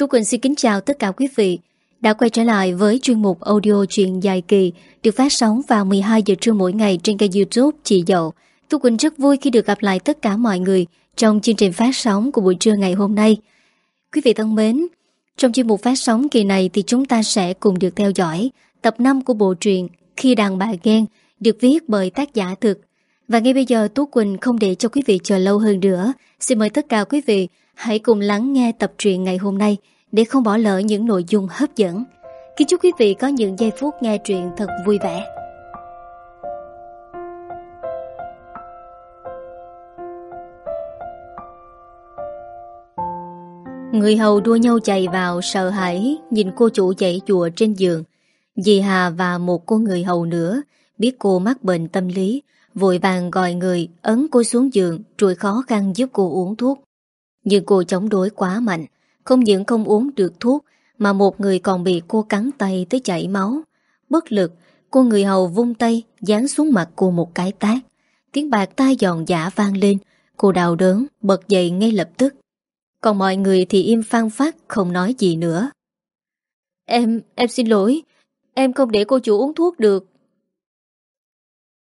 Tu Quỳnh xin kính chào tất cả quý vị đã quay trở lại với chuyên mục audio truyện dài kỳ được phát sóng vào 12 giờ trưa mỗi ngày trên kênh youtube Chị Dậu. Tu Quỳnh rất vui khi được gặp lại tất cả mọi người trong chương trình phát sóng của buổi trưa ngày hôm nay. Quý vị thân mến, trong chuyên mục phát sóng kỳ này thì chúng ta sẽ cùng được theo dõi tập 5 của bộ truyện Khi đàn bà ghen được viết bởi tác giả thực. Và ngay bây giờ Tú Quỳnh không để cho quý vị chờ lâu hơn nữa. Xin mời tất cả quý vị hãy cùng lắng nghe tập truyện ngày hôm nay để không bỏ lỡ những nội dung hấp dẫn. Kính chúc quý vị có những giây phút nghe truyện thật vui vẻ. Người hầu đua nhau chạy vào sợ hãi nhìn cô chủ dậy chùa trên giường. Dì Hà và một cô người hầu nữa biết cô mắc bệnh tâm lý, vội vàng gọi người ấn cô xuống giường rồi khó khăn giúp cô uống thuốc. Nhưng cô chống đối quá mạnh, không những không uống được thuốc mà một người còn bị cô cắn tay tới chảy máu. Bất lực, cô người hầu vung tay dán xuống mặt cô một cái tác. Tiếng bạc tai giòn giả vang lên, cô đào đớn, bật dậy ngay lập tức. Còn mọi người thì im phan phát không nói gì nữa. Em, em xin lỗi, em không để cô chủ uống thuốc được.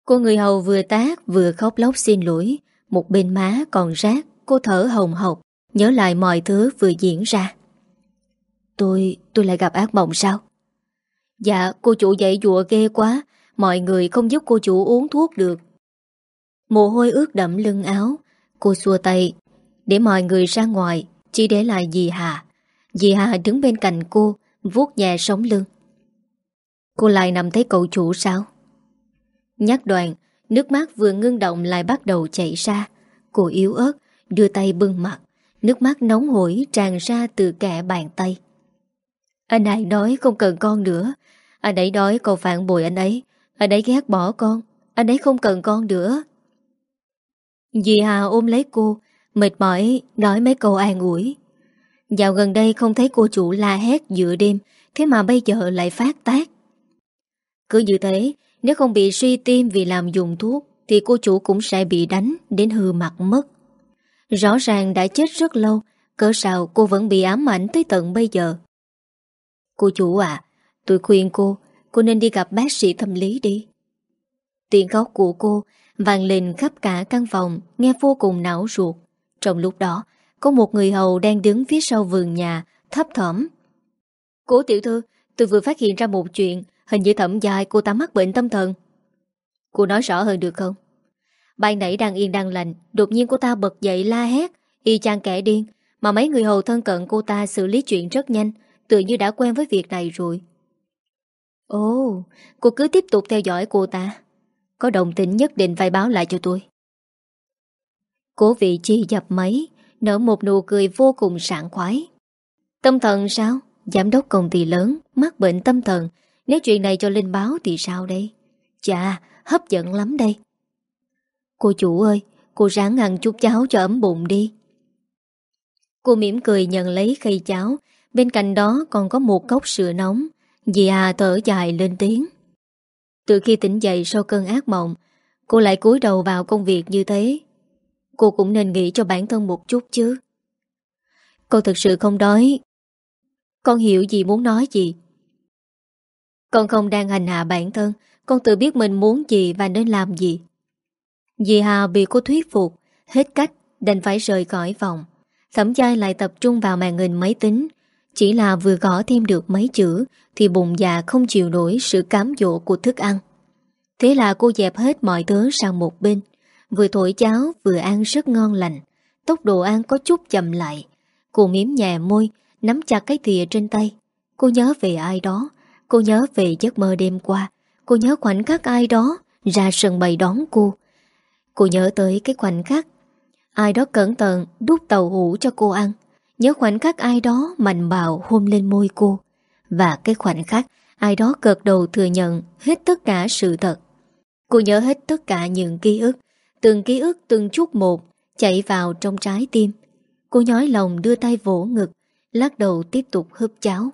Cô người hầu vừa tác vừa khóc lóc xin lỗi, một bên má còn rác, cô thở hồng hộc, nhớ lại mọi thứ vừa diễn ra. Tôi, tôi lại gặp ác mộng sao? Dạ, cô chủ dậy dụa ghê quá, mọi người không giúp cô chủ uống thuốc được. Mồ hôi ướt đậm lưng áo, cô xua tay, để mọi người ra ngoài, chỉ để lại dì Hà. Dì Hà đứng bên cạnh cô, vuốt nhẹ sống lưng. Cô lại nằm thấy cậu chủ sao? Nhắc đoàn, nước mắt vừa ngưng động lại bắt đầu chảy ra. Cô yếu ớt, đưa tay bưng mặt. Nước mắt nóng hổi tràn ra từ kẻ bàn tay. Anh ấy nói không cần con nữa. Anh ấy nói cầu phản bội anh ấy. Anh ấy ghét bỏ con. Anh ấy không cần con nữa. Dì Hà ôm lấy cô, mệt mỏi nói mấy câu an ủi. Dạo gần đây không thấy cô chủ la hét giữa đêm, thế mà bây giờ lại phát tác. Cứ như thế, nếu không bị suy tim vì làm dùng thuốc, thì cô chủ cũng sẽ bị đánh đến hư mặt mất. Rõ ràng đã chết rất lâu, cỡ sao cô vẫn bị ám ảnh tới tận bây giờ. Cô chủ à, tôi khuyên cô, cô nên đi gặp bác sĩ tâm lý đi. Tiếng khóc của cô vang lên khắp cả căn phòng, nghe vô cùng não ruột. Trong lúc đó, có một người hầu đang đứng phía sau vườn nhà, thấp thỏm. Cố tiểu thư, tôi vừa phát hiện ra một chuyện, hình như thẩm dài cô ta mắc bệnh tâm thần. Cô nói rõ hơn được không? Ban nãy đang yên đang lành, đột nhiên cô ta bật dậy la hét, y chang kẻ điên, mà mấy người hầu thân cận cô ta xử lý chuyện rất nhanh, tự như đã quen với việc này rồi. Ồ, cô cứ tiếp tục theo dõi cô ta. Có đồng tình nhất định phải báo lại cho tôi. Cố vị chi dập máy, nở một nụ cười vô cùng sảng khoái. Tâm thần sao? Giám đốc công ty lớn, mắc bệnh tâm thần. Nếu chuyện này cho Linh báo thì sao đây? Chà, hấp dẫn lắm đây. Cô chủ ơi, cô ráng ăn chút cháo cho ấm bụng đi. Cô mỉm cười nhận lấy khay cháo, bên cạnh đó còn có một cốc sữa nóng. Dì à thở dài lên tiếng. Từ khi tỉnh dậy sau cơn ác mộng, cô lại cúi đầu vào công việc như thế. Cô cũng nên nghĩ cho bản thân một chút chứ. Cô thực sự không đói. Con hiểu gì muốn nói gì. Con không đang hành hạ bản thân, con tự biết mình muốn gì và nên làm gì. Dì Hà bị cô thuyết phục, hết cách, đành phải rời khỏi phòng. Thẩm giai lại tập trung vào màn hình máy tính. Chỉ là vừa gõ thêm được mấy chữ thì bụng dạ không chịu nổi sự cám dỗ của thức ăn. Thế là cô dẹp hết mọi thứ sang một bên. Vừa thổi cháo vừa ăn rất ngon lành. Tốc độ ăn có chút chậm lại. Cô miếm nhẹ môi, nắm chặt cái thìa trên tay. Cô nhớ về ai đó. Cô nhớ về giấc mơ đêm qua. Cô nhớ khoảnh khắc ai đó ra sân bày đón cô. Cô nhớ tới cái khoảnh khắc Ai đó cẩn thận đút tàu hũ cho cô ăn. Nhớ khoảnh khắc ai đó mạnh bạo hôn lên môi cô. Và cái khoảnh khắc ai đó cợt đầu thừa nhận hết tất cả sự thật. Cô nhớ hết tất cả những ký ức, Từng ký ức từng chút một Chạy vào trong trái tim. Cô nhói lòng đưa tay vỗ ngực Lát đầu tiếp tục húp cháo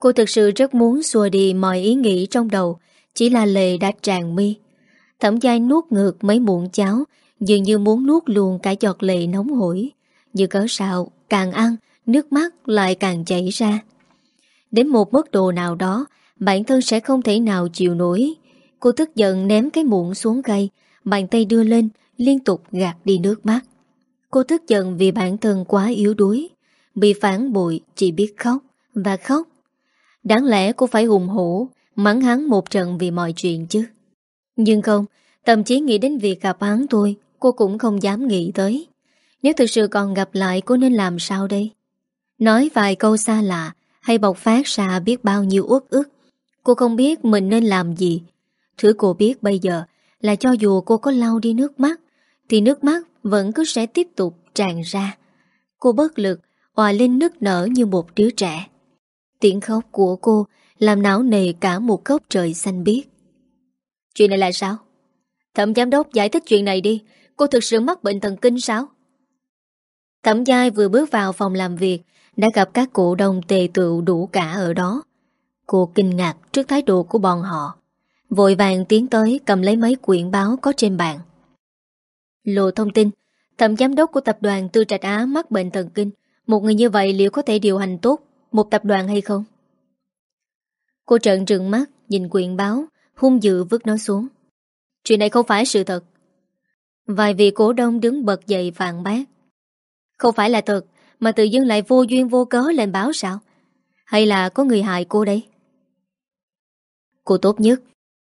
Cô thực sự rất muốn xua đi mọi ý nghĩ trong đầu, Chỉ là lệ đã tràn mi. Thẩm giai nuốt ngược mấy muỗng cháo, Dường như muốn nuốt luôn cả giọt lệ nóng hổi. Như cớ sao, Càng ăn, Nước mắt lại càng chảy ra. Đến một mức độ nào đó, Bản thân sẽ không thể nào chịu nổi. Cô tức giận ném cái muỗng xuống cây Bàn tay đưa lên, Liên tục gạt đi nước mắt. Cô tức giận vì bản thân quá yếu đuối, Bị phản bội chỉ biết khóc Và khóc. Đáng lẽ cô phải hùng hổ, Mắng hắn một trận vì mọi chuyện chứ. Nhưng không, Thậm chí nghĩ đến việc gặp án tôi Cô cũng không dám nghĩ tới. Nếu thực sự còn gặp lại, cô nên làm sao đây? Nói vài câu xa lạ, Hay bộc phát ra biết bao nhiêu uất ức. Cô không biết mình nên làm gì. Thứ cô biết bây giờ Là cho dù cô có lau đi nước mắt, Thì nước mắt vẫn cứ sẽ tiếp tục tràn ra. Cô bất lực, Hòa lên nức nở như một đứa trẻ. Tiếng khóc của cô Làm não nề cả một góc trời xanh biếc. Chuyện này là sao? Thẩm giám đốc giải thích chuyện này đi Cô thực sự mắc bệnh thần kinh sao? Thẩm giai vừa bước vào phòng làm việc, Đã gặp các cổ đông tề tựu đủ cả ở đó Cô kinh ngạc trước thái độ của bọn họ Vội vàng tiến tới cầm lấy mấy quyển báo có trên bàn Lộ thông tin, Thẩm giám đốc của tập đoàn Tư Trạch Á mắc bệnh thần kinh Một người như vậy liệu có thể điều hành tốt Một tập đoàn hay không? Cô trợn trừng mắt, Nhìn quyển báo Hung dự vứt nó xuống. Chuyện này không phải sự thật. Vài vị cổ đông đứng bật dậy phản bác. Không phải là thật, Mà tự dưng lại vô duyên vô cớ lên báo sao? Hay là có người hại cô đấy Cô tốt nhất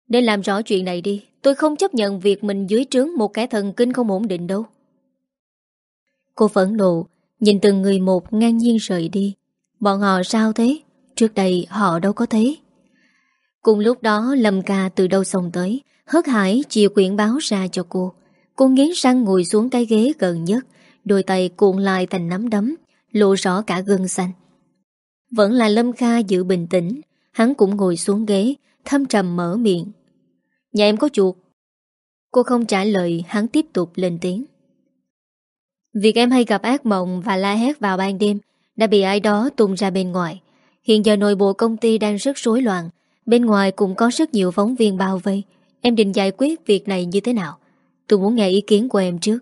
Nên làm rõ chuyện này đi. Tôi không chấp nhận việc mình dưới trướng Một kẻ thần kinh không ổn định đâu. Cô phẫn nộ, Nhìn từng người một ngang nhiên rời đi. Bọn họ sao thế? Trước đây họ đâu có thế. Cùng lúc đó, Lâm ca từ đâu xông tới, Hớt hải chia quyển báo ra cho cô. Cô nghiến răng ngồi xuống cái ghế gần nhất, Đôi tay cuộn lại thành nắm đấm, Lộ rõ cả gân xanh. Vẫn là Lâm Kha giữ bình tĩnh, Hắn cũng ngồi xuống ghế, Thâm trầm mở miệng. Nhà em có chuột. Cô không trả lời, hắn tiếp tục lên tiếng. Việc em hay gặp ác mộng Và la hét vào ban đêm Đã bị ai đó tung ra bên ngoài. Hiện giờ nội bộ công ty đang rất rối loạn Bên ngoài cũng có rất nhiều phóng viên bao vây. Em định giải quyết việc này như thế nào? Tôi muốn nghe ý kiến của em trước.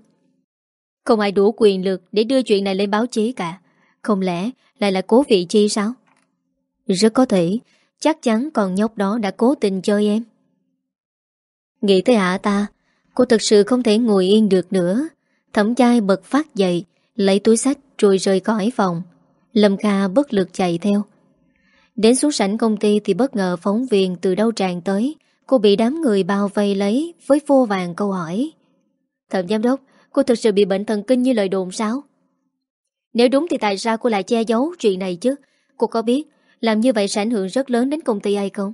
Không ai đủ quyền lực Để đưa chuyện này lên báo chí cả. Không lẽ lại là cố vị chi sao? Rất có thể. Chắc chắn con nhóc đó đã cố tình chơi em. Nghĩ tới hạ ta? Cô thật sự không thể ngồi yên được nữa. Thẩm chai bật phát dậy, Lấy túi sách rồi rời khỏi phòng. Lâm Kha bất lực chạy theo. Đến xuống sảnh công ty thì bất ngờ phóng viên từ đâu tràn tới Cô bị đám người bao vây lấy với vô vàng câu hỏi. Thẩm giám đốc, cô thực sự bị bệnh thần kinh như lời đồn sao? Nếu đúng thì tại sao cô lại che giấu chuyện này chứ? Cô có biết làm như vậy sẽ ảnh hưởng rất lớn đến công ty hay không?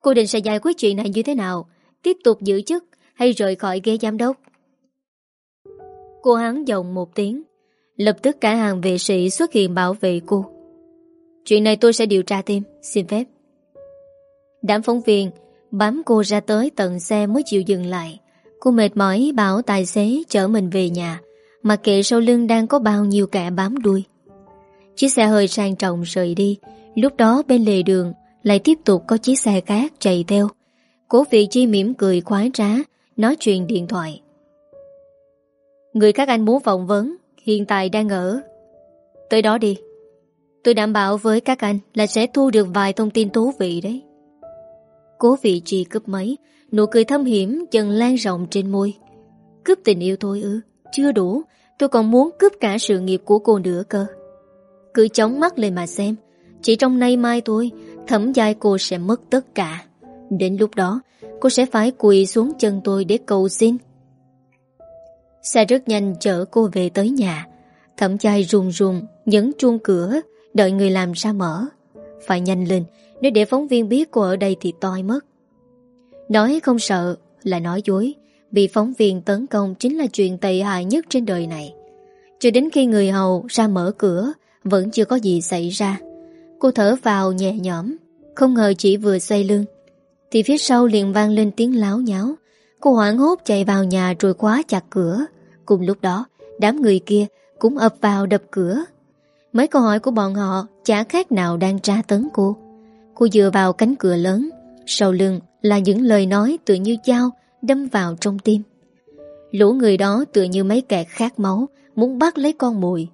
Cô định sẽ giải quyết chuyện này như thế nào? Tiếp tục giữ chức hay rời khỏi ghế giám đốc? Cô hắn giọng một tiếng Lập tức cả hàng vệ sĩ xuất hiện bảo vệ cô Chuyện này tôi sẽ điều tra thêm. Xin phép. Đám phóng viên Bám cô ra tới tận xe mới chịu dừng lại. Cô mệt mỏi bảo tài xế chở mình về nhà, Mà kệ sau lưng đang có bao nhiêu kẻ bám đuôi. Chiếc xe hơi sang trọng rời đi. Lúc đó bên lề đường Lại tiếp tục có chiếc xe khác chạy theo. Cố vị chi mỉm cười khoái trá, Nói chuyện điện thoại. Người các anh muốn phỏng vấn, Hiện tại đang ở. Tới đó đi. Tôi đảm bảo với các anh Là sẽ thu được vài thông tin thú vị đấy. Cố vị trì cướp mấy Nụ cười thâm hiểm dần lan rộng trên môi. Cướp tình yêu thôi ư? Chưa đủ, Tôi còn muốn cướp cả sự nghiệp của cô nữa cơ. Cứ chóng mắt lên mà xem, Chỉ trong nay mai thôi, Thẩm giai cô sẽ mất tất cả. Đến lúc đó, Cô sẽ phải quỳ xuống chân tôi để cầu xin. Xe rất nhanh chở cô về tới nhà. Thẩm giai run run, Nhấn chuông cửa. Đợi người làm ra mở. Phải nhanh lên, nếu để phóng viên biết cô ở đây thì toi mất. Nói không sợ là nói dối Bị phóng viên tấn công chính là chuyện tệ hại nhất trên đời này. Cho đến khi người hầu ra mở cửa, Vẫn chưa có gì xảy ra. Cô thở vào nhẹ nhõm, Không ngờ chỉ vừa xoay lưng Thì phía sau liền vang lên tiếng láo nháo. Cô hoảng hốt chạy vào nhà rồi khóa chặt cửa. Cùng lúc đó, Đám người kia cũng ập vào đập cửa. Mấy câu hỏi của bọn họ Chả khác nào đang tra tấn cô. Cô dựa vào cánh cửa lớn Sau lưng là những lời nói tự như dao Đâm vào trong tim. Lũ người đó tựa như mấy kẻ khát máu Muốn bắt lấy con mồi.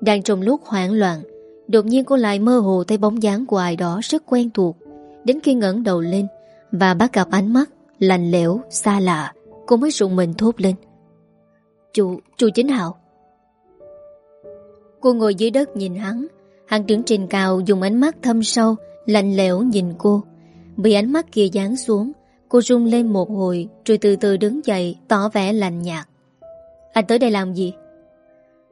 Đang trong lúc hoảng loạn Đột nhiên cô lại mơ hồ thấy bóng dáng của ai đó rất quen thuộc. Đến khi ngẩng đầu lên Và bắt gặp ánh mắt Lạnh lẽo, xa lạ Cô mới rụng mình thốt lên. Chú, chú chính hảo. Cô ngồi dưới đất nhìn hắn. Hắn đứng trên cao, dùng ánh mắt thâm sâu, Lạnh lẽo nhìn cô. Bị ánh mắt kia dán xuống, Cô rung lên một hồi, Rồi từ từ đứng dậy, tỏ vẻ lạnh nhạt. Anh tới đây làm gì?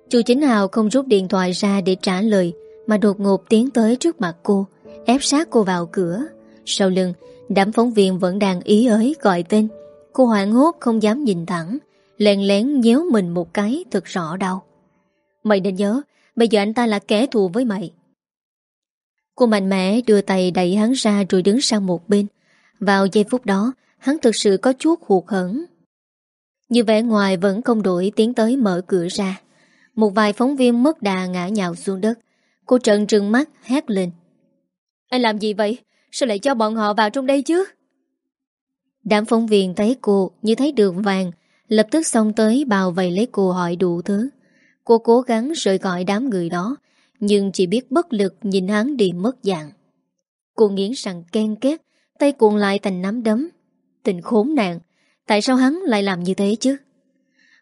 Chú Chính Hào không rút điện thoại ra để trả lời, Mà đột ngột tiến tới trước mặt cô, Ép sát cô vào cửa. Sau lưng, Đám phóng viên vẫn đang ý ới gọi tên. Cô hoảng hốt không dám nhìn thẳng Lèn lén nhéo mình một cái, thật rõ đau. Mày nên nhớ Bây giờ anh ta là kẻ thù với mày. Cô mạnh mẽ đưa tay đẩy hắn ra Rồi đứng sang một bên. Vào giây phút đó, Hắn thực sự có chút hụt hẫng. Như vẻ ngoài vẫn không đổi Tiến tới mở cửa ra. Một vài phóng viên mất đà ngã nhào xuống đất. Cô trợn trừng mắt, hét lên. Anh làm gì vậy? Sao lại cho bọn họ vào trong đây chứ? Đám phóng viên thấy cô Như thấy đường vàng, Lập tức xông tới bào vầy lấy cô hỏi đủ thứ. Cô cố gắng rời gọi đám người đó, Nhưng chỉ biết bất lực nhìn hắn đi mất dạng. Cô nghiến răng ken két, Tay cuộn lại thành nắm đấm. Tình khốn nạn, Tại sao hắn lại làm như thế chứ?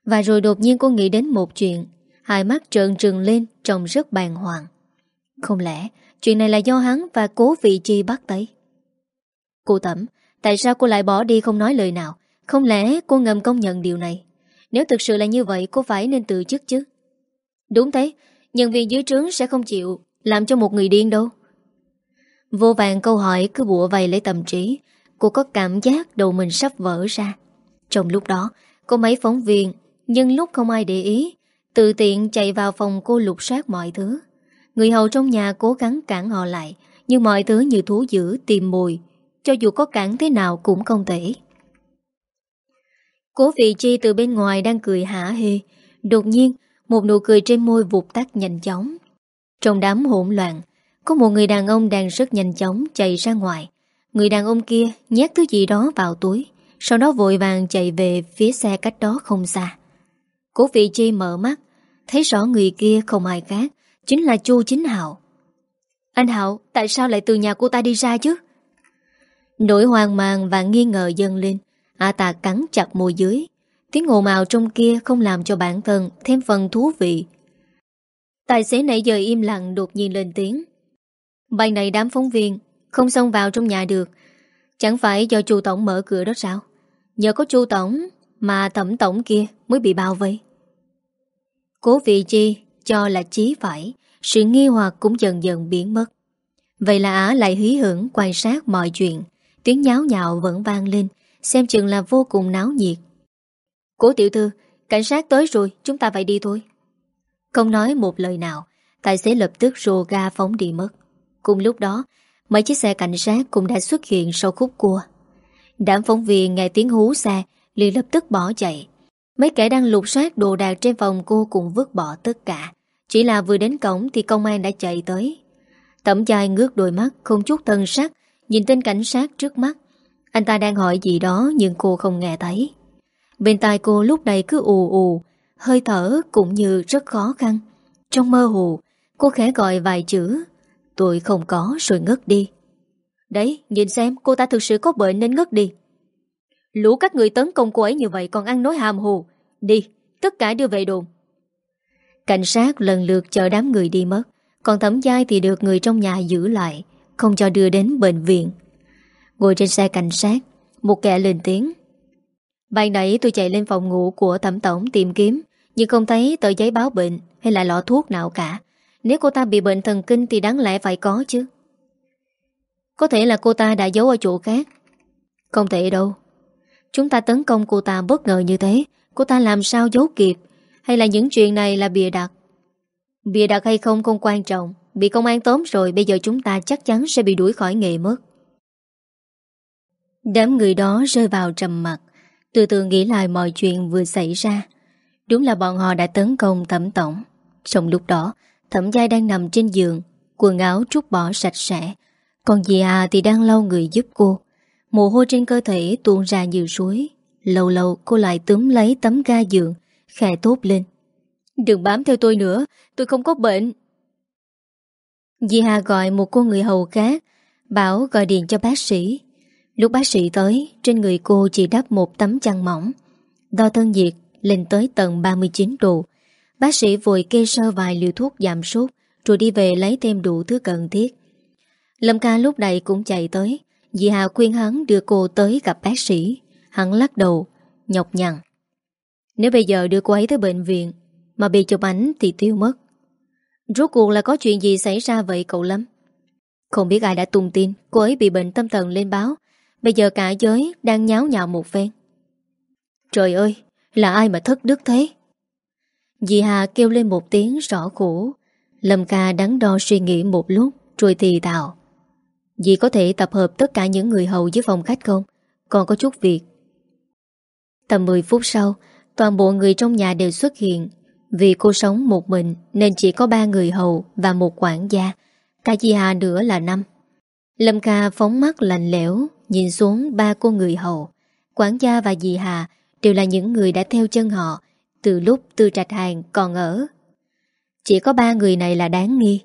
Và rồi đột nhiên cô nghĩ đến một chuyện, Hai mắt trợn trừng lên, Trông rất bàng hoàng. Không lẽ chuyện này là do hắn Và cố vị chi bắt tay Cô Tẩm, Tại sao cô lại bỏ đi không nói lời nào? Không lẽ cô ngầm công nhận điều này? Nếu thực sự là như vậy cô phải nên từ chức chứ? Đúng thế, Nhân viên dưới trướng sẽ không chịu Làm cho một người điên đâu. Vô vàng câu hỏi cứ bụa vầy lấy tâm trí, Cô có cảm giác đầu mình sắp vỡ ra. Trong lúc đó, Có mấy phóng viên, Nhưng lúc không ai để ý, Tự tiện chạy vào phòng cô lục soát mọi thứ. Người hầu trong nhà cố gắng cản họ lại, Nhưng mọi thứ như thú dữ, tìm mùi, Cho dù có cản thế nào cũng không thể. Cố vị chi từ bên ngoài đang cười hả hê, Đột nhiên một nụ cười trên môi vụt tắt nhanh chóng. Trong đám hỗn loạn, Có một người đàn ông đang rất nhanh chóng chạy ra ngoài. Người đàn ông kia nhét thứ gì đó vào túi, Sau đó vội vàng chạy về phía xe cách đó không xa. Cố vị chi mở mắt, Thấy rõ người kia không ai khác, Chính là Chu Chính Hạo. Anh Hạo, tại sao lại từ nhà cô ta đi ra chứ? Nỗi hoang mang và nghi ngờ dâng lên, A ta cắn chặt môi dưới. Tiếng ồn ào trong kia không làm cho bản thân Thêm phần thú vị. Tài xế nãy giờ im lặng đột nhiên lên tiếng. Ban này đám phóng viên Không xông vào trong nhà được. Chẳng phải do chu tổng mở cửa đó sao? Nhờ có chu tổng Mà thẩm tổng kia mới bị bao vây. Cố vị chi cho là chí phải, sự nghi hoặc cũng dần dần biến mất. Vậy là Á lại hí hưởng quan sát mọi chuyện, tiếng nháo nhạo vẫn vang lên, xem chừng là vô cùng náo nhiệt. Cố tiểu thư, cảnh sát tới rồi, chúng ta phải đi thôi. Không nói một lời nào, tài xế lập tức rồ ga phóng đi mất. Cùng lúc đó, mấy chiếc xe cảnh sát cũng đã xuất hiện sau khúc cua. Đám phóng viên nghe tiếng hú xe, liền lập tức bỏ chạy. Mấy kẻ đang lục soát đồ đạc trên phòng cô cũng vứt bỏ tất cả. Chỉ là vừa đến cổng thì công an đã chạy tới. Tẩm chai ngước đôi mắt không chút thân sắc, nhìn tên cảnh sát trước mắt. Anh ta đang hỏi gì đó nhưng cô không nghe thấy. Bên tai cô lúc này cứ ù ù, hơi thở cũng như rất khó khăn. Trong mơ hồ, cô khẽ gọi vài chữ. Tôi không có rồi ngất đi. Đấy, nhìn xem cô ta thực sự có bệnh nên ngất đi. Lũ các người tấn công cô ấy như vậy còn ăn nói hàm hồ. Đi, tất cả đưa về đồn. Cảnh sát lần lượt chở đám người đi mất, còn thẩm giai thì được người trong nhà giữ lại, không cho đưa đến bệnh viện. Ngồi trên xe cảnh sát, một kẻ lên tiếng. Ban nãy tôi chạy lên phòng ngủ của thẩm tổng tìm kiếm, nhưng không thấy tờ giấy báo bệnh hay là lọ thuốc nào cả. Nếu cô ta bị bệnh thần kinh thì đáng lẽ phải có chứ. Có thể là cô ta đã giấu ở chỗ khác. Không thể đâu. Chúng ta tấn công cô ta bất ngờ như thế Cô ta làm sao giấu kịp Hay là những chuyện này là bịa đặt bịa đặt hay không không quan trọng Bị công an tóm rồi Bây giờ chúng ta chắc chắn sẽ bị đuổi khỏi nghề mất Đám người đó rơi vào trầm mặt từ từ nghĩ lại mọi chuyện vừa xảy ra. Đúng là bọn họ đã tấn công thẩm tổng. Trong lúc đó Thẩm giai đang nằm trên giường Quần áo trút bỏ sạch sẽ. Còn dì à thì đang lau người giúp cô. Mồ hôi trên cơ thể tuôn ra như suối. Lâu lâu cô lại túm lấy tấm ga giường Khẽ tốt lên. Đừng bám theo tôi nữa Tôi không có bệnh. Di Hà gọi một cô người hầu khác Bảo gọi điện cho bác sĩ Lúc bác sĩ tới, Trên người cô chỉ đắp một tấm chăn mỏng. Đo thân nhiệt lên tới tầng 39 độ. Bác sĩ vội kê sơ vài liều thuốc giảm sốt Rồi đi về lấy thêm đủ thứ cần thiết. Lâm ca lúc này cũng chạy tới. Dì Hà khuyên hắn đưa cô tới gặp bác sĩ. Hắn lắc đầu, Nhọc nhằn. Nếu bây giờ đưa cô ấy tới bệnh viện, Mà bị chụp ảnh thì tiêu mất. Rốt cuộc là có chuyện gì xảy ra vậy cậu Lâm? Không biết ai đã tung tin, Cô ấy bị bệnh tâm thần lên báo. Bây giờ cả giới đang nháo nhào một phen. Trời ơi, Là ai mà thất đức thế? Dì Hà kêu lên một tiếng rõ khổ. Lâm ca đắn đo suy nghĩ một lúc Rồi thì tạo Dì có thể tập hợp tất cả những người hầu dưới phòng khách không? Còn có chút việc. Tầm 10 phút sau, Toàn bộ người trong nhà đều xuất hiện. Vì cô sống một mình Nên chỉ có ba người hầu và một quản gia. Cả dì Hà nữa là năm. Lâm Kha phóng mắt lạnh lẽo, Nhìn xuống ba cô người hầu. Quản gia và dì Hà Đều là những người đã theo chân họ Từ lúc Tư Trạch Hàng còn ở. Chỉ có ba người này là đáng nghi.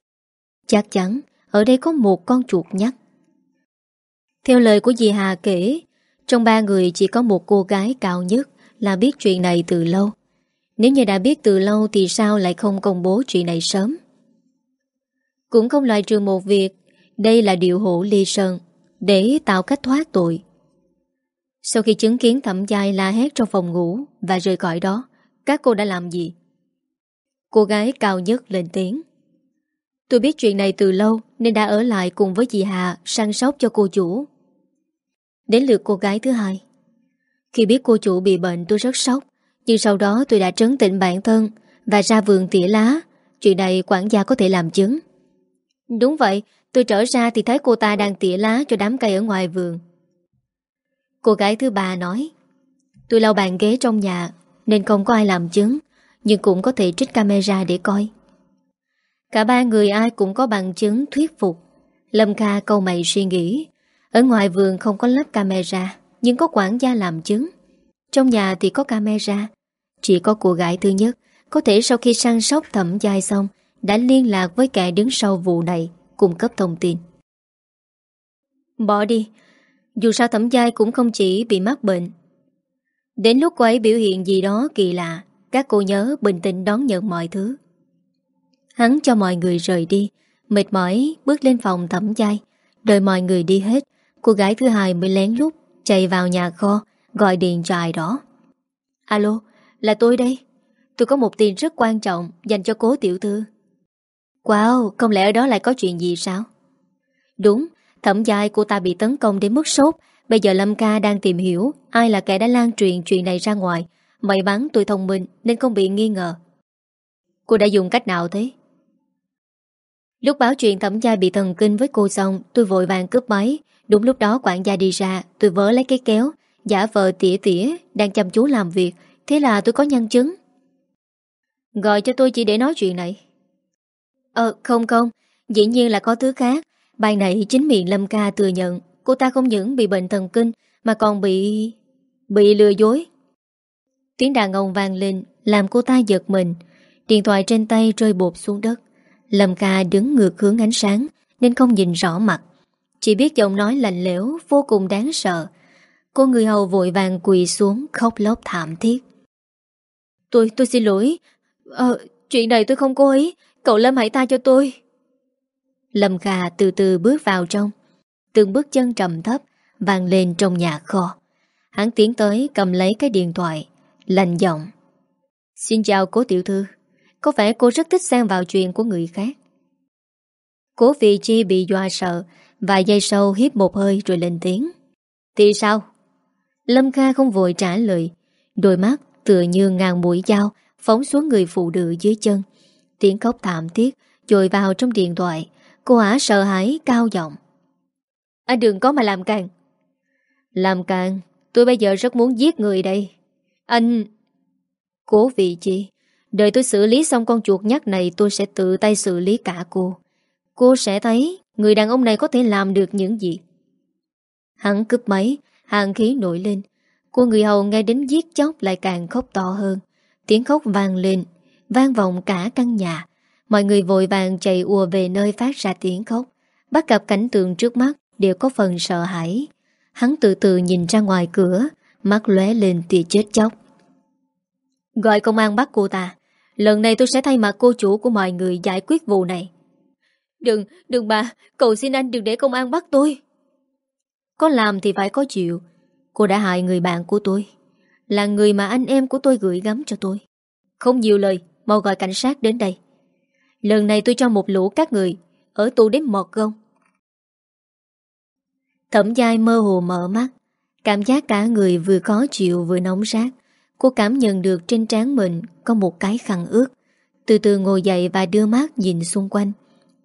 Chắc chắn Ở đây có một con chuột nhắt. Theo lời của dì Hà kể, Trong ba người chỉ có một cô gái cao nhất Là biết chuyện này từ lâu. Nếu như đã biết từ lâu Thì sao lại không công bố chuyện này sớm? Cũng không loại trừ một việc đây là điều hộ ly sơn Để tạo cách thoát tội sau khi chứng kiến thẩm giai la hét trong phòng ngủ và rời khỏi đó, các cô đã làm gì? Cô gái cao nhất lên tiếng. Tôi biết chuyện này từ lâu nên đã ở lại cùng với dì Hà săn sóc cho cô chủ. Đến lượt cô gái thứ hai. Khi biết cô chủ bị bệnh tôi rất sốc, nhưng sau đó tôi đã trấn tĩnh bản thân và ra vườn tỉa lá. Chuyện này quản gia có thể làm chứng. Đúng vậy, tôi trở ra thì thấy cô ta đang tỉa lá cho đám cây ở ngoài vườn. Cô gái thứ ba nói, Tôi lau bàn ghế trong nhà, Nên không có ai làm chứng, Nhưng cũng có thể trích camera để coi. Cả ba người ai cũng có bằng chứng thuyết phục. Lâm Kha câu mày suy nghĩ, Ở ngoài vườn không có lắp camera, Nhưng có quản gia làm chứng. Trong nhà thì có camera. Chỉ có cô gái thứ nhất, Có thể sau khi săn sóc thẩm giai xong, Đã liên lạc với kẻ đứng sau vụ này. Cung cấp thông tin. Bỏ đi dù sao thẩm giai cũng không chỉ bị mắc bệnh. Đến lúc cô ấy biểu hiện gì đó kỳ lạ Các cô nhớ bình tĩnh đón nhận mọi thứ. Hắn cho mọi người rời đi Mệt mỏi bước lên phòng thẩm giai Đợi mọi người đi hết Cô gái thứ hai mới lén lút Chạy vào nhà kho Gọi điện cho ai đó. Alo, là tôi đây. Tôi có một tin rất quan trọng Dành cho cố tiểu thư. Wow, không lẽ ở đó lại có chuyện gì sao? Đúng, Thẩm giai cô ta bị tấn công đến mức sốt. Bây giờ Lâm ca đang tìm hiểu Ai là kẻ đã lan truyền chuyện này ra ngoài. May mắn tôi thông minh Nên không bị nghi ngờ. Cô đã dùng cách nào thế? Lúc báo chuyện thẩm gia bị thần kinh với cô xong Tôi vội vàng cướp máy. Đúng lúc đó quản gia đi ra Tôi vỡ lấy cái kéo. Giả vờ tỉa tỉa Đang chăm chú làm việc. Thế là tôi có nhân chứng. Gọi cho tôi chỉ để nói chuyện này. Ờ không không. Dĩ nhiên là có thứ khác. Bài nãy chính miệng Lâm Ca thừa nhận. Cô ta không những bị bệnh thần kinh Mà còn bị... bị lừa dối. Tiếng đàn ông vang lên Làm cô ta giật mình. Điện thoại trên tay rơi bột xuống đất. Lâm Ca đứng ngược hướng ánh sáng Nên không nhìn rõ mặt. Chỉ biết giọng nói lạnh lẽo Vô cùng đáng sợ. Cô người hầu vội vàng quỳ xuống Khóc lóc thảm thiết. Tôi, tôi xin lỗi. Ờ, chuyện này tôi không cố ý. Cậu Lâm hãy tha cho tôi. Lâm Kha từ từ bước vào trong. Từng bước chân trầm thấp, vang lên trong nhà kho. Hắn tiến tới, cầm lấy cái điện thoại Lành giọng. Xin chào cố tiểu thư. Có vẻ cô rất thích xen vào chuyện của người khác. Cố vị chi bị dọa sợ, Vài giây sâu hiếp một hơi rồi lên tiếng. Thì sao? Lâm Kha không vội trả lời. Đôi mắt tựa như ngàn mũi dao, Phóng xuống người phụ nữ dưới chân. Tiếng khóc thảm thiết Dội vào trong điện thoại. Cô ả sợ hãi cao giọng. Anh đừng có mà làm càng. Làm càng? Tôi bây giờ rất muốn giết người đây. Anh Cố vị chi Đợi tôi xử lý xong con chuột nhắt này Tôi sẽ tự tay xử lý cả cô. Cô sẽ thấy Người đàn ông này có thể làm được những gì. Hắn cướp máy Hàng khí nổi lên. Cô người hầu nghe đến giết chóc Lại càng khóc to hơn. Tiếng khóc vang lên vang vọng cả căn nhà. Mọi người vội vàng chạy ùa về nơi phát ra tiếng khóc. Bắt gặp cảnh tượng trước mắt đều có phần sợ hãi. Hắn từ từ nhìn ra ngoài cửa, mắt lóe lên tia chết chóc. Gọi công an bắt cô ta. Lần này tôi sẽ thay mặt cô chủ của mọi người giải quyết vụ này. Đừng, đừng bà, cầu xin anh đừng để công an bắt tôi. Có làm thì phải có chịu. Cô đã hại người bạn của tôi. Là người mà anh em của tôi gửi gắm cho tôi. Không nhiều lời, mau gọi cảnh sát đến đây. Lần này tôi cho một lũ các người, ở tù đến mọt gông. Thẩm giai mơ hồ mở mắt, Cảm giác cả người vừa khó chịu vừa nóng rát. Cô cảm nhận được trên trán mình Có một cái khăn ướt. Từ từ ngồi dậy và đưa mắt nhìn xung quanh.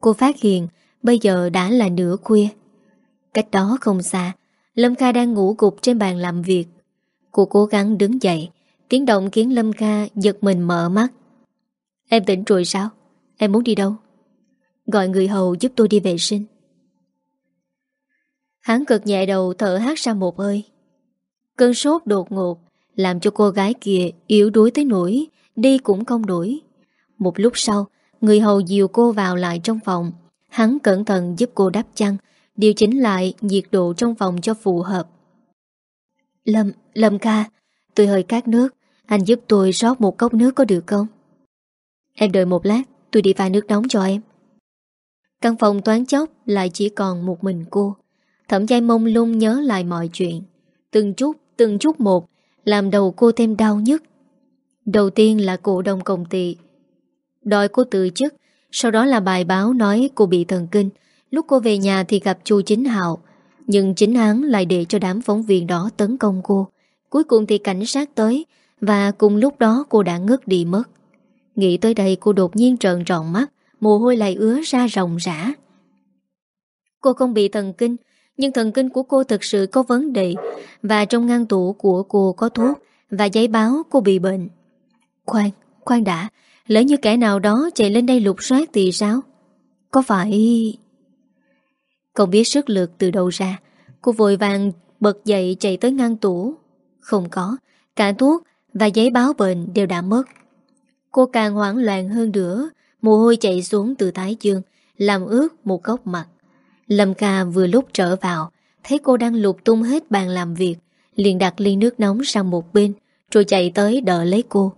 Cô phát hiện Bây giờ đã là nửa khuya. Cách đó không xa, Lâm Kha đang ngủ gục trên bàn làm việc. Cô cố gắng đứng dậy, Tiếng động khiến Lâm Kha giật mình mở mắt. Em tỉnh rồi sao? Em muốn đi đâu? Gọi người hầu giúp tôi đi vệ sinh. Hắn cực nhẹ đầu thở hát ra một hơi. Cơn sốt đột ngột Làm cho cô gái kia yếu đuối tới nỗi Đi cũng không nổi. Một lúc sau Người hầu dìu cô vào lại trong phòng. Hắn cẩn thận giúp cô đắp chăn Điều chỉnh lại nhiệt độ trong phòng cho phù hợp. Lâm, Lâm ca Tôi hơi cát nước. Anh giúp tôi rót một cốc nước có được không? Em đợi một lát Tôi đi pha nước nóng cho em. Căn phòng toán chốc lại chỉ còn một mình cô. Thẩm giai mông lung nhớ lại mọi chuyện. Từng chút, từng chút một Làm đầu cô thêm đau nhất Đầu tiên là cổ đồng công ty. Đòi cô từ chức Sau đó là bài báo nói cô bị thần kinh. Lúc cô về nhà thì gặp chu chính hạo Nhưng chính hắn lại để cho đám phóng viên đó tấn công cô. Cuối cùng thì cảnh sát tới Và cùng lúc đó cô đã ngất đi mất. Nghĩ tới đây cô đột nhiên trợn tròn mắt Mồ hôi lại ứa ra ròng rã. Cô không bị thần kinh nhưng thần kinh của cô thực sự có vấn đề Và trong ngăn tủ của cô có thuốc Và giấy báo cô bị bệnh. Khoan, khoan đã Lỡ như kẻ nào đó chạy lên đây lục soát thì sao? Có phải Không biết sức lực từ đâu ra Cô vội vàng bật dậy chạy tới ngăn tủ. Không có Cả thuốc và giấy báo bệnh đều đã mất. Cô càng hoảng loạn hơn nữa, Mồ hôi chạy xuống từ thái dương, Làm ướt một góc mặt Lâm ca vừa lúc trở vào, Thấy cô đang lục tung hết bàn làm việc, liền đặt ly nước nóng sang một bên, Rồi chạy tới đợi lấy cô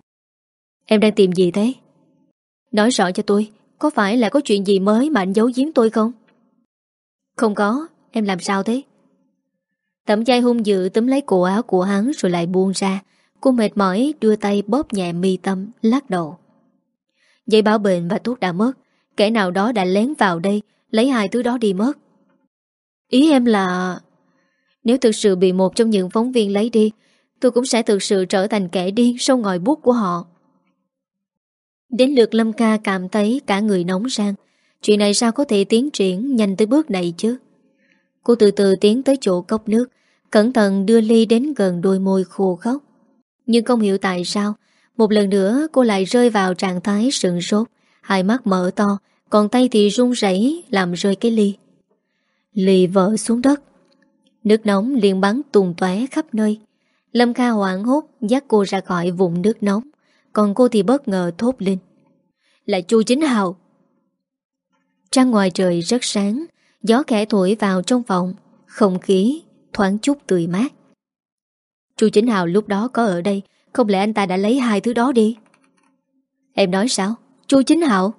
Em đang tìm gì thế? Nói rõ cho tôi, Có phải là có chuyện gì mới mà anh giấu giếm tôi không? Không có, Em làm sao thế? Tẩm chai hung dự túm lấy cổ áo của hắn Rồi lại buông ra Cô mệt mỏi, đưa tay bóp nhẹ mi tâm, Lắc đầu. Giấy báo bệnh và thuốc đã mất. Kẻ nào đó đã lén vào đây, Lấy hai thứ đó đi mất. Ý em là, Nếu thực sự bị một trong những phóng viên lấy đi, Tôi cũng sẽ thực sự trở thành kẻ điên Sau ngòi bút của họ. Đến lượt Lâm ca cảm thấy Cả người nóng sang Chuyện này sao có thể tiến triển nhanh tới bước này chứ? Cô từ từ tiến tới chỗ cốc nước, Cẩn thận đưa ly đến gần đôi môi khô khóc nhưng không hiểu tại sao, Một lần nữa cô lại rơi vào trạng thái sừng sốt. Hai mắt mở to, còn tay thì run rẩy Làm rơi cái ly. Ly vỡ xuống đất. Nước nóng liền bắn tùng tóe khắp nơi. Lâm Kha hoảng hốt Dắt cô ra khỏi vùng nước nóng. Còn cô thì bất ngờ thốt lên. Là chu chính hào. Trăng ngoài trời rất sáng, Gió khẽ thổi vào trong phòng. Không khí thoáng chút tươi mát. Chu Chính Hào lúc đó có ở đây, Không lẽ anh ta đã lấy hai thứ đó đi? Em nói sao? Chu Chính Hào?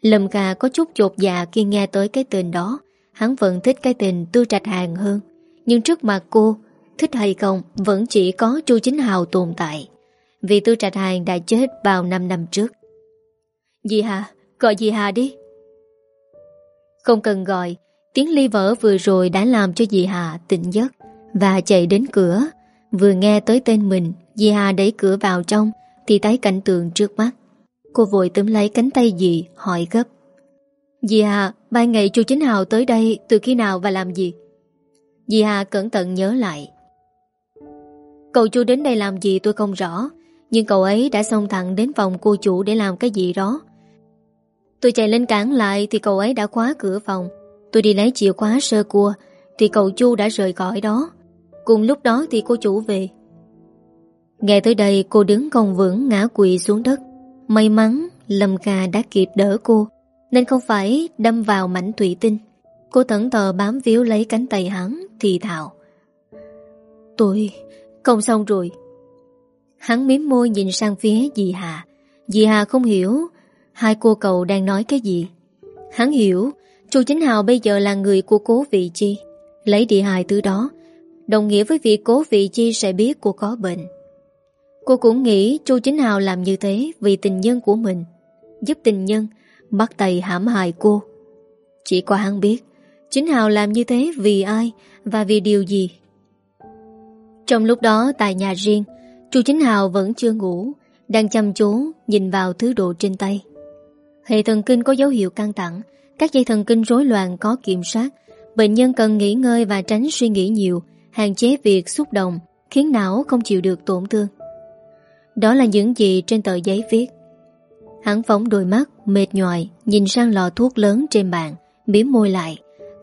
Lâm Kha có chút chột dạ khi nghe tới cái tên đó. Hắn vẫn thích cái tên Tư Trạch Hàng hơn. Nhưng trước mặt cô, Thích hay không vẫn chỉ có Chu Chính Hào tồn tại. Vì Tư Trạch Hàng đã chết vào 5 năm trước. Dì Hà, Gọi dì Hà đi. Không cần gọi, Tiếng ly vỡ vừa rồi đã làm cho dì Hà tỉnh giấc. Và chạy đến cửa. Vừa nghe tới tên mình, Di Hà đẩy cửa vào trong, Thì thấy cảnh tượng trước mắt. Cô vội túm lấy cánh tay dì hỏi gấp. Dì Hà Ban ngày chú Chính Hào tới đây Từ khi nào và làm gì? Dì Hà cẩn thận nhớ lại. Cậu chú đến đây làm gì tôi không rõ, Nhưng cậu ấy đã xông thẳng đến phòng cô chủ để làm cái gì đó. Tôi chạy lên cản lại Thì cậu ấy đã khóa cửa phòng. Tôi đi lấy chìa khóa sơ cua, Thì cậu chu đã rời khỏi đó. Cùng lúc đó thì cô chủ về. Nghe tới đây, cô đứng không vững, ngã quỵ xuống đất. May mắn, Lâm Kha đã kịp đỡ cô, Nên không phải đâm vào mảnh thủy tinh. Cô tẩn thờ bám víu lấy cánh tay hắn, Thì thào. Tôi, không xong rồi. Hắn miếm môi nhìn sang phía dì Hà. Dì Hà không hiểu Hai cô cậu đang nói cái gì. Hắn hiểu, Chu Chính Hào bây giờ là người của cố vị chi, Lấy đi hài từ đó Đồng nghĩa với việc cố vị chi sẽ biết cô có bệnh. Cô cũng nghĩ Chu Chính Hào làm như thế Vì tình nhân của mình, Giúp tình nhân, Bắt tay hãm hại cô. Chỉ có hắn biết, Chính Hào làm như thế vì ai Và vì điều gì. Trong lúc đó, tại nhà riêng, Chu Chính Hào vẫn chưa ngủ, Đang chăm chú nhìn vào thứ đồ trên tay. Hệ thần kinh có dấu hiệu căng thẳng, Các dây thần kinh rối loạn có kiểm soát, Bệnh nhân cần nghỉ ngơi và tránh suy nghĩ nhiều Hạn chế việc xúc động, Khiến não không chịu được tổn thương. Đó là những gì trên tờ giấy viết. Hắn phóng đôi mắt, Mệt nhòi Nhìn sang lọ thuốc lớn trên bàn Biếm môi lại.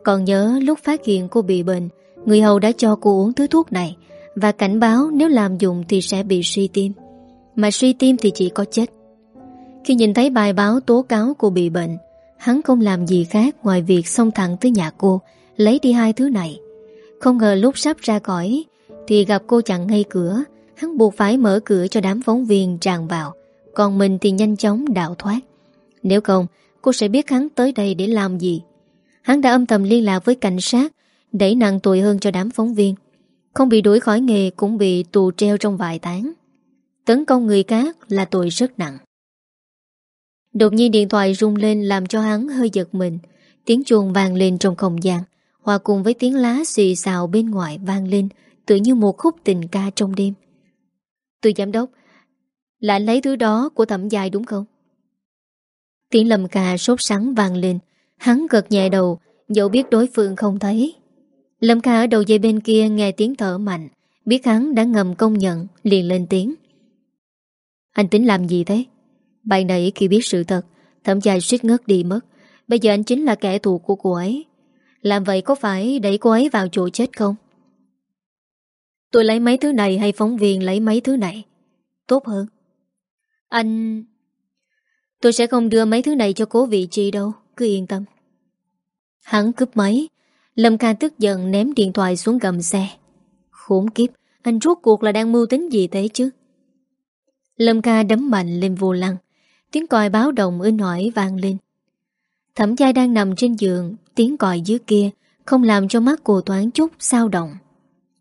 Còn nhớ lúc phát hiện cô bị bệnh, Người hầu đã cho cô uống thứ thuốc này, Và cảnh báo nếu làm dùng thì sẽ bị suy tim. Mà suy tim thì chỉ có chết. Khi nhìn thấy bài báo tố cáo cô bị bệnh, Hắn không làm gì khác ngoài việc xông thẳng tới nhà cô, Lấy đi hai thứ này. Không ngờ lúc sắp ra khỏi, Thì gặp cô chặn ngay cửa. Hắn buộc phải mở cửa cho đám phóng viên tràn vào. Còn mình thì nhanh chóng đào thoát. Nếu không, Cô sẽ biết hắn tới đây để làm gì. Hắn đã âm thầm liên lạc với cảnh sát, Đẩy nặng tội hơn cho đám phóng viên. Không bị đuổi khỏi nghề Cũng bị tù treo trong vài tháng. Tấn công người khác là tội rất nặng. Đột nhiên điện thoại rung lên Làm cho hắn hơi giật mình. Tiếng chuông vang lên trong không gian. Hòa cùng với tiếng lá xì xào bên ngoài vang lên, Tự như một khúc tình ca trong đêm. Tôi giám đốc, Là anh lấy thứ đó của thẩm dài đúng không? Tiếng lầm ca sốt sắng vang lên, Hắn gật nhẹ đầu, Dẫu biết đối phương không thấy. Lâm ca ở đầu dây bên kia nghe tiếng thở mạnh, Biết hắn đã ngầm công nhận, Liền lên tiếng. Anh tính làm gì thế? Bạn nãy khi biết sự thật, Thẩm dài suýt ngất đi mất, Bây giờ anh chính là kẻ thù của cô ấy làm vậy có phải đẩy cô ấy vào chỗ chết không? Tôi lấy mấy thứ này hay phóng viên lấy mấy thứ này? Tốt hơn. Anh... Tôi sẽ không đưa mấy thứ này cho cố vị trí đâu, cứ yên tâm. Hắn cướp máy, Lâm ca tức giận ném điện thoại xuống gầm xe. Khốn kiếp, anh rốt cuộc là đang mưu tính gì thế chứ? Lâm ca đấm mạnh lên vô lăng, tiếng còi báo động in hỏi vang lên. Thẩm giai đang nằm trên giường, Tiếng còi dưới kia Không làm cho mắt cô thoáng chút sao động.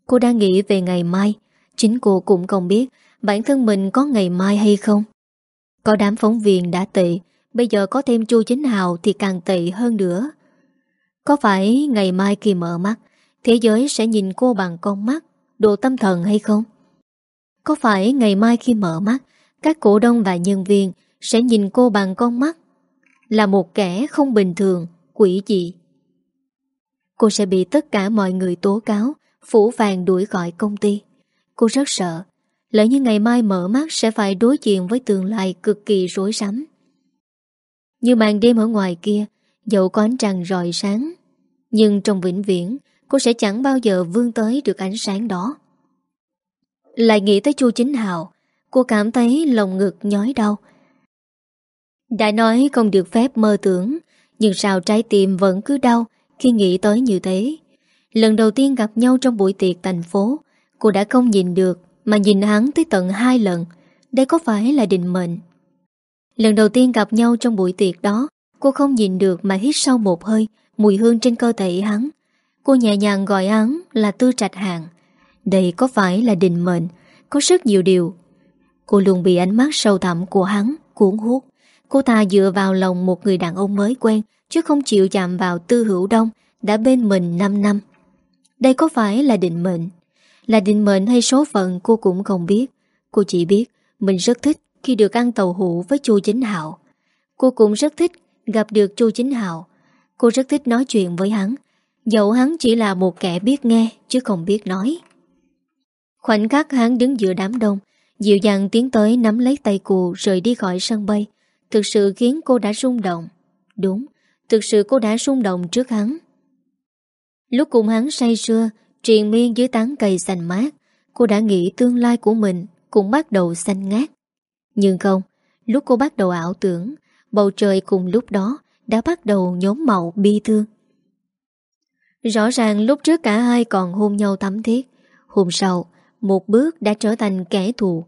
Cô đang nghĩ về ngày mai, Chính cô cũng không biết Bản thân mình có ngày mai hay không. Có đám phóng viên đã tệ, Bây giờ có thêm chu chính hào Thì càng tệ hơn nữa. Có phải ngày mai khi mở mắt, Thế giới sẽ nhìn cô bằng con mắt Đồ tâm thần hay không? Có phải ngày mai khi mở mắt, Các cổ đông và nhân viên Sẽ nhìn cô bằng con mắt là một kẻ không bình thường, quỷ dị. Cô sẽ bị tất cả mọi người tố cáo, phủ vàng đuổi khỏi công ty. Cô rất sợ, lỡ như ngày mai mở mắt sẽ phải đối diện với tương lai cực kỳ rối rắm. Như màn đêm ở ngoài kia, dẫu có ánh trăng rọi sáng, nhưng trong vĩnh viễn, cô sẽ chẳng bao giờ vươn tới được ánh sáng đó. Lại nghĩ tới chu chính hào, cô cảm thấy lòng ngực nhói đau, đã nói không được phép mơ tưởng, Nhưng sao trái tim vẫn cứ đau Khi nghĩ tới như thế? Lần đầu tiên gặp nhau trong buổi tiệc thành phố, Cô đã không nhìn được Mà nhìn hắn tới tận hai lần. Đây có phải là định mệnh? Lần đầu tiên gặp nhau trong buổi tiệc đó, Cô không nhìn được mà hít sâu một hơi, Mùi hương trên cơ thể hắn. Cô nhẹ nhàng gọi hắn là tư trạch hàng Đây có phải là định mệnh? Có rất nhiều điều. Cô luôn bị ánh mắt sâu thẳm của hắn Cuốn hút. Cô ta dựa vào lòng một người đàn ông mới quen, Chứ không chịu chạm vào tư hữu đông, Đã bên mình 5 năm. Đây có phải là định mệnh? Là định mệnh hay số phận cô cũng không biết. Cô chỉ biết, Mình rất thích khi được ăn tàu hũ với chu Chính Hạo. Cô cũng rất thích gặp được chu Chính Hạo. Cô rất thích nói chuyện với hắn. Dẫu hắn chỉ là một kẻ biết nghe, Chứ không biết nói. Khoảnh khắc hắn đứng giữa đám đông, Dịu dàng tiến tới nắm lấy tay cô, Rời đi khỏi sân bay. Thực sự khiến cô đã rung động. Đúng, thực sự cô đã rung động trước hắn. Lúc cùng hắn say sưa Triền miên dưới tán cây xanh mát Cô đã nghĩ tương lai của mình Cũng bắt đầu xanh ngát. Nhưng không Lúc cô bắt đầu ảo tưởng Bầu trời cùng lúc đó Đã bắt đầu nhóm màu bi thương. Rõ ràng lúc trước cả hai còn hôn nhau thắm thiết Hôm sau Một bước đã trở thành kẻ thù.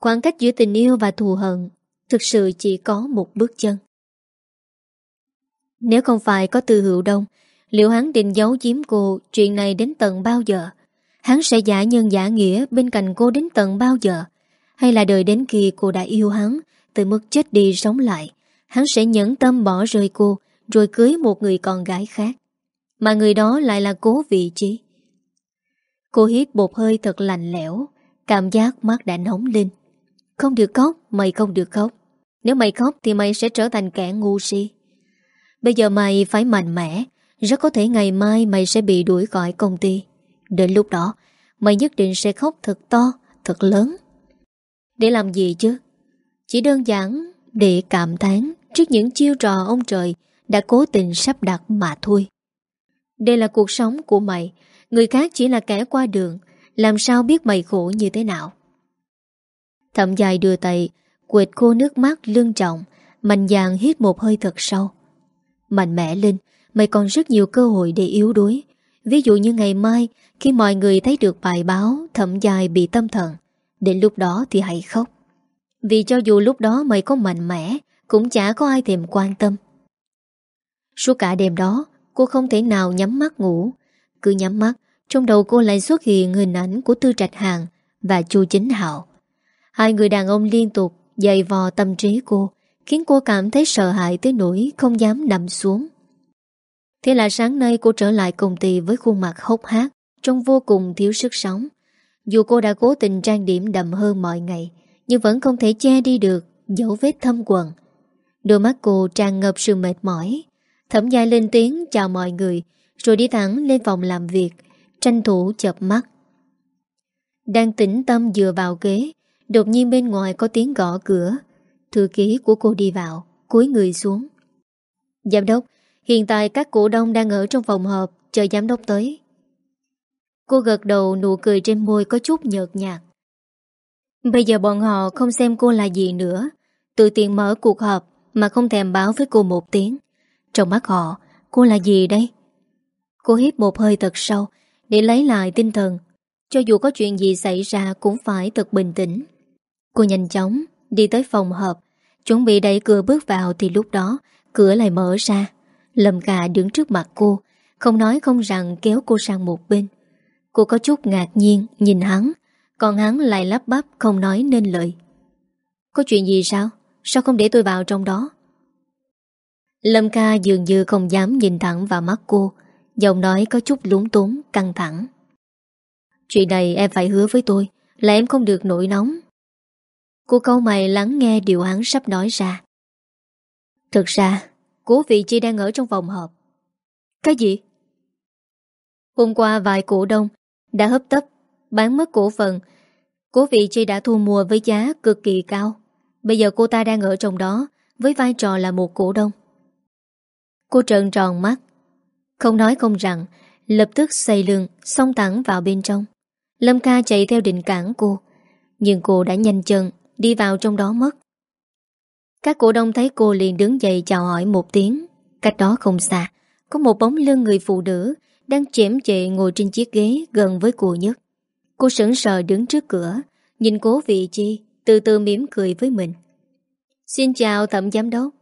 Khoảng cách giữa tình yêu và thù hận Thực sự chỉ có một bước chân. Nếu không phải có từ hữu đông, Liệu hắn định giấu giếm cô, Chuyện này đến tận bao giờ? Hắn sẽ giả nhân giả nghĩa Bên cạnh cô đến tận bao giờ? Hay là đợi đến khi cô đã yêu hắn, Từ mức chết đi sống lại, Hắn sẽ nhẫn tâm bỏ rơi cô, Rồi cưới một người con gái khác? Mà người đó lại là cố vị trí. Cô hít một hơi thật lạnh lẽo, Cảm giác mắt đã nóng lên. Không được khóc, mày không được khóc. Nếu mày khóc thì mày sẽ trở thành kẻ ngu si. Bây giờ mày phải mạnh mẽ Rất có thể ngày mai mày sẽ bị đuổi khỏi công ty. Đến lúc đó Mày nhất định sẽ khóc thật to Thật lớn. Để làm gì chứ? Chỉ đơn giản để cảm thán Trước những chiêu trò ông trời Đã cố tình sắp đặt mà thôi. Đây là cuộc sống của mày. Người khác chỉ là kẻ qua đường. Làm sao biết mày khổ như thế nào? Thậm dài đưa tay, Quệt khô nước mắt lưng trọng, Mạnh dạn hít một hơi thật sâu. Mạnh mẽ lên, Mày còn rất nhiều cơ hội để yếu đuối. Ví dụ như ngày mai, Khi mọi người thấy được bài báo thậm dài bị tâm thần. Đến lúc đó thì hãy khóc. Vì cho dù lúc đó mày có mạnh mẽ, Cũng chả có ai thèm quan tâm. Suốt cả đêm đó, Cô không thể nào nhắm mắt ngủ. Cứ nhắm mắt, Trong đầu cô lại xuất hiện hình ảnh của Tư Trạch Hàng Và Chu Chính Hạo. Hai người đàn ông liên tục Dày vò tâm trí cô, Khiến cô cảm thấy sợ hãi tới nỗi Không dám nằm xuống. Thế là sáng nay cô trở lại công ty Với khuôn mặt hốc hác, Trông vô cùng thiếu sức sống. Dù cô đã cố tình trang điểm đậm hơn mọi ngày, Nhưng vẫn không thể che đi được Dấu vết thâm quần Đôi mắt cô tràn ngập sự mệt mỏi. Thẩm dài lên tiếng chào mọi người, Rồi đi thẳng lên phòng làm việc, Tranh thủ chập mắt. Đang tĩnh tâm dựa vào ghế Đột nhiên bên ngoài có tiếng gõ cửa. Thư ký của cô đi vào, cúi người xuống. Giám đốc, Hiện tại các cổ đông đang ở trong phòng họp, Chờ giám đốc tới. Cô gật đầu nụ cười trên môi có chút nhợt nhạt. Bây giờ bọn họ không xem cô là gì nữa. Tự tiện mở cuộc họp Mà không thèm báo với cô một tiếng. Trong mắt họ, Cô là gì đây? Cô hít một hơi thật sâu Để lấy lại tinh thần. Cho dù có chuyện gì xảy ra Cũng phải thật bình tĩnh. Cô nhanh chóng đi tới phòng họp. Chuẩn bị đẩy cửa bước vào Thì lúc đó, cửa lại mở ra. Lâm gà đứng trước mặt cô, Không nói không rằng kéo cô sang một bên. Cô có chút ngạc nhiên Nhìn hắn, Còn hắn lại lắp bắp không nói nên lời. Có chuyện gì sao? Sao không để tôi vào trong đó? Lâm ca dường như không dám nhìn thẳng vào mắt cô, Giọng nói có chút lúng túng Căng thẳng. Chuyện này em phải hứa với tôi, Là em không được nổi nóng. Cô câu mày lắng nghe điều hắn sắp nói ra. Thực ra, Cố vị chi đang ở trong phòng họp. Cái gì? Hôm qua vài cổ đông Đã hấp tấp, Bán mất cổ phần. Cố vị chi đã thu mua với giá cực kỳ cao. Bây giờ cô ta đang ở trong đó, Với vai trò là một cổ đông. Cô trợn tròn mắt. Không nói không rằng, Lập tức xây lưng, Xông thẳng vào bên trong. Lâm ca chạy theo định cản cô. Nhưng cô đã nhanh chân Đi vào trong đó mất. Các cổ đông thấy cô liền đứng dậy chào hỏi một tiếng. Cách đó không xa, Có một bóng lưng người phụ nữ Đang chém chệ ngồi trên chiếc ghế gần với cô nhất. Cô sững sờ đứng trước cửa, Nhìn cố vị chi, Từ từ mỉm cười với mình. Xin chào, thẩm giám đốc.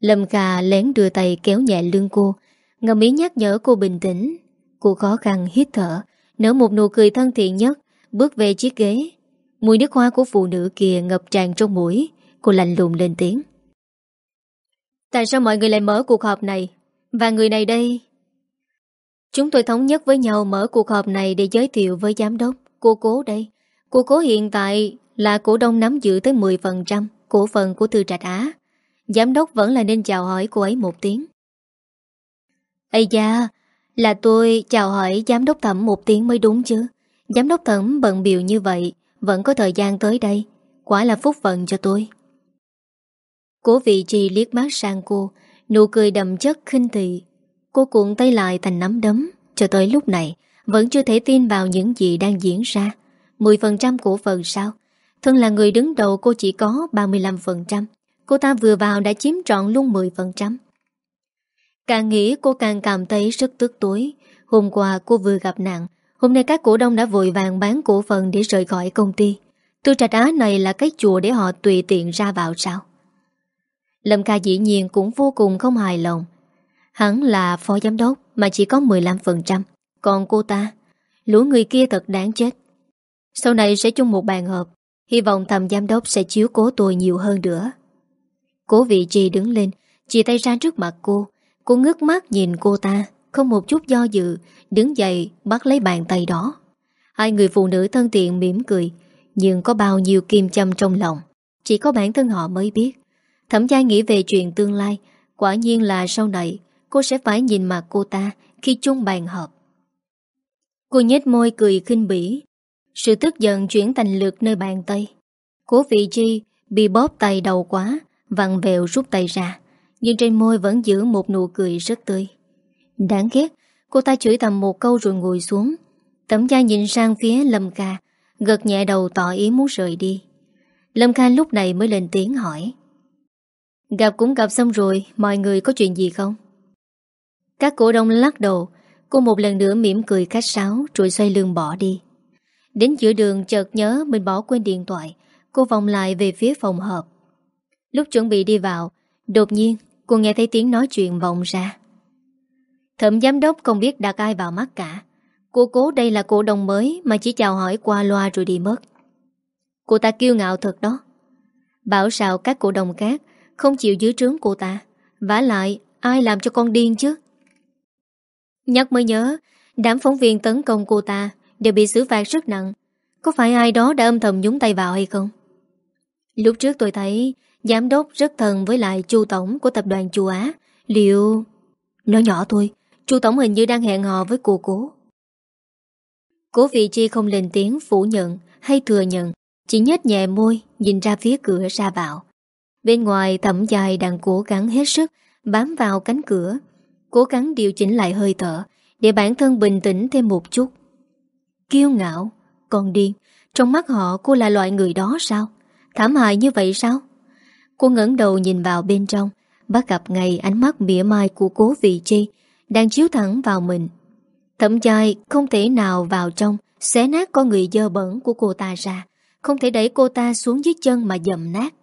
Lâm Kha lén đưa tay kéo nhẹ lưng cô, Ngầm ý nhắc nhở cô bình tĩnh. Cô khó khăn hít thở, Nở một nụ cười thân thiện nhất, Bước về chiếc ghế. Mùi nước hoa của phụ nữ kia ngập tràn trong mũi. Cô lạnh lùng lên tiếng. Tại sao mọi người lại mở cuộc họp này? Và người này đây? Chúng tôi thống nhất với nhau mở cuộc họp này Để giới thiệu với giám đốc, Cô cố đây. Cô cố hiện tại là cổ đông nắm giữ tới 10% cổ phần của Tư Trạch Á. Giám đốc vẫn là nên chào hỏi cô ấy một tiếng. Ây da, Là tôi chào hỏi giám đốc thẩm một tiếng mới đúng chứ. Giám đốc thẩm bận biểu như vậy vẫn có thời gian tới đây Quả là phúc phận cho tôi Cố vị trì liếc mắt sang cô, Nụ cười đầm chất khinh thị Cô cuộn tay lại thành nắm đấm Cho tới lúc này, Vẫn chưa thể tin vào những gì đang diễn ra 10% cổ phần sao Thân là người đứng đầu, cô chỉ có 35%. Cô ta vừa vào đã chiếm trọn luôn 10%. Càng nghĩ cô càng cảm thấy rất tức tối. Hôm qua cô vừa gặp nạn. Hôm nay các cổ đông đã vội vàng bán cổ phần để rời khỏi công ty. Tư trạch á này là cái chùa để họ tùy tiện ra vào sao? Lâm ca dĩ nhiên cũng vô cùng không hài lòng. Hắn là phó giám đốc mà chỉ có 15%. Còn cô ta, lũ người kia thật đáng chết. Sau này sẽ chung một bàn họp. Hy vọng thầm giám đốc sẽ chiếu cố tôi nhiều hơn nữa. Cố vị trì đứng lên, chỉ tay ra trước mặt cô. Cô ngước mắt nhìn cô ta, không một chút do dự, đứng dậy bắt lấy bàn tay đó. Hai người phụ nữ thân thiện mỉm cười, nhưng có bao nhiêu kim châm trong lòng. Chỉ có bản thân họ mới biết. Thẩm giai nghĩ về chuyện tương lai, quả nhiên là sau này cô sẽ phải nhìn mặt cô ta khi chung bàn họp. Cô nhếch môi cười khinh bỉ. Sự tức giận chuyển thành lực nơi bàn tay. Cố vị chi bị bóp tay đầu quá, vặn vẹo rút tay ra. Nhưng trên môi vẫn giữ một nụ cười rất tươi. Đáng ghét, cô ta chửi thầm một câu rồi ngồi xuống. tấm cha nhìn sang phía Lâm ca, gật nhẹ đầu tỏ ý muốn rời đi. Lâm ca lúc này mới lên tiếng hỏi. Gặp cũng gặp xong rồi, mọi người có chuyện gì không? Các cổ đông lắc đầu, cô một lần nữa mỉm cười khách sáo rồi xoay lưng bỏ đi. Đến giữa đường chợt nhớ mình bỏ quên điện thoại, cô vòng lại về phía phòng họp. Lúc chuẩn bị đi vào, đột nhiên cô nghe thấy tiếng nói chuyện vọng ra. Thẩm giám đốc không biết đặt ai vào mắt cả. Cô cố đây là cổ đông mới mà chỉ chào hỏi qua loa rồi đi mất. Cô ta kiêu ngạo thật đó. Bảo sao các cổ đông khác không chịu dưới trướng cô ta. vả lại, ai làm cho con điên chứ? Nhắc mới nhớ, đám phóng viên tấn công cô ta đều bị xử phạt rất nặng. Có phải ai đó đã âm thầm nhúng tay vào hay không? Lúc trước tôi thấy giám đốc rất thân với lại chu tổng của tập đoàn Chu Á. Liệu... Nói nhỏ thôi, chu tổng hình như đang hẹn hò với cô cố. Cố vị chi không lên tiếng phủ nhận hay thừa nhận, chỉ nhếch nhẹ môi nhìn ra phía cửa ra vào. Bên ngoài thẩm dài đang cố gắng hết sức bám vào cánh cửa, cố gắng điều chỉnh lại hơi thở để bản thân bình tĩnh thêm một chút. Kiêu ngạo, còn điên, trong mắt họ cô là loại người đó sao? Thảm hại như vậy sao? Cô ngẩng đầu nhìn vào bên trong, bắt gặp ngay ánh mắt mỉa mai của cố vị chi đang chiếu thẳng vào mình. Thẩm chai không thể nào vào trong xé nát con người dơ bẩn của cô ta ra, không thể đẩy cô ta xuống dưới chân mà dầm nát.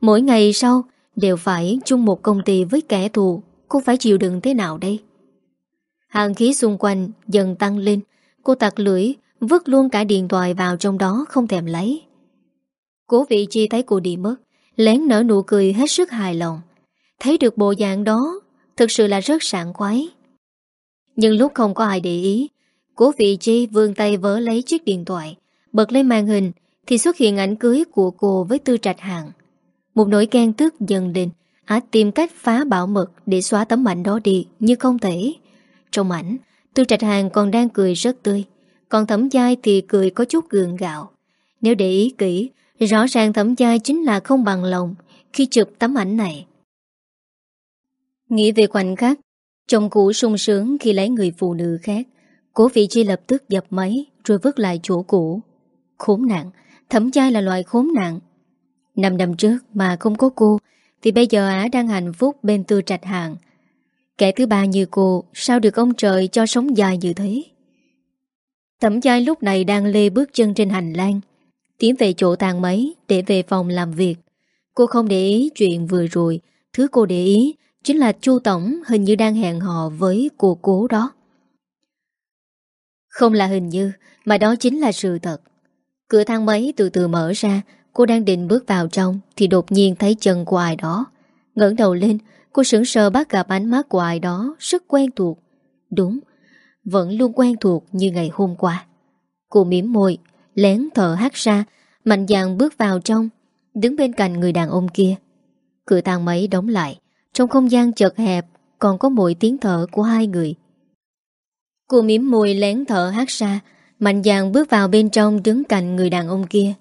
Mỗi ngày sau đều phải chung một công ty với kẻ thù, cô phải chịu đựng thế nào đây? Hàng khí xung quanh dần tăng lên, cô tặc lưỡi, vứt luôn cả điện thoại vào trong đó không thèm lấy. Cố vị chi thấy cô đi mất, lén nở nụ cười hết sức hài lòng. Thấy được bộ dạng đó, thực sự là rất sảng khoái. Nhưng lúc không có ai để ý, cố vị chi vươn tay vỡ lấy chiếc điện thoại, bật lên màn hình thì xuất hiện ảnh cưới của cô với tư trạch hàng. Một nỗi ghen tức dần lên, Á tìm cách phá bảo mật để xóa tấm ảnh đó đi, nhưng không thể. Trong ảnh, tư trạch hàng còn đang cười rất tươi, còn thẩm giai thì cười có chút gượng gạo. Nếu để ý kỹ, rõ ràng thẩm giai chính là không bằng lòng khi chụp tấm ảnh này. Nghĩ về khoảnh khắc, chồng cũ sung sướng khi lấy người phụ nữ khác, cố vị chi lập tức dập máy rồi vứt lại chỗ cũ. Khốn nạn, thẩm giai là loại khốn nạn. Năm năm trước mà không có cô, thì bây giờ Á đang hạnh phúc bên tư trạch hàng. Kẻ thứ ba như cô, sao được ông trời cho sống dài như thế? Thẩm giai lúc này đang lê bước chân trên hành lang, tiến về chỗ tàn máy để về phòng làm việc. Cô không để ý chuyện vừa rồi, thứ cô để ý chính là Chu Tổng hình như đang hẹn hò với cô cố đó. Không là hình như, mà đó chính là sự thật. Cửa thang máy từ từ mở ra, cô đang định bước vào trong thì đột nhiên thấy chân của ai đó. ngẩng đầu lên, cô sững sờ bắt gặp ánh mắt của ai đó rất quen thuộc. Đúng, vẫn luôn quen thuộc như ngày hôm qua. Cô mỉm môi, lén thở hát ra, mạnh dạn bước vào trong, đứng bên cạnh người đàn ông kia. Cửa thang máy đóng lại, trong không gian chật hẹp còn có mùi tiếng thở của hai người. Cô miếm môi lén thở hát ra, mạnh dạn bước vào bên trong đứng cạnh người đàn ông kia.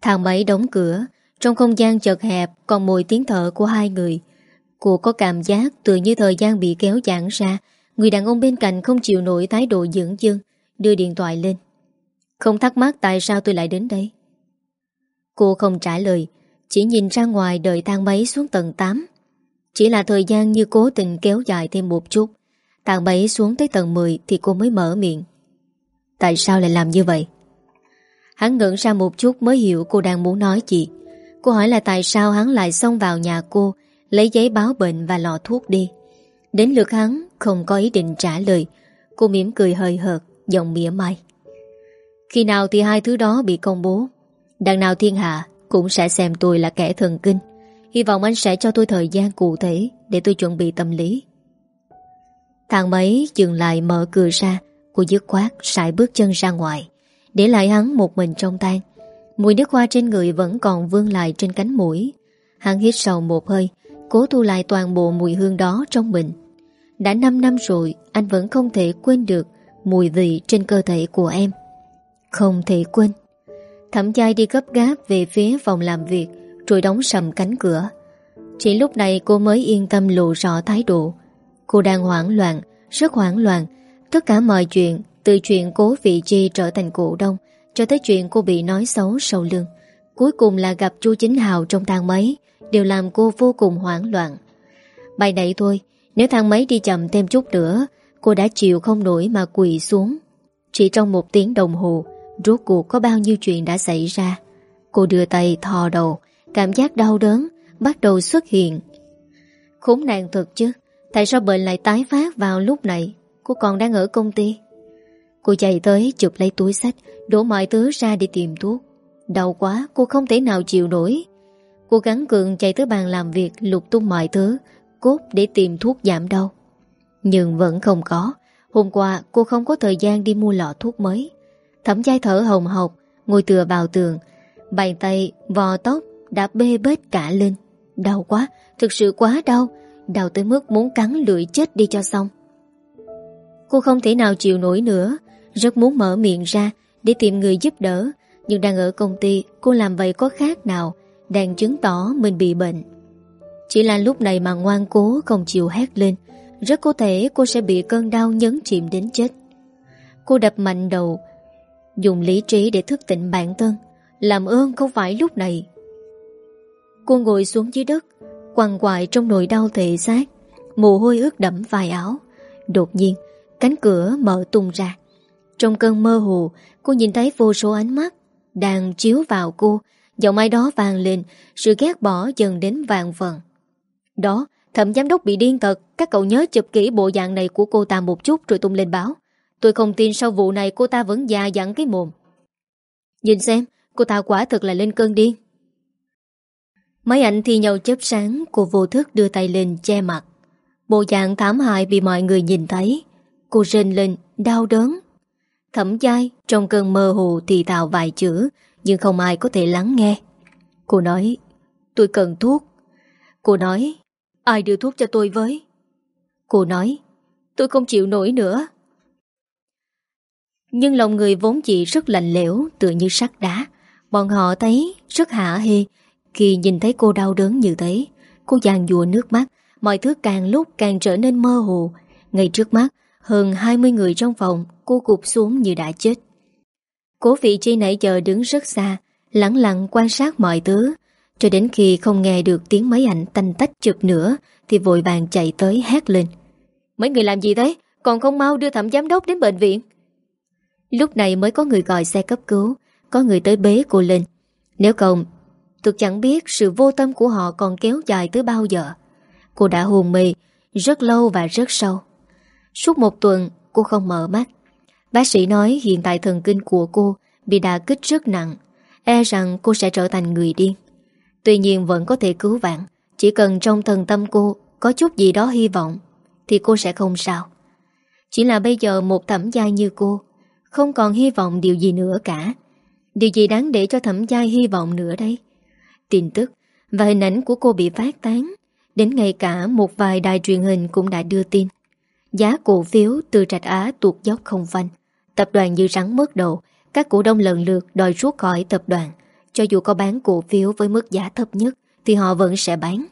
Thang máy đóng cửa, trong không gian chật hẹp còn mùi tiếng thở của hai người. Cô có cảm giác tự như thời gian bị kéo giãn ra, người đàn ông bên cạnh không chịu nổi thái độ dưỡng dưng, đưa điện thoại lên. Không thắc mắc tại sao tôi lại đến đây. Cô không trả lời Chỉ nhìn ra ngoài đợi thang máy xuống tầng 8 chỉ là thời gian như cố tình kéo dài thêm một chút. Tàng bẫy xuống tới tầng 10 Thì cô mới mở miệng. Tại sao lại làm như vậy? Hắn ngẩn ra một chút mới hiểu cô đang muốn nói gì. Cô hỏi là tại sao hắn lại xông vào nhà cô, Lấy giấy báo bệnh và lọ thuốc đi. Đến lượt hắn, không có ý định trả lời. Cô mỉm cười hơi hợt, Giọng mỉa mai. Khi nào thì hai thứ đó bị công bố? Đằng nào thiên hạ Cũng sẽ xem tôi là kẻ thần kinh. Hy vọng anh sẽ cho tôi thời gian cụ thể Để tôi chuẩn bị tâm lý. Thằng mấy dừng lại mở cửa ra, Cô dứt khoát sải bước chân ra ngoài, Để lại hắn một mình trong tan Mùi nước hoa trên người vẫn còn vương lại trên cánh mũi. Hắn hít sâu một hơi, Cố thu lại toàn bộ mùi hương đó trong mình. Đã 5 năm rồi, Anh vẫn không thể quên được Mùi vị trên cơ thể của em. Không thể quên. Thẩm chai đi gấp gáp về phía phòng làm việc rồi đóng sầm cánh cửa. Chỉ lúc này cô mới yên tâm lộ rõ thái độ. Cô đang hoảng loạn, Rất hoảng loạn. Tất cả mọi chuyện, Từ chuyện cố vị chi trở thành cổ đông, Cho tới chuyện cô bị nói xấu sau lưng. Cuối cùng là gặp chu Chính Hào trong thang máy, Đều làm cô vô cùng hoảng loạn. Bài này thôi, Nếu thang máy đi chậm thêm chút nữa, Cô đã chịu không nổi mà quỳ xuống. Chỉ trong một tiếng đồng hồ, Rốt cuộc có bao nhiêu chuyện đã xảy ra? Cô đưa tay thò đầu Cảm giác đau đớn Bắt đầu xuất hiện. Khốn nạn thật chứ Tại sao bệnh lại tái phát vào lúc này? Cô còn đang ở công ty. Cô chạy tới chụp lấy túi sách Đổ mọi thứ ra để tìm thuốc. Đau quá cô không thể nào chịu nổi. Cô gắng cường chạy tới bàn làm việc Lục tung mọi thứ Cốt để tìm thuốc giảm đau. Nhưng vẫn không có. Hôm qua cô không có thời gian đi mua lọ thuốc mới. Thẩm chai thở hồng hộc Ngồi tựa vào tường Bàn tay, vò tóc đã bê bết cả lên. Đau quá, thực sự quá đau. Đau tới mức muốn cắn lưỡi chết đi cho xong. Cô không thể nào chịu nổi nữa. Rất muốn mở miệng ra Để tìm người giúp đỡ. Nhưng đang ở công ty Cô làm vậy có khác nào. Đang chứng tỏ mình bị bệnh. Chỉ là lúc này mà ngoan cố không chịu hét lên. Rất có thể cô sẽ bị cơn đau nhấn chìm đến chết. Cô đập mạnh đầu Dùng lý trí để thức tỉnh bản thân. Làm ơn không phải lúc này. Cô ngồi xuống dưới đất, Quằn quại trong nỗi đau thể xác, Mồ hôi ướt đẫm vai áo. Đột nhiên, Cánh cửa mở tung ra. Trong cơn mơ hồ, Cô nhìn thấy vô số ánh mắt Đang chiếu vào cô. Giọng ai đó vang lên, Sự ghét bỏ dần đến vàng phần. Đó, Thẩm giám đốc bị điên tật Các cậu nhớ chụp kỹ bộ dạng này của cô ta một chút Rồi tung lên báo. Tôi không tin sau vụ này cô ta vẫn già dặn cái mồm. Nhìn xem, Cô ta quả thực là lên cơn điên. Mấy ảnh thi nhau chớp sáng, Cô vô thức đưa tay lên che mặt. Bộ dạng thảm hại bị mọi người nhìn thấy. Cô rên lên, Đau đớn. Thẩm dai trong cơn mơ hồ thì thào vài chữ, Nhưng không ai có thể lắng nghe. Cô nói, Tôi cần thuốc. Cô nói, Ai đưa thuốc cho tôi với? Cô nói, Tôi không chịu nổi nữa. Nhưng lòng người vốn chỉ rất lạnh lẽo, Tựa như sắt đá. Bọn họ thấy rất hạ hê khi nhìn thấy cô đau đớn như thế, Cô giàn dùa nước mắt, Mọi thứ càng lúc càng trở nên mơ hồ. Ngay trước mắt, Hơn 20 người trong phòng Cô cụp xuống như đã chết. Cố vị chi nãy giờ đứng rất xa Lặng lặng quan sát mọi thứ. Cho đến khi không nghe được tiếng máy ảnh tanh tách chụp nữa, Thì vội vàng chạy tới hét lên. Mấy người làm gì thế? Còn không mau đưa thẩm giám đốc đến bệnh viện. Lúc này mới có người gọi xe cấp cứu, Có người tới bế cô lên. Nếu không Tôi chẳng biết sự vô tâm của họ còn kéo dài tới bao giờ. Cô đã hồn mê, Rất lâu và rất sâu. Suốt một tuần, cô không mở mắt. Bác sĩ nói hiện tại thần kinh của cô Bị đả kích rất nặng E rằng cô sẽ trở thành người điên. Tuy nhiên vẫn có thể cứu vãn, Chỉ cần trong thần tâm cô Có chút gì đó hy vọng, Thì cô sẽ không sao. Chỉ là bây giờ một thẩm giai như cô, Không còn hy vọng điều gì nữa cả. Điều gì đáng để cho thẩm giai hy vọng nữa đây Tin tức. Và hình ảnh của cô bị phát tán. Đến ngay cả một vài đài truyền hình cũng đã đưa tin. Giá cổ phiếu từ Trạch Á tuột dốc không phanh. Tập đoàn như rắn mất đầu, Các cổ đông lần lượt đòi rút khỏi tập đoàn. Cho dù có bán cổ phiếu với mức giá thấp nhất, Thì họ vẫn sẽ bán.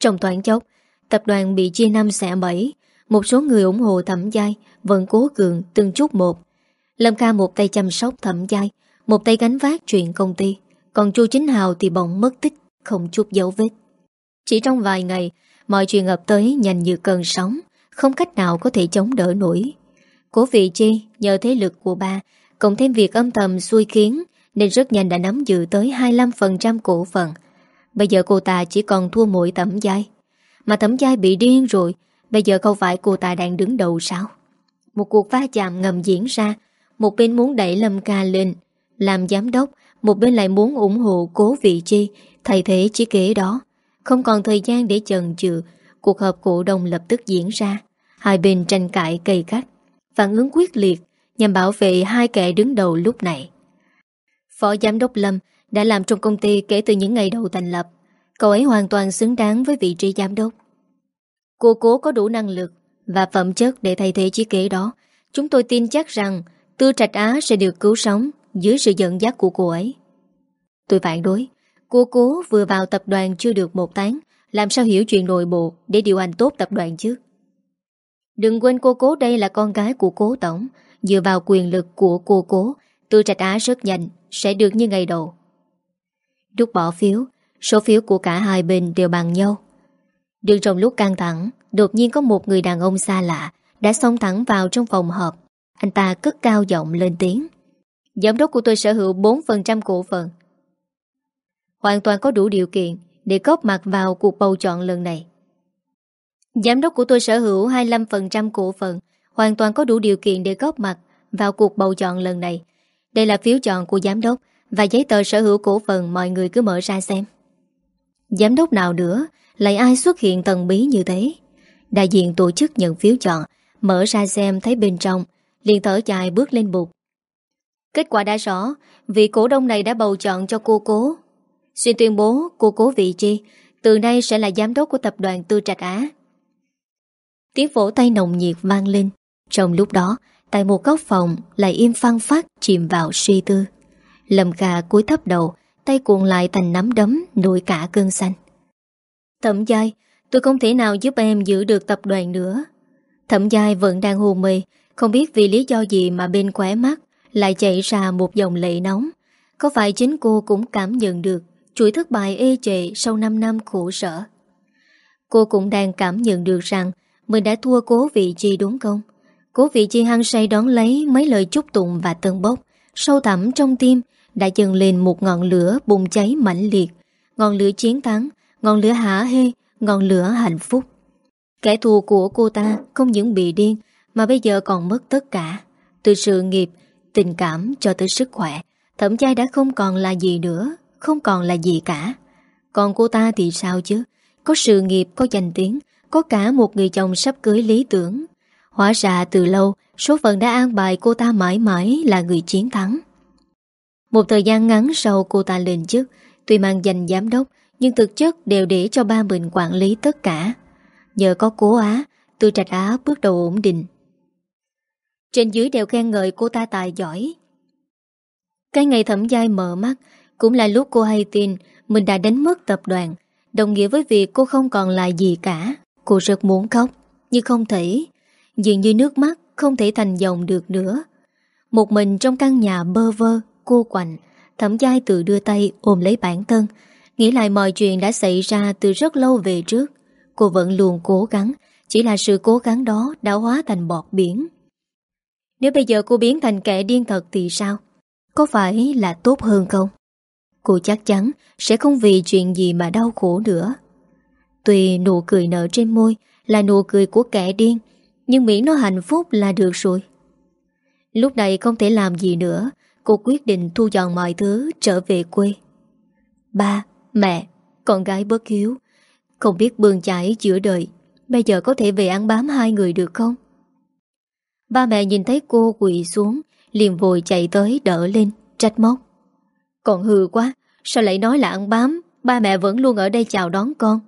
Trong toán chốc, Tập đoàn bị chia năm xẻ bảy. Một số người ủng hộ thẩm giai Vẫn cố cường từng chút một. Lâm Kha một tay chăm sóc thẩm giai, Một tay gánh vác chuyện công ty. Còn Chu Chính Hào thì bỗng mất tích, Không chút dấu vết. Chỉ trong vài ngày, Mọi chuyện ập tới nhanh như cơn sóng, Không cách nào có thể chống đỡ nổi. Cố vị chi nhờ thế lực của ba, Cộng thêm việc âm thầm xui khiến, Nên rất nhanh đã nắm giữ tới 25% cổ phần. Bây giờ cô ta chỉ còn thua mỗi tẩm giai. Mà tẩm giai bị điên rồi, Bây giờ không phải cô ta đang đứng đầu sao? Một cuộc va chạm ngầm diễn ra, Một bên muốn đẩy Lâm Ca lên, Làm giám đốc một bên lại muốn ủng hộ cố vị chi, Thay thế chiếc ghế đó. Không còn thời gian để chần chừ, Cuộc họp cổ đông lập tức diễn ra. Hai bên tranh cãi cây cắt Phản ứng quyết liệt Nhằm bảo vệ hai kẻ đứng đầu lúc này. Phó giám đốc Lâm Đã làm trong công ty kể từ những ngày đầu thành lập. Cậu ấy hoàn toàn xứng đáng với vị trí giám đốc. Cô cố có đủ năng lực Và phẩm chất để thay thế chiếc ghế đó. Chúng tôi tin chắc rằng Tư Trạch Á sẽ được cứu sống. Dưới sự dẫn dắt của cô ấy. Tôi phản đối. Cô cố vừa vào tập đoàn chưa được một tháng, Làm sao hiểu chuyện nội bộ Để điều hành tốt tập đoàn chứ? Đừng quên cô cố đây là con gái của cố tổng. Dựa vào quyền lực của cô cố Tư Trạch Á rất nhanh, Sẽ được như ngày đầu. Lúc bỏ phiếu, Số phiếu của cả hai bên đều bằng nhau. Đường trong lúc căng thẳng, Đột nhiên có một người đàn ông xa lạ Đã xông thẳng vào trong phòng họp. Anh ta cất cao giọng lên tiếng. Giám đốc của tôi sở hữu 4% cổ phần. Hoàn toàn có đủ điều kiện Để góp mặt vào cuộc bầu chọn lần này. Giám đốc của tôi sở hữu 25% cổ phần, Hoàn toàn có đủ điều kiện để góp mặt Vào cuộc bầu chọn lần này. Đây là phiếu chọn của giám đốc Và giấy tờ sở hữu cổ phần, mọi người cứ mở ra xem. Giám đốc nào nữa, Lại ai xuất hiện tầng bí như thế? Đại diện tổ chức nhận phiếu chọn, Mở ra xem thấy bên trong, liền thở dài bước lên bục. Kết quả đã rõ, Vị cổ đông này đã bầu chọn cho cô cố. Xuyên tuyên bố, cô cố vị chi, Từ nay sẽ là giám đốc của tập đoàn Tư Trạch Á. Tiếng vỗ tay nồng nhiệt vang lên. Trong lúc đó, Tại một góc phòng, lại im phăng phát Chìm vào suy tư. Lâm gà cúi thấp đầu, Tay cuộn lại thành nắm đấm nổi cả cơn xanh. Thẩm giai, Tôi không thể nào giúp em giữ được tập đoàn nữa. Thẩm giai vẫn đang hù mê, Không biết vì lý do gì mà bên khóe mắt lại chảy ra một dòng lệ nóng. Có phải chính cô cũng cảm nhận được Chuỗi thất bại ê chệ Sau 5 năm khổ sở? Cô cũng đang cảm nhận được rằng Mình đã thua cố vị chi đúng không? Cố vị chi hăng say đón lấy Mấy lời chúc tụng và tân bốc. Sâu thẳm trong tim Đã dần lên một ngọn lửa bùng cháy mãnh liệt. Ngọn lửa chiến thắng Ngọn lửa hả hê Ngọn lửa hạnh phúc. Kẻ thù của cô ta không những bị điên Mà bây giờ còn mất tất cả. Từ sự nghiệp, tình cảm cho tới sức khỏe. Thẩm chai đã không còn là gì nữa Không còn là gì cả. Còn cô ta thì sao chứ? Có sự nghiệp, có danh tiếng Có cả một người chồng sắp cưới lý tưởng. Hóa ra từ lâu Số phận đã an bài cô ta mãi mãi Là người chiến thắng. Một thời gian ngắn sau cô ta lên chức Tuy mang danh giám đốc Nhưng thực chất đều để cho ba mình quản lý tất cả. Nhờ có cố Á Tư Trạch Á bước đầu ổn định. Trên dưới đều khen ngợi cô ta tài giỏi. Cái ngày thẩm giai mở mắt, Cũng là lúc cô hay tin Mình đã đánh mất tập đoàn, Đồng nghĩa với việc cô không còn là gì cả. Cô rất muốn khóc, Nhưng không thể. Dường như nước mắt không thể thành dòng được nữa. Một mình trong căn nhà bơ vơ, Cô quạnh, Thẩm giai tự đưa tay ôm lấy bản thân. Nghĩ lại mọi chuyện đã xảy ra từ rất lâu về trước, Cô vẫn luôn cố gắng, Chỉ là sự cố gắng đó đã hóa thành bọt biển. Nếu bây giờ cô biến thành kẻ điên thật thì sao? Có phải là tốt hơn không? Cô chắc chắn sẽ không vì chuyện gì mà đau khổ nữa Tuy nụ cười nở trên môi Là nụ cười của kẻ điên Nhưng miễn nó hạnh phúc là được rồi Lúc này không thể làm gì nữa Cô quyết định thu dọn mọi thứ trở về quê Ba, mẹ, con gái bất hiếu Không biết bươn chải giữa đời Bây giờ có thể về ăn bám hai người được không? Ba mẹ nhìn thấy cô quỳ xuống, Liền vội chạy tới đỡ lên, Trách móc. Còn hư quá, Sao lại nói là ăn bám, Ba mẹ vẫn luôn ở đây chào đón con?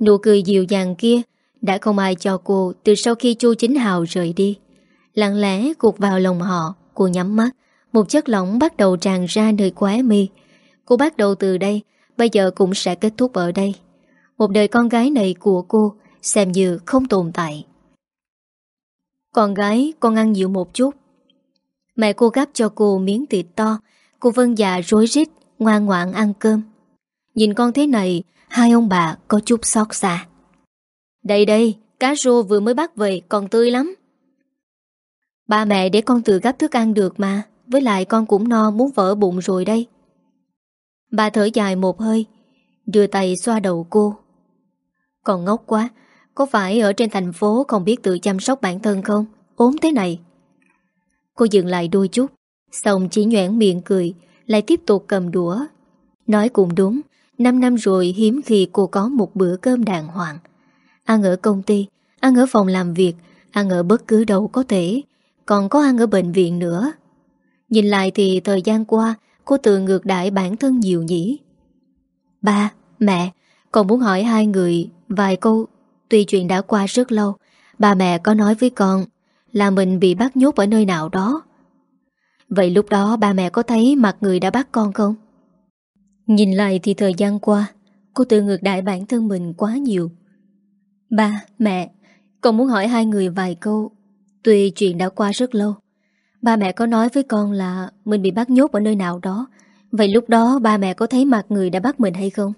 Nụ cười dịu dàng kia, Đã không ai cho cô Từ sau khi chu Chính Hào rời đi. Lặng lẽ cuộc vào lòng họ, Cô nhắm mắt, Một chất lỏng bắt đầu tràn ra nơi khóe mi. Cô bắt đầu từ đây, Bây giờ cũng sẽ kết thúc ở đây. Một đời con gái này của cô, Xem như không tồn tại. Con gái, con ăn nhiều một chút. Mẹ cô gắp cho cô miếng thịt to. Cô vân dạ rối rít, Ngoan ngoạn ăn cơm. Nhìn con thế này, Hai ông bà có chút xót xa. Đây đây, Cá rô vừa mới bắt về, còn tươi lắm. Ba mẹ để con tự gấp thức ăn được mà, Với lại con cũng no muốn vỡ bụng rồi đây. Bà thở dài một hơi, Đưa tay xoa đầu cô. Còn ngốc quá có phải ở trên thành phố không biết tự chăm sóc bản thân không? Ốm thế này. Cô dừng lại đôi chút. Xong chỉ nhoảng miệng cười Lại tiếp tục cầm đũa. Nói cũng đúng 5 năm rồi hiếm khi cô có một bữa cơm đàng hoàng. Ăn ở công ty Ăn ở phòng làm việc Ăn ở bất cứ đâu có thể Còn có ăn ở bệnh viện nữa. Nhìn lại thì thời gian qua Cô tự ngược đãi bản thân nhiều nhỉ. Ba, mẹ Còn muốn hỏi hai người Vài câu Tuy chuyện đã qua rất lâu Ba mẹ có nói với con Là mình bị bắt nhốt ở nơi nào đó Vậy lúc đó ba mẹ có thấy mặt người đã bắt con không? Nhìn lại thì thời gian qua Cô tự ngược đại bản thân mình quá nhiều Ba, mẹ Con muốn hỏi hai người vài câu Tuy chuyện đã qua rất lâu Ba mẹ có nói với con là Mình bị bắt nhốt ở nơi nào đó Vậy lúc đó ba mẹ có thấy mặt người đã bắt mình hay không?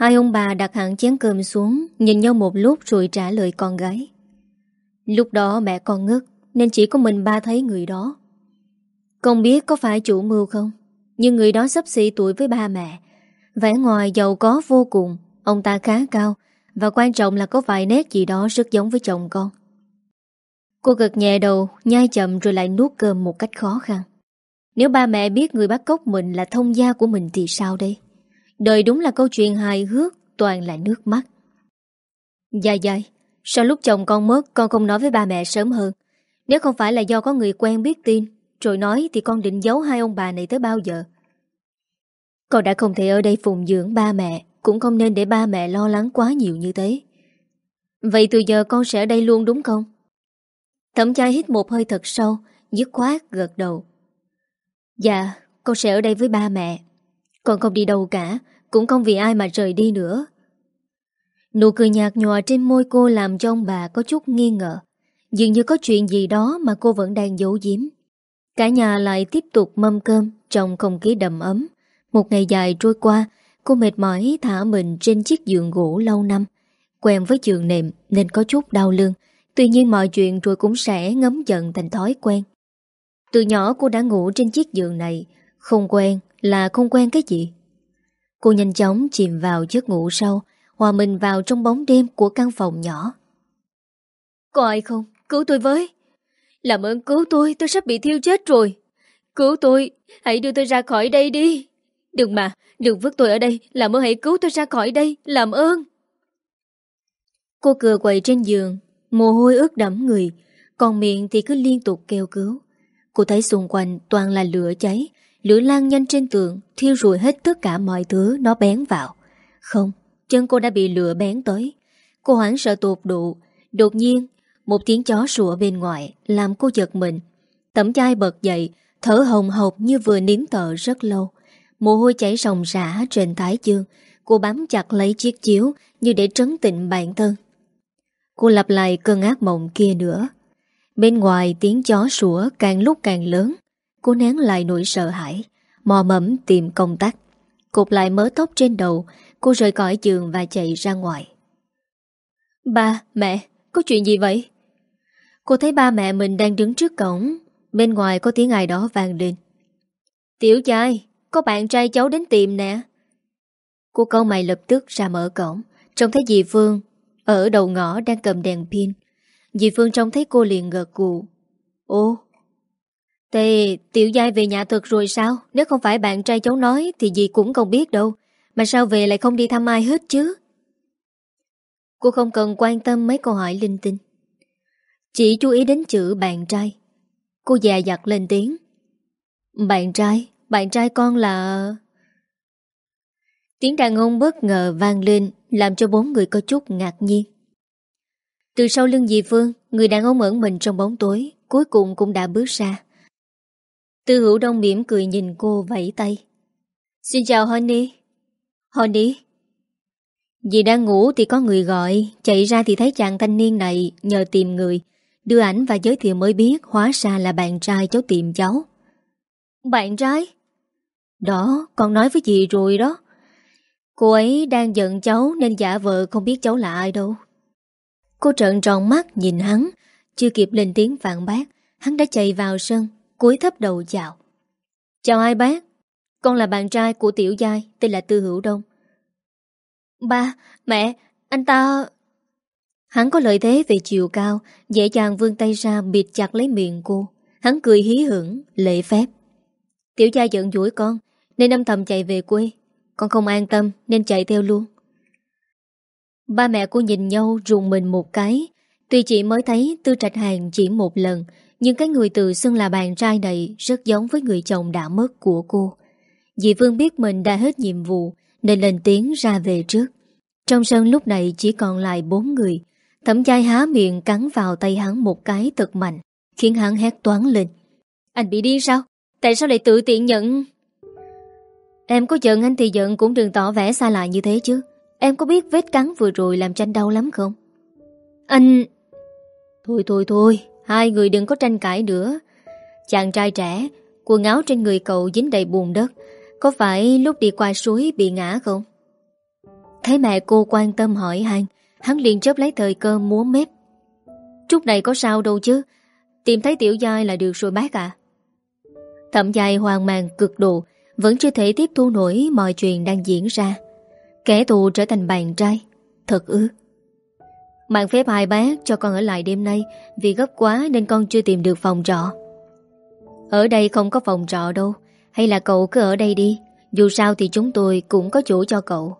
Hai ông bà đặt hẳn chén cơm xuống, Nhìn nhau một lúc rồi trả lời con gái. Lúc đó mẹ con ngất, Nên chỉ có mình ba thấy người đó. Con biết có phải chủ mưu không? Nhưng người đó sắp xỉ tuổi với ba mẹ. Vẻ ngoài giàu có vô cùng, Ông ta khá cao, Và quan trọng là có vài nét gì đó rất giống với chồng con. Cô gật nhẹ đầu, Nhai chậm rồi lại nuốt cơm một cách khó khăn. Nếu ba mẹ biết người bắt cóc mình Là thông gia của mình thì sao đây? Đời đúng là câu chuyện hài hước, Toàn là nước mắt. Dài dài Sao lúc chồng con mất, con không nói với ba mẹ sớm hơn. Nếu không phải là do có người quen biết tin, Rồi nói thì con định giấu hai ông bà này tới bao giờ? Con đã không thể ở đây phụng dưỡng ba mẹ, Cũng không nên để ba mẹ lo lắng quá nhiều như thế. Vậy từ giờ con sẽ ở đây luôn đúng không? Thẩm trai hít một hơi thật sâu, Dứt khoát gật đầu. Dạ con sẽ ở đây với ba mẹ. Con không đi đâu cả Cũng không vì ai mà rời đi nữa Nụ cười nhạt nhòa trên môi cô làm cho ông bà có chút nghi ngờ. Dường như có chuyện gì đó mà cô vẫn đang giấu giếm. Cả nhà lại tiếp tục mâm cơm trong không khí đầm ấm. Một ngày dài trôi qua, cô mệt mỏi thả mình trên chiếc giường gỗ lâu năm. Quen với giường nệm nên có chút đau lưng. Tuy nhiên mọi chuyện rồi cũng sẽ ngấm dần thành thói quen. Từ nhỏ cô đã ngủ trên chiếc giường này. Không quen là không quen cái gì. Cô nhanh chóng chìm vào giấc ngủ sâu hòa mình vào trong bóng đêm của căn phòng nhỏ. Có ai không? Cứu tôi với! Làm ơn cứu tôi, tôi sắp bị thiêu chết rồi. Cứu tôi, hãy đưa tôi ra khỏi đây đi. Đừng mà, đừng vứt tôi ở đây, làm ơn hãy cứu tôi ra khỏi đây, làm ơn. Cô cửa quậy trên giường, mồ hôi ướt đẫm người, còn miệng thì cứ liên tục kêu cứu. Cô thấy xung quanh toàn là lửa cháy, lửa lan nhanh trên tường, thiêu rùi hết tất cả mọi thứ nó bén vào. Không, Chân cô đã bị lửa bén tới. Cô hoảng sợ tột độ. Đột nhiên Một tiếng chó sủa bên ngoài Làm cô giật mình. Tẩm chai bật dậy Thở hồng hộc như vừa nín thở rất lâu. Mồ hôi chảy sòng rã trên thái dương. Cô bám chặt lấy chiếc chiếu Như để trấn tịnh bản thân. Cô lặp lại cơn ác mộng kia nữa. Bên ngoài tiếng chó sủa càng lúc càng lớn. Cô nén lại nỗi sợ hãi Mò mẫm tìm công tắc Cột lại mớ tóc trên đầu Cô rời khỏi giường và chạy ra ngoài. Ba, mẹ, có chuyện gì vậy? Cô thấy ba mẹ mình đang đứng trước cổng Bên ngoài có tiếng ai đó vang lên. Tiểu trai, có bạn trai cháu đến tìm nè. Cô câu mày lập tức ra mở cổng Trông thấy dì Phương Ở đầu ngõ đang cầm đèn pin. Dì Phương trông thấy cô liền gật gù. Ô Tề, tiểu giai về nhà thật rồi sao? Nếu không phải bạn trai cháu nói Thì dì cũng không biết đâu. Mà sao về lại không đi thăm ai hết chứ? Cô không cần quan tâm mấy câu hỏi linh tinh. Chỉ chú ý đến chữ bạn trai. Cô già giặt lên tiếng. Bạn trai Bạn trai con là Tiếng đàn ông bất ngờ vang lên, Làm cho bốn người có chút ngạc nhiên. Từ sau lưng dì Phương, Người đàn ông ẩn mình trong bóng tối, Cuối cùng cũng đã bước ra Tư hữu đông mỉm cười nhìn cô vẫy tay. Xin chào Honey. Honey? Dì đang ngủ thì có người gọi. Chạy ra thì thấy chàng thanh niên này Nhờ tìm người. Đưa ảnh và giới thiệu mới biết Hóa ra là bạn trai cháu tìm cháu. Bạn trai? Đó, con nói với dì rồi đó. Cô ấy đang giận cháu nên giả vợ không biết cháu là ai đâu. Cô trợn tròn mắt nhìn hắn, chưa kịp lên tiếng phản bác, hắn đã chạy vào sân, cúi thấp đầu chào. Chào hai bác, con là bạn trai của Tiểu Giai, tên là Tư Hữu Đông. Ba, mẹ, anh ta... Hắn có lợi thế về chiều cao, dễ dàng vươn tay ra bịt chặt lấy miệng cô. Hắn cười hí hưởng, lệ phép. Tiểu Giai giận dỗi con, nên âm thầm chạy về quê. Con không an tâm nên chạy theo luôn. Ba mẹ cô nhìn nhau rùng mình một cái. Tuy chị mới thấy Tư Trạch Hàng chỉ một lần, nhưng cái người tự xưng là bạn trai này rất giống với người chồng đã mất của cô. Dì Vương biết mình đã hết nhiệm vụ nên lên tiếng ra về trước. Trong sân lúc này chỉ còn lại bốn người. Thẩm chai há miệng cắn vào tay hắn một cái thật mạnh, khiến hắn hét toán lên. Anh bị điên sao? Tại sao lại tự tiện nhận... Em có giận anh thì giận cũng đừng tỏ vẻ xa lạ như thế chứ. Em có biết vết cắn vừa rồi làm tranh đau lắm không? Anh... Thôi thôi thôi, hai người đừng có tranh cãi nữa. Chàng trai trẻ, quần áo trên người cậu dính đầy bùn đất. Có phải lúc đi qua suối bị ngã không? Thấy mẹ cô quan tâm hỏi han Hắn liền chớp lấy thời cơ múa mép Trúc này có sao đâu chứ Tìm thấy tiểu giai là được rồi bác à Thẩm giai hoang mang cực độ Vẫn chưa thể tiếp thu nổi Mọi chuyện đang diễn ra Kẻ thù trở thành bạn trai Thật ư Mạng phép hai bác cho con ở lại đêm nay Vì gấp quá nên con chưa tìm được phòng trọ Ở đây không có phòng trọ đâu Hay là cậu cứ ở đây đi Dù sao thì chúng tôi cũng có chỗ cho cậu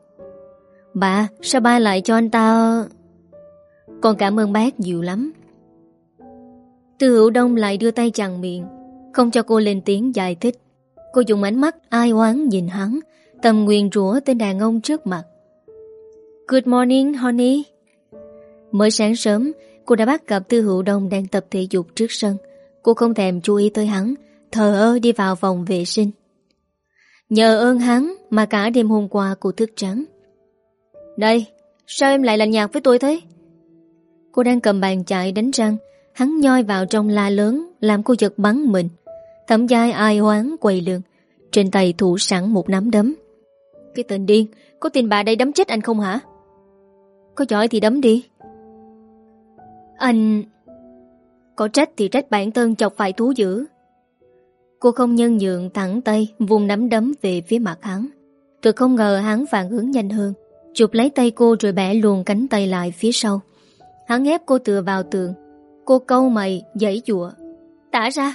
Bà, sao ba lại cho anh ta... Con cảm ơn bác nhiều lắm. từ hữu đông lại đưa tay chặn miệng, không cho cô lên tiếng giải thích. Cô dùng ánh mắt ai oán nhìn hắn, tầm nguyện rủa tên đàn ông trước mặt. Good morning, honey. Mới sáng sớm, cô đã bắt gặp Tư Hữu Đông đang tập thể dục trước sân. Cô không thèm chú ý tới hắn, thờ ơ đi vào phòng vệ sinh. Nhờ ơn hắn mà cả đêm hôm qua cô thức trắng. Đây, sao em lại lạnh nhạt với tôi thế? Cô đang cầm bàn chạy đánh răng Hắn nhoi vào trong la lớn Làm cô giật bắn mình Thẩm giai ai hoáng quầy lường Trên tay thủ sẵn một nắm đấm Cái tên điên Có tin bà đây đấm chết anh không hả Có giỏi thì đấm đi anh Có trách thì trách bản thân chọc phải thú dữ. Cô không nhân nhượng thẳng tay, Vùng nắm đấm về phía mặt hắn. Tôi không ngờ hắn phản ứng nhanh hơn. Chụp lấy tay cô rồi bẻ luồn cánh tay lại phía sau. Hắn ép cô tựa vào tường. Cô câu mày dãy dụa Tả ra.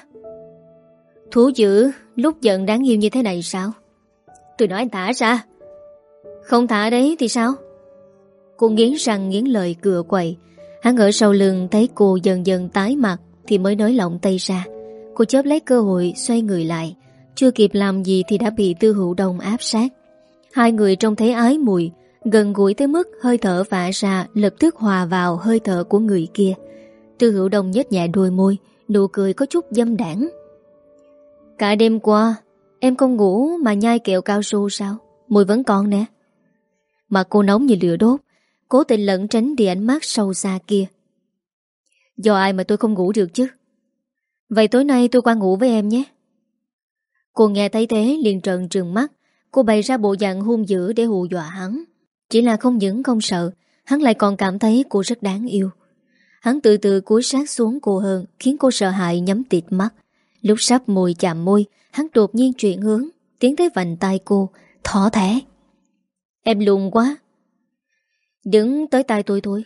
Thú dữ, lúc giận đáng yêu như thế này sao? Tôi nói tả thả ra. Không thả đấy thì sao? Cô nghiến răng nghiến lời cửa quậy. Hắn ở sau lưng thấy cô dần dần tái mặt Thì mới nới lỏng tay ra Cô chớp lấy cơ hội xoay người lại Chưa kịp làm gì thì đã bị tư hữu đông áp sát Hai người trông thấy ái mùi Gần gũi tới mức hơi thở vả ra lập tức hòa vào hơi thở của người kia. Tư hữu đông nhếch nhẹ đôi môi, nụ cười có chút dâm đảng. Cả đêm qua, em không ngủ mà nhai kẹo cao su sao? Mùi vẫn còn nè. Mà cô nóng như lửa đốt, cố tình lẫn tránh đi ánh mắt sâu xa kia. Do ai mà tôi không ngủ được chứ? Vậy tối nay tôi qua ngủ với em nhé. Cô nghe thấy thế liền trợn trừng mắt, cô bày ra bộ dạng hung dữ để hù dọa hắn. Chỉ là không những không sợ Hắn lại còn cảm thấy cô rất đáng yêu Hắn từ từ cúi sát xuống cô hơn Khiến cô sợ hãi nhắm tịt mắt Lúc sắp môi chạm môi Hắn đột nhiên chuyển hướng Tiến tới vành tay cô Thỏ thẻ Em lùn quá Đứng tới tay tôi thôi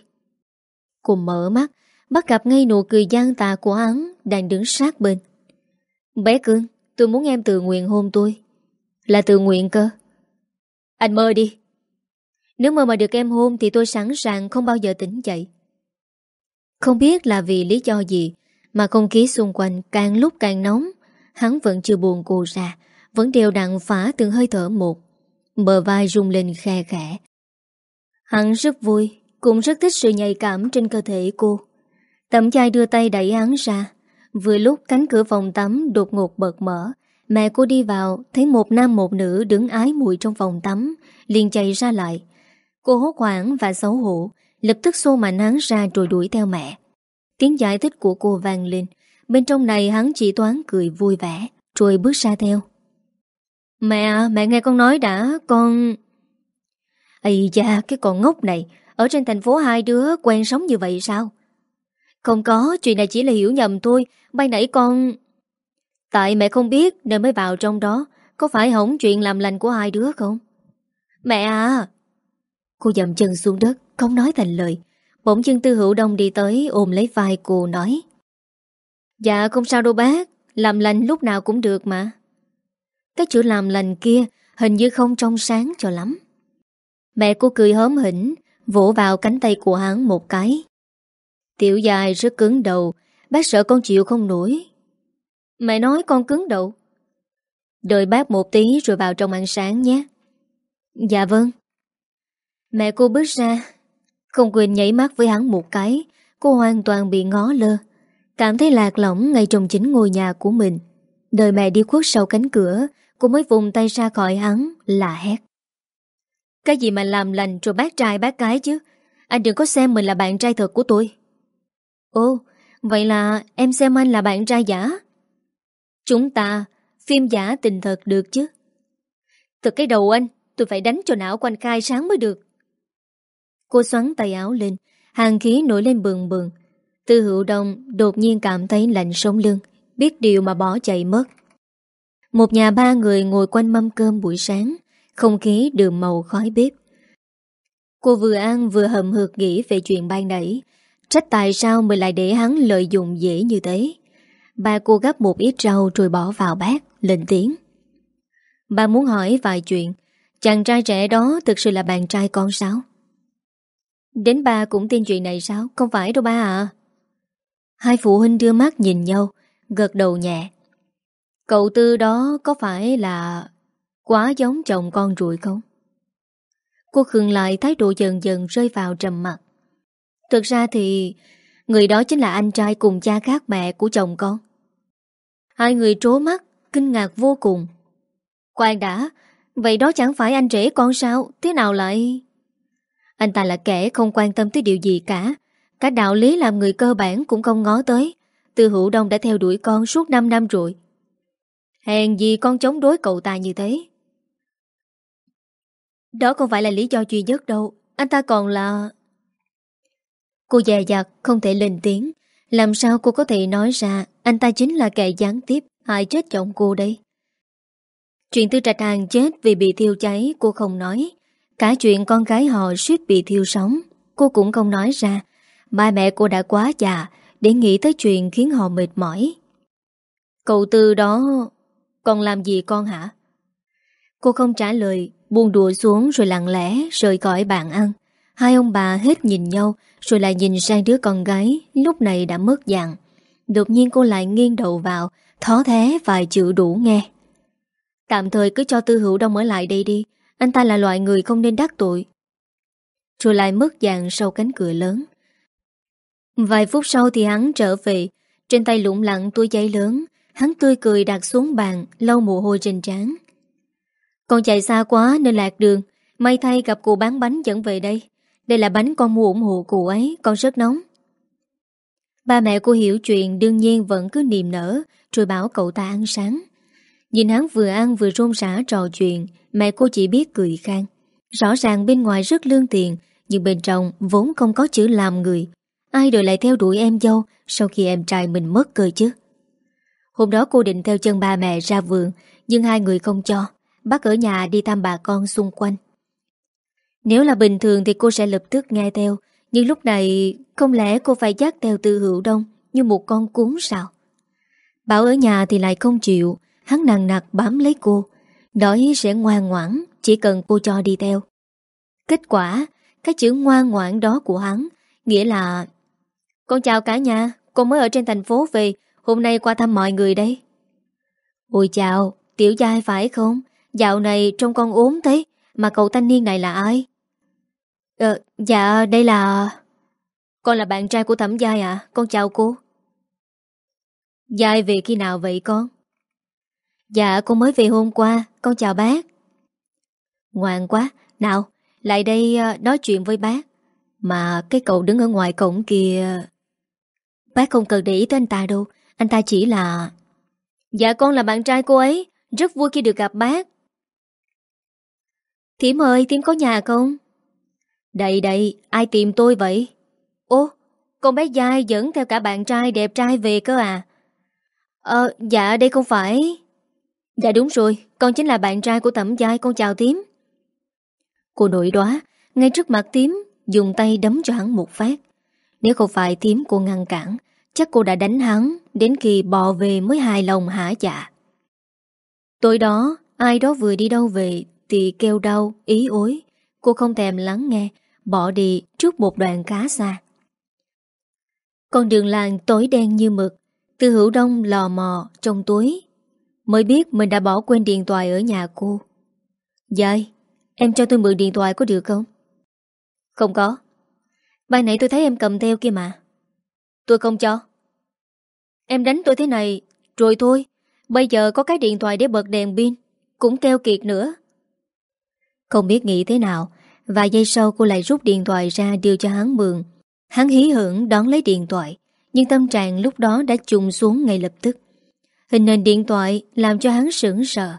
Cô mở mắt Bắt gặp ngay nụ cười gian tà của hắn Đang đứng sát bên Bé cưng Tôi muốn em tự nguyện hôn tôi Là tự nguyện cơ Anh mơ đi nếu mơ mà được em hôn thì tôi sẵn sàng không bao giờ tỉnh dậy. Không biết là vì lý do gì mà không khí xung quanh càng lúc càng nóng. Hắn vẫn chưa buồn cô ra, vẫn đều đặn phá từng hơi thở một. Bờ vai rung lên khe khẽ. Hắn rất vui, cũng rất thích sự nhạy cảm trên cơ thể cô. Tẩm chai đưa tay đẩy hắn ra. Vừa lúc cánh cửa phòng tắm đột ngột bật mở, mẹ cô đi vào, thấy một nam một nữ đứng ái mùi trong phòng tắm, liền chạy ra lại. Cô hốt hoảng và xấu hổ Lập tức xô mạnh hắn ra rồi đuổi theo mẹ Tiếng giải thích của cô vang lên Bên trong này hắn chỉ toán cười vui vẻ Rồi bước ra theo Mẹ à, mẹ nghe con nói đã, con... Ây da, cái con ngốc này, ở trên thành phố hai đứa quen sống như vậy sao? Không có, chuyện này chỉ là hiểu nhầm thôi, bay nãy con... Tại mẹ không biết nên mới vào trong đó, có phải hỏng chuyện làm lành của hai đứa không? Mẹ à! Cô dậm chân xuống đất, không nói thành lời. Bỗng chân tư hữu đông đi tới ôm lấy vai cô nói. Dạ không sao đâu bác, làm lành lúc nào cũng được mà. Cái chữ làm lành kia hình như không trong sáng cho lắm. Mẹ cô cười hớm hỉnh, vỗ vào cánh tay của hắn một cái. Tiểu dài rất cứng đầu, bác sợ con chịu không nổi. Mẹ nói con cứng đầu. Đợi bác một tí rồi vào trong ăn sáng nhé. Dạ vâng. Mẹ cô bước ra, không quên nhảy mắt với hắn một cái, cô hoàn toàn bị ngó lơ. Cảm thấy lạc lõng ngay trong chính ngôi nhà của mình. Đợi mẹ đi khuất sau cánh cửa, cô mới vùng tay ra khỏi hắn, là hét. Cái gì mà làm lành rồi bác trai bác gái chứ? Anh đừng có xem mình là bạn trai thật của tôi. Ồ, vậy là em xem anh là bạn trai giả? Chúng ta, phim giả tình thật được chứ? Từ cái đầu anh, tôi phải đánh cho não của anh khai sáng mới được. Cô xoắn tay áo lên, hàng khí nổi lên bừng bừng. Tư hữu đông đột nhiên cảm thấy lạnh sống lưng, biết điều mà bỏ chạy mất. Một nhà ba người ngồi quanh mâm cơm buổi sáng, không khí đường màu khói bếp. Cô vừa ăn vừa hầm hực nghĩ về chuyện ban nãy, trách tại sao mình lại để hắn lợi dụng dễ như thế. Ba cô gấp một ít rau rồi bỏ vào bát, lên tiếng. Ba muốn hỏi vài chuyện, chàng trai trẻ đó thực sự là bạn trai con sao? Đến ba cũng tin chuyện này sao? Không phải đâu ba à? Hai phụ huynh đưa mắt nhìn nhau, gật đầu nhẹ. Cậu Tư đó có phải là quá giống chồng con ruồi không? Cô khừng lại thái độ dần dần rơi vào trầm mặt. Thực ra thì người đó chính là anh trai cùng cha khác mẹ của chồng con. Hai người trố mắt, kinh ngạc vô cùng. Khoan đã, vậy đó chẳng phải anh rể con sao? Thế nào lại... Anh ta là kẻ không quan tâm tới điều gì cả. Cả đạo lý làm người cơ bản cũng không ngó tới. Từ hữu đông đã theo đuổi con suốt 5 năm rồi. Hèn gì con chống đối cậu ta như thế. Đó không phải là lý do duy nhất đâu. Anh ta còn là... Cô dè dặt, không thể lên tiếng. Làm sao cô có thể nói ra, anh ta chính là kẻ gián tiếp, hại chết chồng cô đây? Chuyện tư trạch hàng chết vì bị thiêu cháy, cô không nói. Cả chuyện con gái họ suýt bị thiêu sống, Cô cũng không nói ra Ba mẹ cô đã quá già Để nghĩ tới chuyện khiến họ mệt mỏi Cậu tư đó Còn làm gì con hả Cô không trả lời Buông đùa xuống rồi lặng lẽ Rời khỏi bàn ăn. Hai ông bà hết nhìn nhau, Rồi lại nhìn sang đứa con gái, Lúc này đã mất dạng. Đột nhiên cô lại nghiêng đầu vào, Thó thế vài chữ đủ nghe. Tạm thời cứ cho tư hữu đông ở lại đây đi, anh ta là loại người không nên đắc tội. Rồi lại mất dạng sau cánh cửa lớn. Vài phút sau thì hắn trở về, Trên tay lụng lặng túi giấy lớn, Hắn tươi cười đặt xuống bàn, Lau mồ hôi trên trán. Con chạy xa quá nên lạc đường. May thay gặp cô bán bánh dẫn về đây. Đây là bánh con mua ủng hộ cô ấy, Con rất nóng. Ba mẹ cô hiểu chuyện, đương nhiên vẫn cứ niềm nở, Rồi bảo cậu ta ăn sáng. Nhìn hắn vừa ăn vừa rôn rã trò chuyện, Mẹ cô chỉ biết cười khang. Rõ ràng bên ngoài rất lương tiền, Nhưng bên trong vốn không có chữ làm người. Ai đời lại theo đuổi em dâu Sau khi em trai mình mất cơ chứ? Hôm đó cô định theo chân ba mẹ ra vườn, Nhưng hai người không cho bác ở nhà đi thăm bà con xung quanh. Nếu là bình thường thì cô sẽ lập tức nghe theo. Nhưng lúc này, Không lẽ cô phải dắt theo từ hữu đông Như một con cuốn sao? Bảo ở nhà thì lại không chịu. Hắn nặng nặc bám lấy cô. Nói sẽ ngoan ngoãn, Chỉ cần cô cho đi theo. Kết quả, Cái chữ ngoan ngoãn đó của hắn, Nghĩa là, Con chào cả nhà, Con mới ở trên thành phố về, Hôm nay qua thăm mọi người đây. Ôi chào, Tiểu giai phải không? Dạo này trông con ốm thế, Mà cậu thanh niên này là ai? Ờ dạ đây là Con là bạn trai của thẩm giai à Con chào cô. Giai về khi nào vậy con? Dạ con mới về hôm qua, Con chào bác. Ngoan quá, Nào, lại đây ờ, nói chuyện với bác. Mà cái cậu đứng ở ngoài cổng kìa. Bác không cần để ý tới anh ta đâu, Anh ta chỉ là Dạ con là bạn trai cô ấy, Rất vui khi được gặp bác. Thím ơi, thím có nhà không? Đây đây, ai tìm tôi vậy? Ô, con bé dai dẫn theo cả bạn trai đẹp trai về cơ à? Ờ, dạ đây không phải. Dạ đúng rồi, con chính là bạn trai của tẩm dai, con chào tím. Cô nổi đoá, ngay trước mặt tím, dùng tay đấm cho hắn một phát. Nếu không phải tím cô ngăn cản, chắc cô đã đánh hắn đến khi bò về mới hài lòng hả dạ. Tối đó, ai đó vừa đi đâu về thì kêu đau, ý ối. Cô không thèm lắng nghe, bỏ đi trước một đoạn khá xa. Con đường làng tối đen như mực, tư hữu đông lò mò trong túi. Mới biết mình đã bỏ quên điện thoại ở nhà cô. Dạy, em cho tôi mượn điện thoại có được không? Không có. Bài nãy tôi thấy em cầm theo kia mà. Tôi không cho. Em đánh tôi thế này, rồi thôi. Bây giờ có cái điện thoại để bật đèn pin, cũng keo kiệt nữa. Không biết nghĩ thế nào, vài giây sau cô lại rút điện thoại ra đưa cho hắn mượn. Hắn hí hưởng đón lấy điện thoại, nhưng tâm trạng lúc đó đã trùng xuống ngay lập tức. Hình nền điện thoại làm cho hắn sững sợ.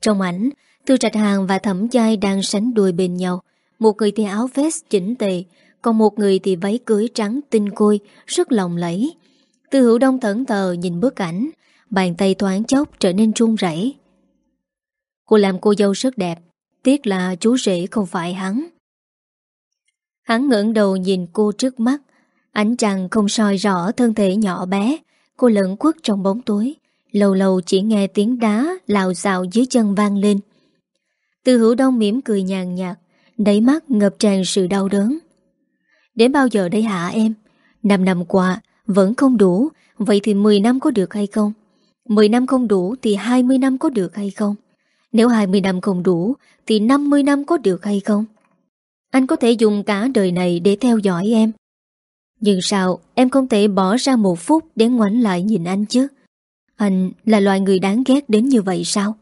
Trong ảnh, Tư Trạch Hàng và Thẩm Giai đang sánh đuôi bên nhau. Một người thì áo vest chỉnh tề, còn một người thì váy cưới trắng tinh côi, rất lòng lẫy. Tư hữu đông thẫn thờ nhìn bức ảnh, bàn tay thoáng chốc trở nên trung rẩy. Cô làm cô dâu rất đẹp, tiếc là chú rể không phải hắn. Hắn ngẩng đầu nhìn cô trước mắt, ánh trăng không soi rõ thân thể nhỏ bé, cô lẫn quất trong bóng tối, lâu lâu chỉ nghe tiếng đá lào xào dưới chân vang lên. Từ hữu đông mỉm cười nhàn nhạt, đáy mắt ngập tràn sự đau đớn. Đến bao giờ đây hả em? Năm năm qua, vẫn không đủ, vậy thì 10 năm có được hay không? 10 năm không đủ thì 20 năm có được hay không? Nếu 20 năm không đủ thì 50 năm có được hay không? Anh có thể dùng cả đời này để theo dõi em. Nhưng sao em không thể bỏ ra một phút để ngoảnh lại nhìn anh chứ? Anh là loại người đáng ghét đến như vậy sao?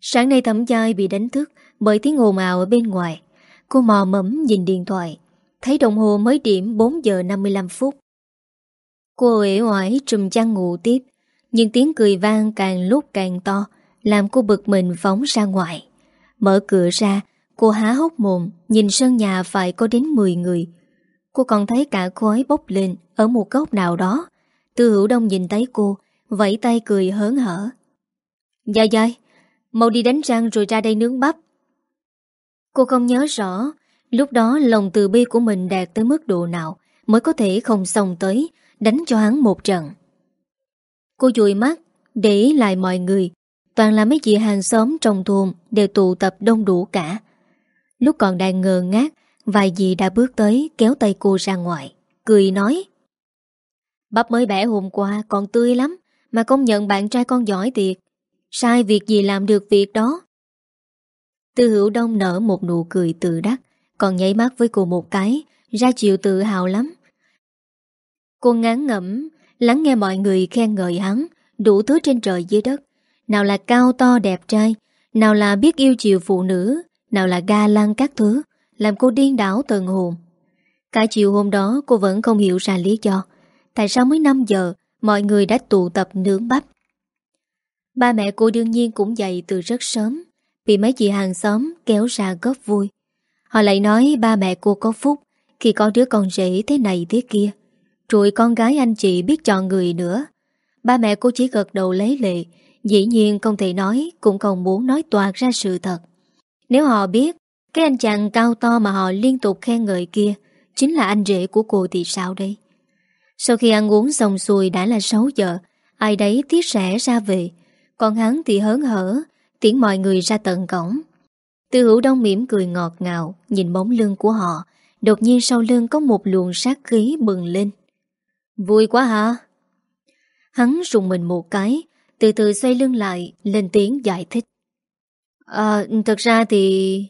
Sáng nay thẩm chai bị đánh thức bởi tiếng ồn ào ở bên ngoài. Cô mò mẫm nhìn điện thoại, thấy đồng hồ mới điểm 4 giờ 55 phút. Cô ế oải trùm chăn ngủ tiếp, nhưng tiếng cười vang càng lúc càng to, làm cô bực mình phóng ra ngoài. Mở cửa ra, cô há hốc mồm, nhìn sân nhà phải có đến 10 người. Cô còn thấy cả khói bốc lên ở một góc nào đó. Tư hữu đông nhìn thấy cô, vẫy tay cười hớn hở. Dạ dạ, mau đi đánh răng rồi ra đây nướng bắp. Cô không nhớ rõ, lúc đó lòng từ bi của mình đạt tới mức độ nào mới có thể không xong tới, đánh cho hắn một trận. Cô dùi mắt, để lại mọi người Toàn là mấy dì hàng xóm trong thôn Đều tụ tập đông đủ cả. Lúc còn đang ngờ ngác, Vài dì đã bước tới kéo tay cô ra ngoài, Cười nói, Bắp mới bẻ hôm qua còn tươi lắm, Mà công nhận bạn trai con giỏi thiệt. Sai việc gì làm được việc đó? Tư hữu đông nở một nụ cười tự đắc, Còn nháy mắt với cô một cái, Ra chịu tự hào lắm. Cô ngán ngẩm, Lắng nghe mọi người khen ngợi hắn, Đủ thứ trên trời dưới đất nào là cao to đẹp trai, Nào là biết yêu chiều phụ nữ, Nào là ga lăng các thứ, Làm cô điên đảo tần hồn. Cả chiều hôm đó, cô vẫn không hiểu ra lý do, Tại sao mới 5 giờ, Mọi người đã tụ tập nướng bắp. Ba mẹ cô đương nhiên cũng dậy từ rất sớm, Bị mấy chị hàng xóm kéo ra góp vui. Họ lại nói ba mẹ cô có phúc, Khi có đứa con rể thế này thế kia. Rồi con gái anh chị biết chọn người nữa. Ba mẹ cô chỉ gật đầu lấy lệ Dĩ nhiên không thể nói Cũng không muốn nói toạc ra sự thật. Nếu họ biết Cái anh chàng cao to mà họ liên tục khen ngợi kia Chính là anh rể của cô thì sao đây? Sau khi ăn uống xong xuôi đã là 6 giờ, Ai đấy tiếc rẽ ra về. Còn hắn thì hớn hở, Tiễn mọi người ra tận cổng. Tư hữu đông mỉm cười ngọt ngào, Nhìn bóng lưng của họ. Đột nhiên sau lưng có một luồng sát khí bừng lên. Vui quá hả? Hắn rùng mình một cái từ từ xoay lưng lại, Lên tiếng giải thích. À thật ra thì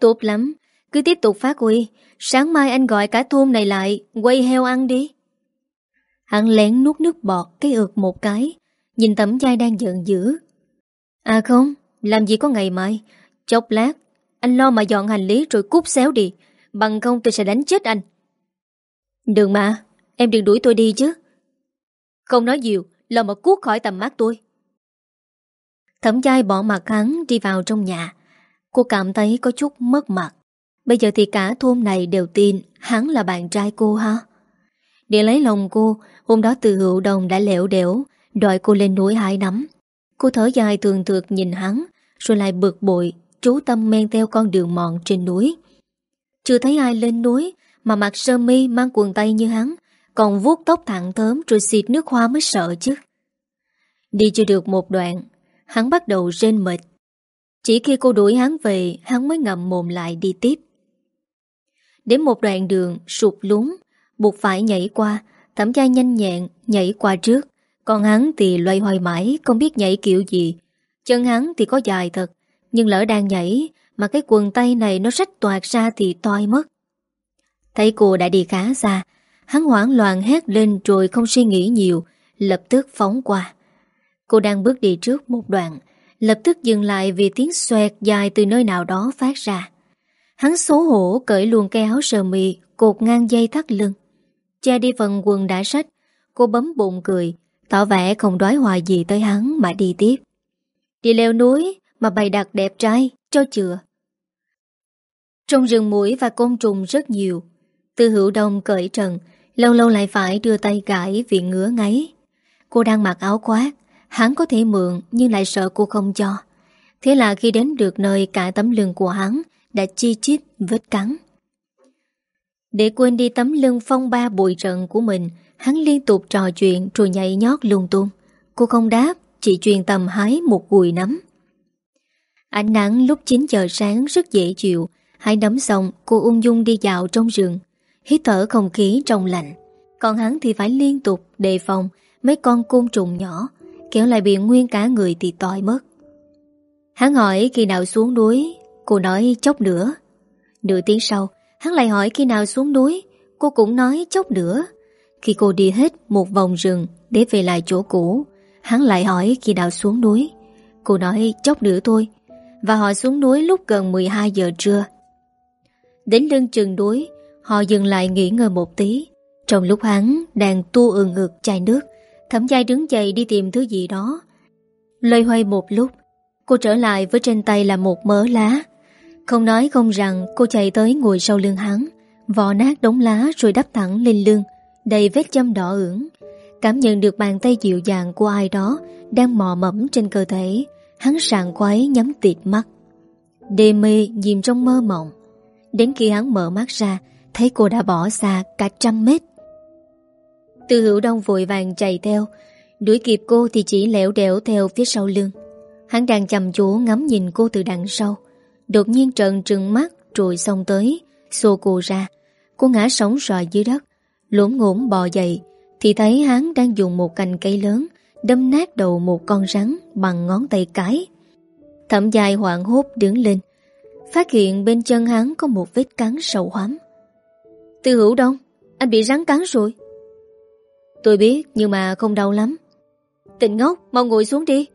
Tốt lắm. Cứ tiếp tục phát huy. Sáng mai anh gọi cả thôn này lại, Quay heo ăn đi. Hắn lén nuốt nước bọt cái ượt một cái, Nhìn tấm chai đang giận dữ. À không, Làm gì có ngày mai. Chốc lát, Anh lo mà dọn hành lý rồi cút xéo đi. Bằng không tôi sẽ đánh chết anh. Đừng mà, Em đừng đuổi tôi đi chứ. Không nói nhiều là mà cuốc khỏi tầm mắt tôi. Thẩm chai bỏ mặt hắn đi vào trong nhà. Cô cảm thấy có chút mất mặt. Bây giờ thì cả thôn này đều tin hắn là bạn trai cô ha. Để lấy lòng cô, hôm đó từ hữu đồng đã lẻo đẻo, đòi cô lên núi hái nắm. Cô thở dài thường thượt nhìn hắn, rồi lại bực bội, trú tâm men theo con đường mòn trên núi. Chưa thấy ai lên núi, mà mặc sơ mi mang quần tây như hắn, còn vuốt tóc thẳng thớm rồi xịt nước hoa mới sợ chứ. Đi chưa được một đoạn, hắn bắt đầu rên mệt. Chỉ khi cô đuổi hắn về, hắn mới ngậm mồm lại đi tiếp. Đến một đoạn đường sụp lún, buộc phải nhảy qua, thẩm gia nhanh nhẹn nhảy qua trước, còn hắn thì loay hoay mãi không biết nhảy kiểu gì. Chân hắn thì có dài thật, nhưng lỡ đang nhảy mà cái quần tay này nó rách toạt ra thì toi mất. Thấy cô đã đi khá xa, hắn hoảng loạn hét lên rồi không suy nghĩ nhiều, lập tức phóng qua. Cô đang bước đi trước một đoạn, lập tức dừng lại vì tiếng xoẹt dài từ nơi nào đó phát ra. Hắn xấu hổ cởi luôn cái áo sờ mì, cột ngang dây thắt lưng. Che đi phần quần đã sách, cô bấm bụng cười, tỏ vẻ không đói hoài gì tới hắn mà đi tiếp. Đi leo núi mà bày đặt đẹp trai, cho chừa. Trong rừng mũi và côn trùng rất nhiều. Tư hữu đông cởi trần, lâu lâu lại phải đưa tay gãi vì ngứa ngáy. Cô đang mặc áo khoác, hắn có thể mượn nhưng lại sợ cô không cho. Thế là khi đến được nơi cả tấm lưng của hắn đã chi chít vết cắn. Để quên đi tấm lưng phong ba bụi trận của mình, hắn liên tục trò chuyện rồi nhảy nhót lung tung. Cô không đáp, chỉ truyền tầm hái một gùi nắm. Ánh nắng lúc 9 giờ sáng rất dễ chịu, hai nắm xong cô ung dung đi dạo trong rừng, hít thở không khí trong lạnh. Còn hắn thì phải liên tục đề phòng mấy con côn trùng nhỏ, kéo lại bị nguyên cả người thì toi mất. Hắn hỏi khi nào xuống núi, cô nói chốc nữa. Nửa tiếng sau, hắn lại hỏi khi nào xuống núi, cô cũng nói chốc nữa. Khi cô đi hết một vòng rừng để về lại chỗ cũ, hắn lại hỏi khi nào xuống núi. Cô nói chốc nữa thôi, và họ xuống núi lúc gần 12 giờ trưa. Đến lưng chừng núi, họ dừng lại nghỉ ngơi một tí. Trong lúc hắn đang tu ương ngược chai nước, thẩm giai đứng dậy đi tìm thứ gì đó. Lơi hoay một lúc, cô trở lại với trên tay là một mớ lá. Không nói không rằng cô chạy tới ngồi sau lưng hắn, vò nát đống lá rồi đắp thẳng lên lưng, đầy vết châm đỏ ửng. Cảm nhận được bàn tay dịu dàng của ai đó đang mò mẫm trên cơ thể, hắn sàng quái nhắm tịt mắt. Đê mê dìm trong mơ mộng. Đến khi hắn mở mắt ra, thấy cô đã bỏ xa cả trăm mét. Từ hữu đông vội vàng chạy theo, đuổi kịp cô thì chỉ lẻo đẻo theo phía sau lưng. Hắn đang chầm chú ngắm nhìn cô từ đằng sau. Đột nhiên trợn trừng mắt rồi xông tới, xô cô ra. Cô ngã sóng sòi dưới đất, Lỗn ngỗn bò dậy, thì thấy hắn đang dùng một cành cây lớn đâm nát đầu một con rắn bằng ngón tay cái. Thẩm dài hoảng hốt đứng lên, phát hiện bên chân hắn có một vết cắn sâu hoắm. Tư hữu đông, anh bị rắn cắn rồi. Tôi biết nhưng mà không đau lắm. Tịnh ngốc, mau ngồi xuống đi.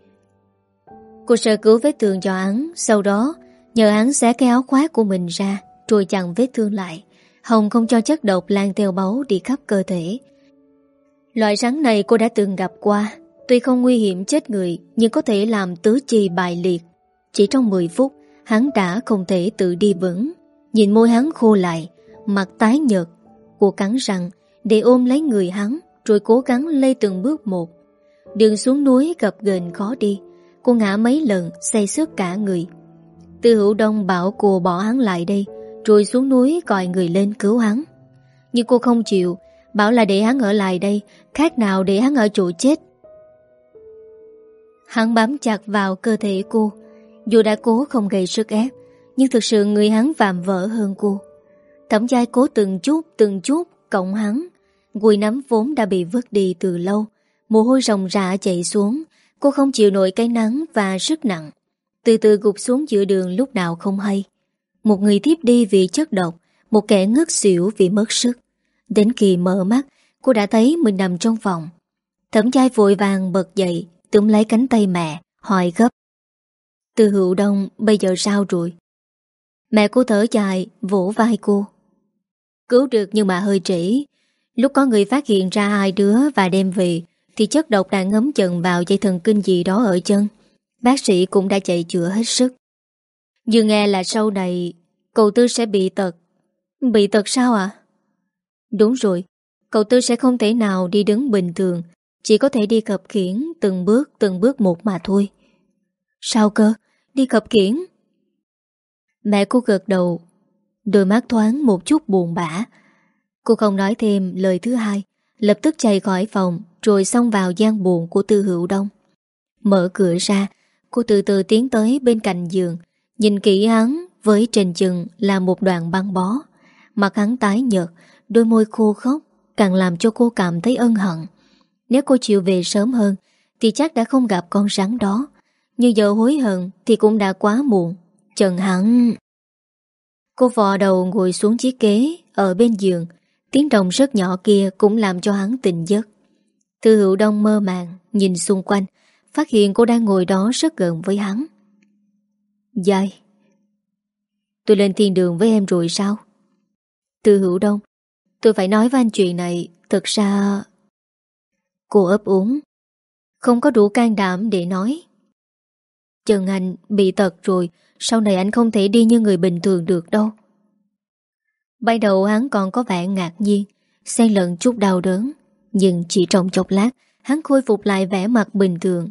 Cô sơ cứu vết thương cho hắn, sau đó nhờ hắn xé cái áo khoác của mình ra, rồi chặn vết thương lại. Hồng không cho chất độc lan theo báu đi khắp cơ thể. Loại rắn này cô đã từng gặp qua, Tuy không nguy hiểm chết người Nhưng có thể làm tứ chi bại liệt Chỉ trong 10 phút Hắn đã không thể tự đi vững Nhìn môi hắn khô lại Mặt tái nhợt. Cô cắn răng, để ôm lấy người hắn, Rồi cố gắng lây từng bước một. Đường xuống núi gặp ghềnh khó đi, Cô ngã mấy lần, say xước cả người. Tư hữu đông bảo cô bỏ hắn lại đây, Rồi xuống núi gọi người lên cứu hắn. Nhưng cô không chịu, Bảo là để hắn ở lại đây, Khác nào để hắn ở chỗ chết. Hắn bám chặt vào cơ thể cô. Dù đã cố không gây sức ép, Nhưng thực sự người hắn vạm vỡ hơn cô. Thẩm giai cố từng chút Từng chút cộng hắn. Gùi nắm vốn đã bị vứt đi từ lâu. Mồ hôi rồng rã chạy xuống. Cô không chịu nổi cái nắng và sức nặng. Từ từ gục xuống giữa đường lúc nào không hay. Một người tiếp đi vì chất độc Một kẻ ngất xỉu vì mất sức. Đến khi mở mắt Cô đã thấy mình nằm trong phòng. Thẩm giai vội vàng bật dậy túm lấy cánh tay mẹ, hỏi gấp. Từ hữu đông bây giờ sao rồi? Mẹ cô thở dài, vỗ vai cô. Cứu được nhưng mà hơi trễ. Lúc có người phát hiện ra hai đứa và đem về, thì chất độc đã ngấm chần vào dây thần kinh gì đó ở chân. Bác sĩ cũng đã chạy chữa hết sức Nhưng nghe là sau này Cậu Tư sẽ bị tật Bị tật sao ạ? Đúng rồi Cậu Tư sẽ không thể nào đi đứng bình thường Chỉ có thể đi cập khiển Từng bước từng bước một mà thôi Sao cơ? Đi cập khiển Mẹ cô gật đầu Đôi mắt thoáng một chút buồn bã. Cô không nói thêm lời thứ hai, Lập tức chạy khỏi phòng, Rồi xông vào gian buồn của Tư Hữu Đông. Mở cửa ra, Cô từ từ tiến tới bên cạnh giường, Nhìn kỹ hắn với trên chừng là một đoạn băng bó. Mặt hắn tái nhợt, Đôi môi khô khóc Càng làm cho cô cảm thấy ân hận. Nếu cô chịu về sớm hơn, Thì chắc đã không gặp con rắn đó. Như giờ hối hận thì cũng đã quá muộn. Trần hắn Cô vò đầu ngồi xuống chiếc kế Ở bên giường. Tiếng động rất nhỏ kia cũng làm cho hắn tỉnh giấc. Thư hữu đông mơ màng Nhìn xung quanh, Phát hiện cô đang ngồi đó rất gần với hắn. Dài Tôi lên thiên đường với em rồi sao? Từ hữu đông, Tôi phải nói với anh chuyện này, Thật ra Cô ấp úng, Không có đủ can đảm để nói. Trần Anh bị tật rồi sau này anh không thể đi như người bình thường được đâu. Ban đầu hắn còn có vẻ ngạc nhiên, Xen lẫn chút đau đớn. Nhưng chỉ trong chốc lát, Hắn khôi phục lại vẻ mặt bình thường.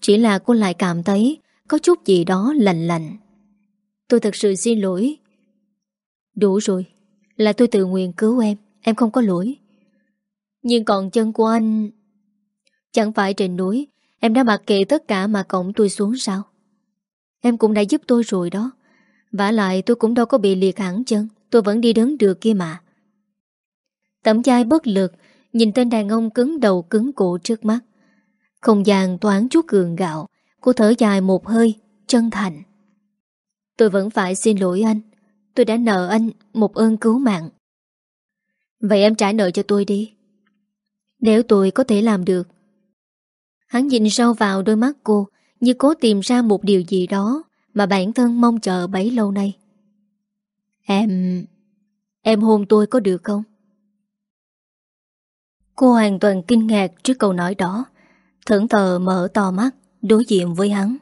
Chỉ là cô lại cảm thấy Có chút gì đó lạnh lạnh. Tôi thật sự xin lỗi. Đủ rồi, Là tôi tự nguyện cứu em Em không có lỗi. Nhưng còn chân của anh, Chẳng phải trên núi, Em đã mặc kệ tất cả mà cổng tôi xuống sao? Em cũng đã giúp tôi rồi đó. Vả lại tôi cũng đâu có bị liệt hẳn chân, Tôi vẫn đi đứng được kia mà. Tẩm chai bất lực, Nhìn tên đàn ông cứng đầu cứng cổ trước mắt. Không gian toán chút cường gạo, Cô thở dài một hơi, Chân thành. Tôi vẫn phải xin lỗi anh, Tôi đã nợ anh một ơn cứu mạng. Vậy em trả nợ cho tôi đi. Nếu tôi có thể làm được. Hắn nhìn sâu vào đôi mắt cô như cố tìm ra một điều gì đó Mà bản thân mong chờ bấy lâu nay. Em... Em hôn tôi có được không? Cô hoàn toàn kinh ngạc trước câu nói đó, Thẫn thờ mở to mắt Đối diện với hắn.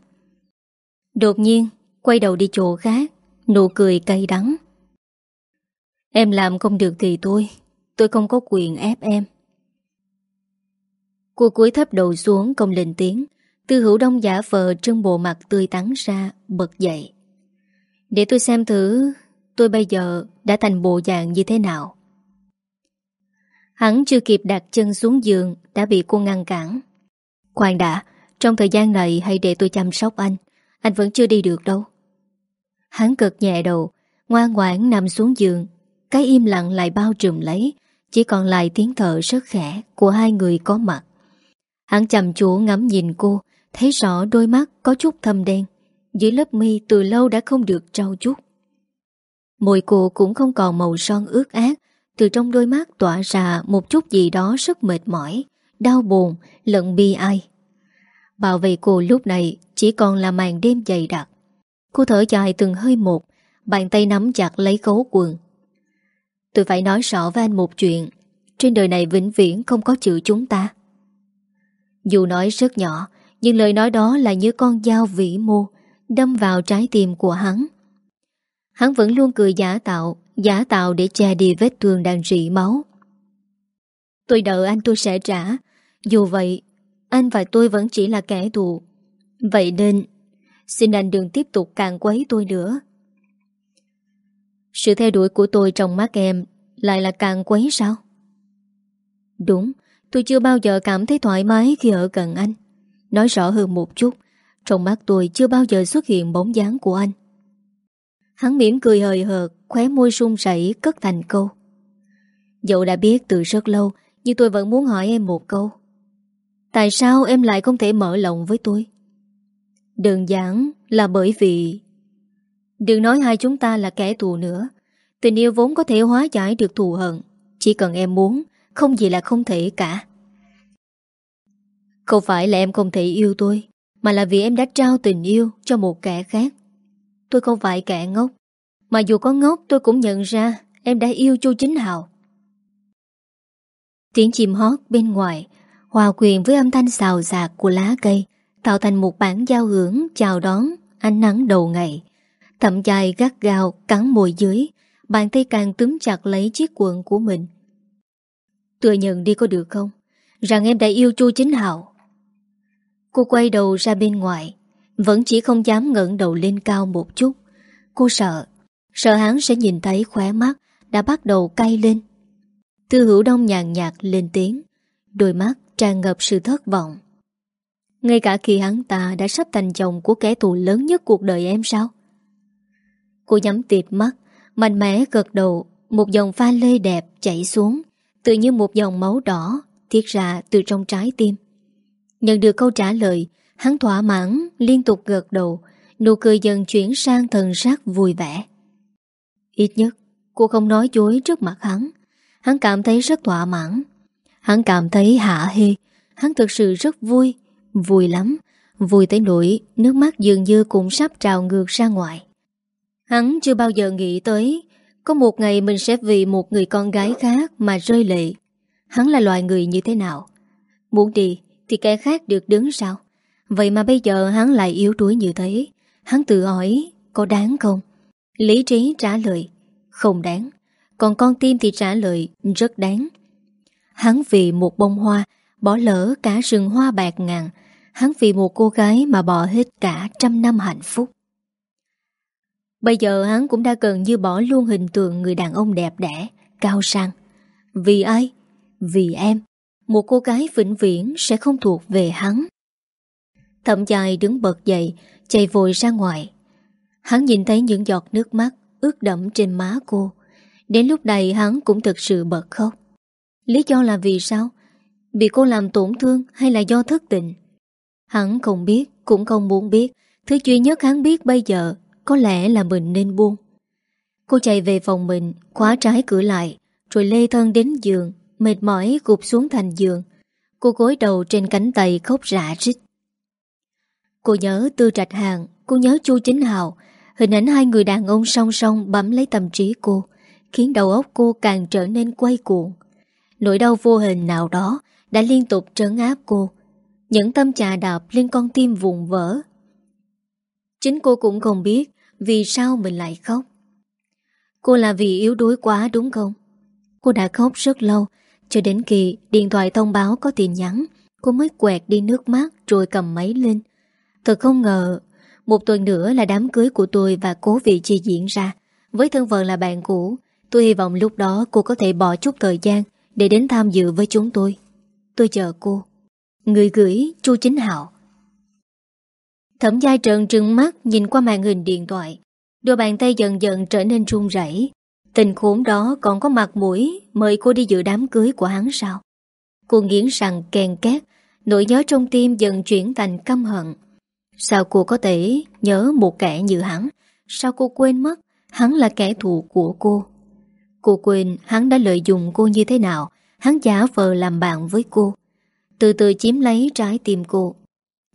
Đột nhiên, Quay đầu đi chỗ khác, Nụ cười cay đắng. Em làm không được thì tôi Tôi không có quyền ép em. Cô cúi thấp đầu xuống không lên tiếng. Tư hữu đông giả vờ trưng bộ mặt tươi tắn ra, Bật dậy. Để tôi xem thử, Tôi bây giờ đã thành bộ dạng như thế nào. Hắn chưa kịp đặt chân xuống giường, Đã bị cô ngăn cản. Khoan đã, Trong thời gian này hãy để tôi chăm sóc anh Anh vẫn chưa đi được đâu. Hắn cực nhẹ đầu Ngoan ngoãn nằm xuống giường, Cái im lặng lại bao trùm lấy, Chỉ còn lại tiếng thở rất khẽ Của hai người có mặt. Hắn chầm chú ngắm nhìn cô Thấy rõ đôi mắt có chút thâm đen Dưới lớp mi từ lâu đã không được trau chút Môi cô cũng không còn màu son ướt át Từ trong đôi mắt tỏa ra Một chút gì đó rất mệt mỏi Đau buồn, lận bi ai. Bảo vệ cô lúc này Chỉ còn là màn đêm dày đặc. Cô thở dài từng hơi một Bàn tay nắm chặt lấy cấu quần. Tôi phải nói rõ với anh một chuyện Trên đời này vĩnh viễn không có chữ chúng ta. Dù nói rất nhỏ nhưng lời nói đó là như con dao vĩ mô, Đâm vào trái tim của hắn. Hắn vẫn luôn cười giả tạo Giả tạo để che đi vết thương đang rỉ máu. Tôi đợi anh tôi sẽ trả. Dù vậy, Anh và tôi vẫn chỉ là kẻ thù. Vậy nên, Xin anh đừng tiếp tục càng quấy tôi nữa. Sự theo đuổi của tôi trong mắt em Lại là càng quấy sao? Đúng, Tôi chưa bao giờ cảm thấy thoải mái khi ở gần anh. Nói rõ hơn một chút, Trong mắt tôi chưa bao giờ xuất hiện bóng dáng của anh. Hắn mỉm cười hời hợt, Khóe môi sung rẩy cất thành câu. Dẫu đã biết từ rất lâu, Nhưng tôi vẫn muốn hỏi em một câu. Tại sao em lại không thể mở lòng với tôi? Đơn giản là bởi vì Đừng nói hai chúng ta là kẻ thù nữa, Tình yêu vốn có thể hóa giải được thù hận. Chỉ cần em muốn, Không gì là không thể cả. Không phải là em không thể yêu tôi Mà là vì em đã trao tình yêu Cho một kẻ khác Tôi không phải kẻ ngốc Mà dù có ngốc tôi cũng nhận ra Em đã yêu Chu Chính Hào Tiếng chim hót bên ngoài Hòa quyền với âm thanh xào xạc của lá cây tạo thành một bản giao hưởng chào đón ánh nắng đầu ngày. Thậm dài gắt gao cắn môi dưới, bàn tay càng túm chặt lấy chiếc quần của mình. Tựa nhận đi có được không? Rằng em đã yêu Chu Chính Hào. Cô quay đầu ra bên ngoài, vẫn chỉ không dám ngẩng đầu lên cao một chút. Cô sợ, sợ hắn sẽ nhìn thấy khóe mắt đã bắt đầu cay lên. Tư hữu đông nhàn nhạt lên tiếng, đôi mắt tràn ngập sự thất vọng. Ngay cả khi hắn ta đã sắp thành chồng của kẻ thù lớn nhất cuộc đời em sao? Cô nhắm tịt mắt, mạnh mẽ gật đầu, một dòng pha lê đẹp chảy xuống, tự như một dòng máu đỏ tiết ra từ trong trái tim. Nhận được câu trả lời, hắn thỏa mãn liên tục gật đầu, nụ cười dần chuyển sang thần sắc vui vẻ. Ít nhất, cô không nói dối trước mặt hắn. Hắn cảm thấy rất thỏa mãn. Hắn cảm thấy hạ hê, hắn thực sự rất vui, vui lắm, vui tới nỗi nước mắt dường như cũng sắp trào ngược ra ngoài. Hắn chưa bao giờ nghĩ tới có một ngày mình sẽ vì một người con gái khác mà rơi lệ. Hắn là loài người như thế nào? Muốn đi thì kẻ khác được đứng sao? Vậy mà bây giờ hắn lại yếu đuối như thế. Hắn tự hỏi có đáng không? Lý trí trả lời không đáng. Còn con tim thì trả lời rất đáng. Hắn vì một bông hoa bỏ lỡ cả rừng hoa bạc ngàn. Hắn vì một cô gái mà bỏ hết cả trăm năm hạnh phúc. Bây giờ hắn cũng đã gần như bỏ luôn hình tượng người đàn ông đẹp đẽ, cao sang. Vì ai? Vì em. Một cô gái vĩnh viễn sẽ không thuộc về hắn. Thậm dài đứng bật dậy, chạy vội ra ngoài. Hắn nhìn thấy những giọt nước mắt ướt đẫm trên má cô. Đến lúc này hắn cũng thực sự bật khóc. Lý do là vì sao? Bị cô làm tổn thương hay là do thất tình? Hắn không biết, cũng không muốn biết. Thứ duy nhất hắn biết bây giờ có lẽ là mình nên buông. Cô chạy về phòng mình, khóa trái cửa lại, rồi lê thân đến giường, mệt mỏi gục xuống thành giường. Cô gối đầu trên cánh tay khóc rã rít. Cô nhớ Tư Trạch Hàng, cô nhớ Chu Chính Hào, hình ảnh hai người đàn ông song song bấm lấy tâm trí cô, khiến đầu óc cô càng trở nên quay cuồng. Nỗi đau vô hình nào đó đã liên tục trấn áp cô. Những tâm trà đạp lên con tim vụn vỡ. Chính cô cũng không biết vì sao mình lại khóc. Cô là vì yếu đuối quá đúng không? Cô đã khóc rất lâu, cho đến khi điện thoại thông báo có tin nhắn, cô mới quẹt đi nước mắt rồi cầm máy lên. Thật không ngờ, một tuần nữa là đám cưới của tôi và cố vị chi diễn ra. Với thân phận là bạn cũ, tôi hy vọng lúc đó cô có thể bỏ chút thời gian để đến tham dự với chúng tôi. Tôi chờ cô. Người gửi Chu Chính Hạo. Thẩm giai trợn trừng mắt nhìn qua màn hình điện thoại. Đôi bàn tay dần dần trở nên run rẩy. Tình khốn đó còn có mặt mũi mời cô đi dự đám cưới của hắn sao? Cô nghiến rằng kèn két, nỗi nhớ trong tim dần chuyển thành căm hận. Sao cô có thể nhớ một kẻ như hắn? Sao cô quên mất hắn là kẻ thù của cô? Cô quên hắn đã lợi dụng cô như thế nào? Hắn giả vờ làm bạn với cô. Từ từ chiếm lấy trái tim cô.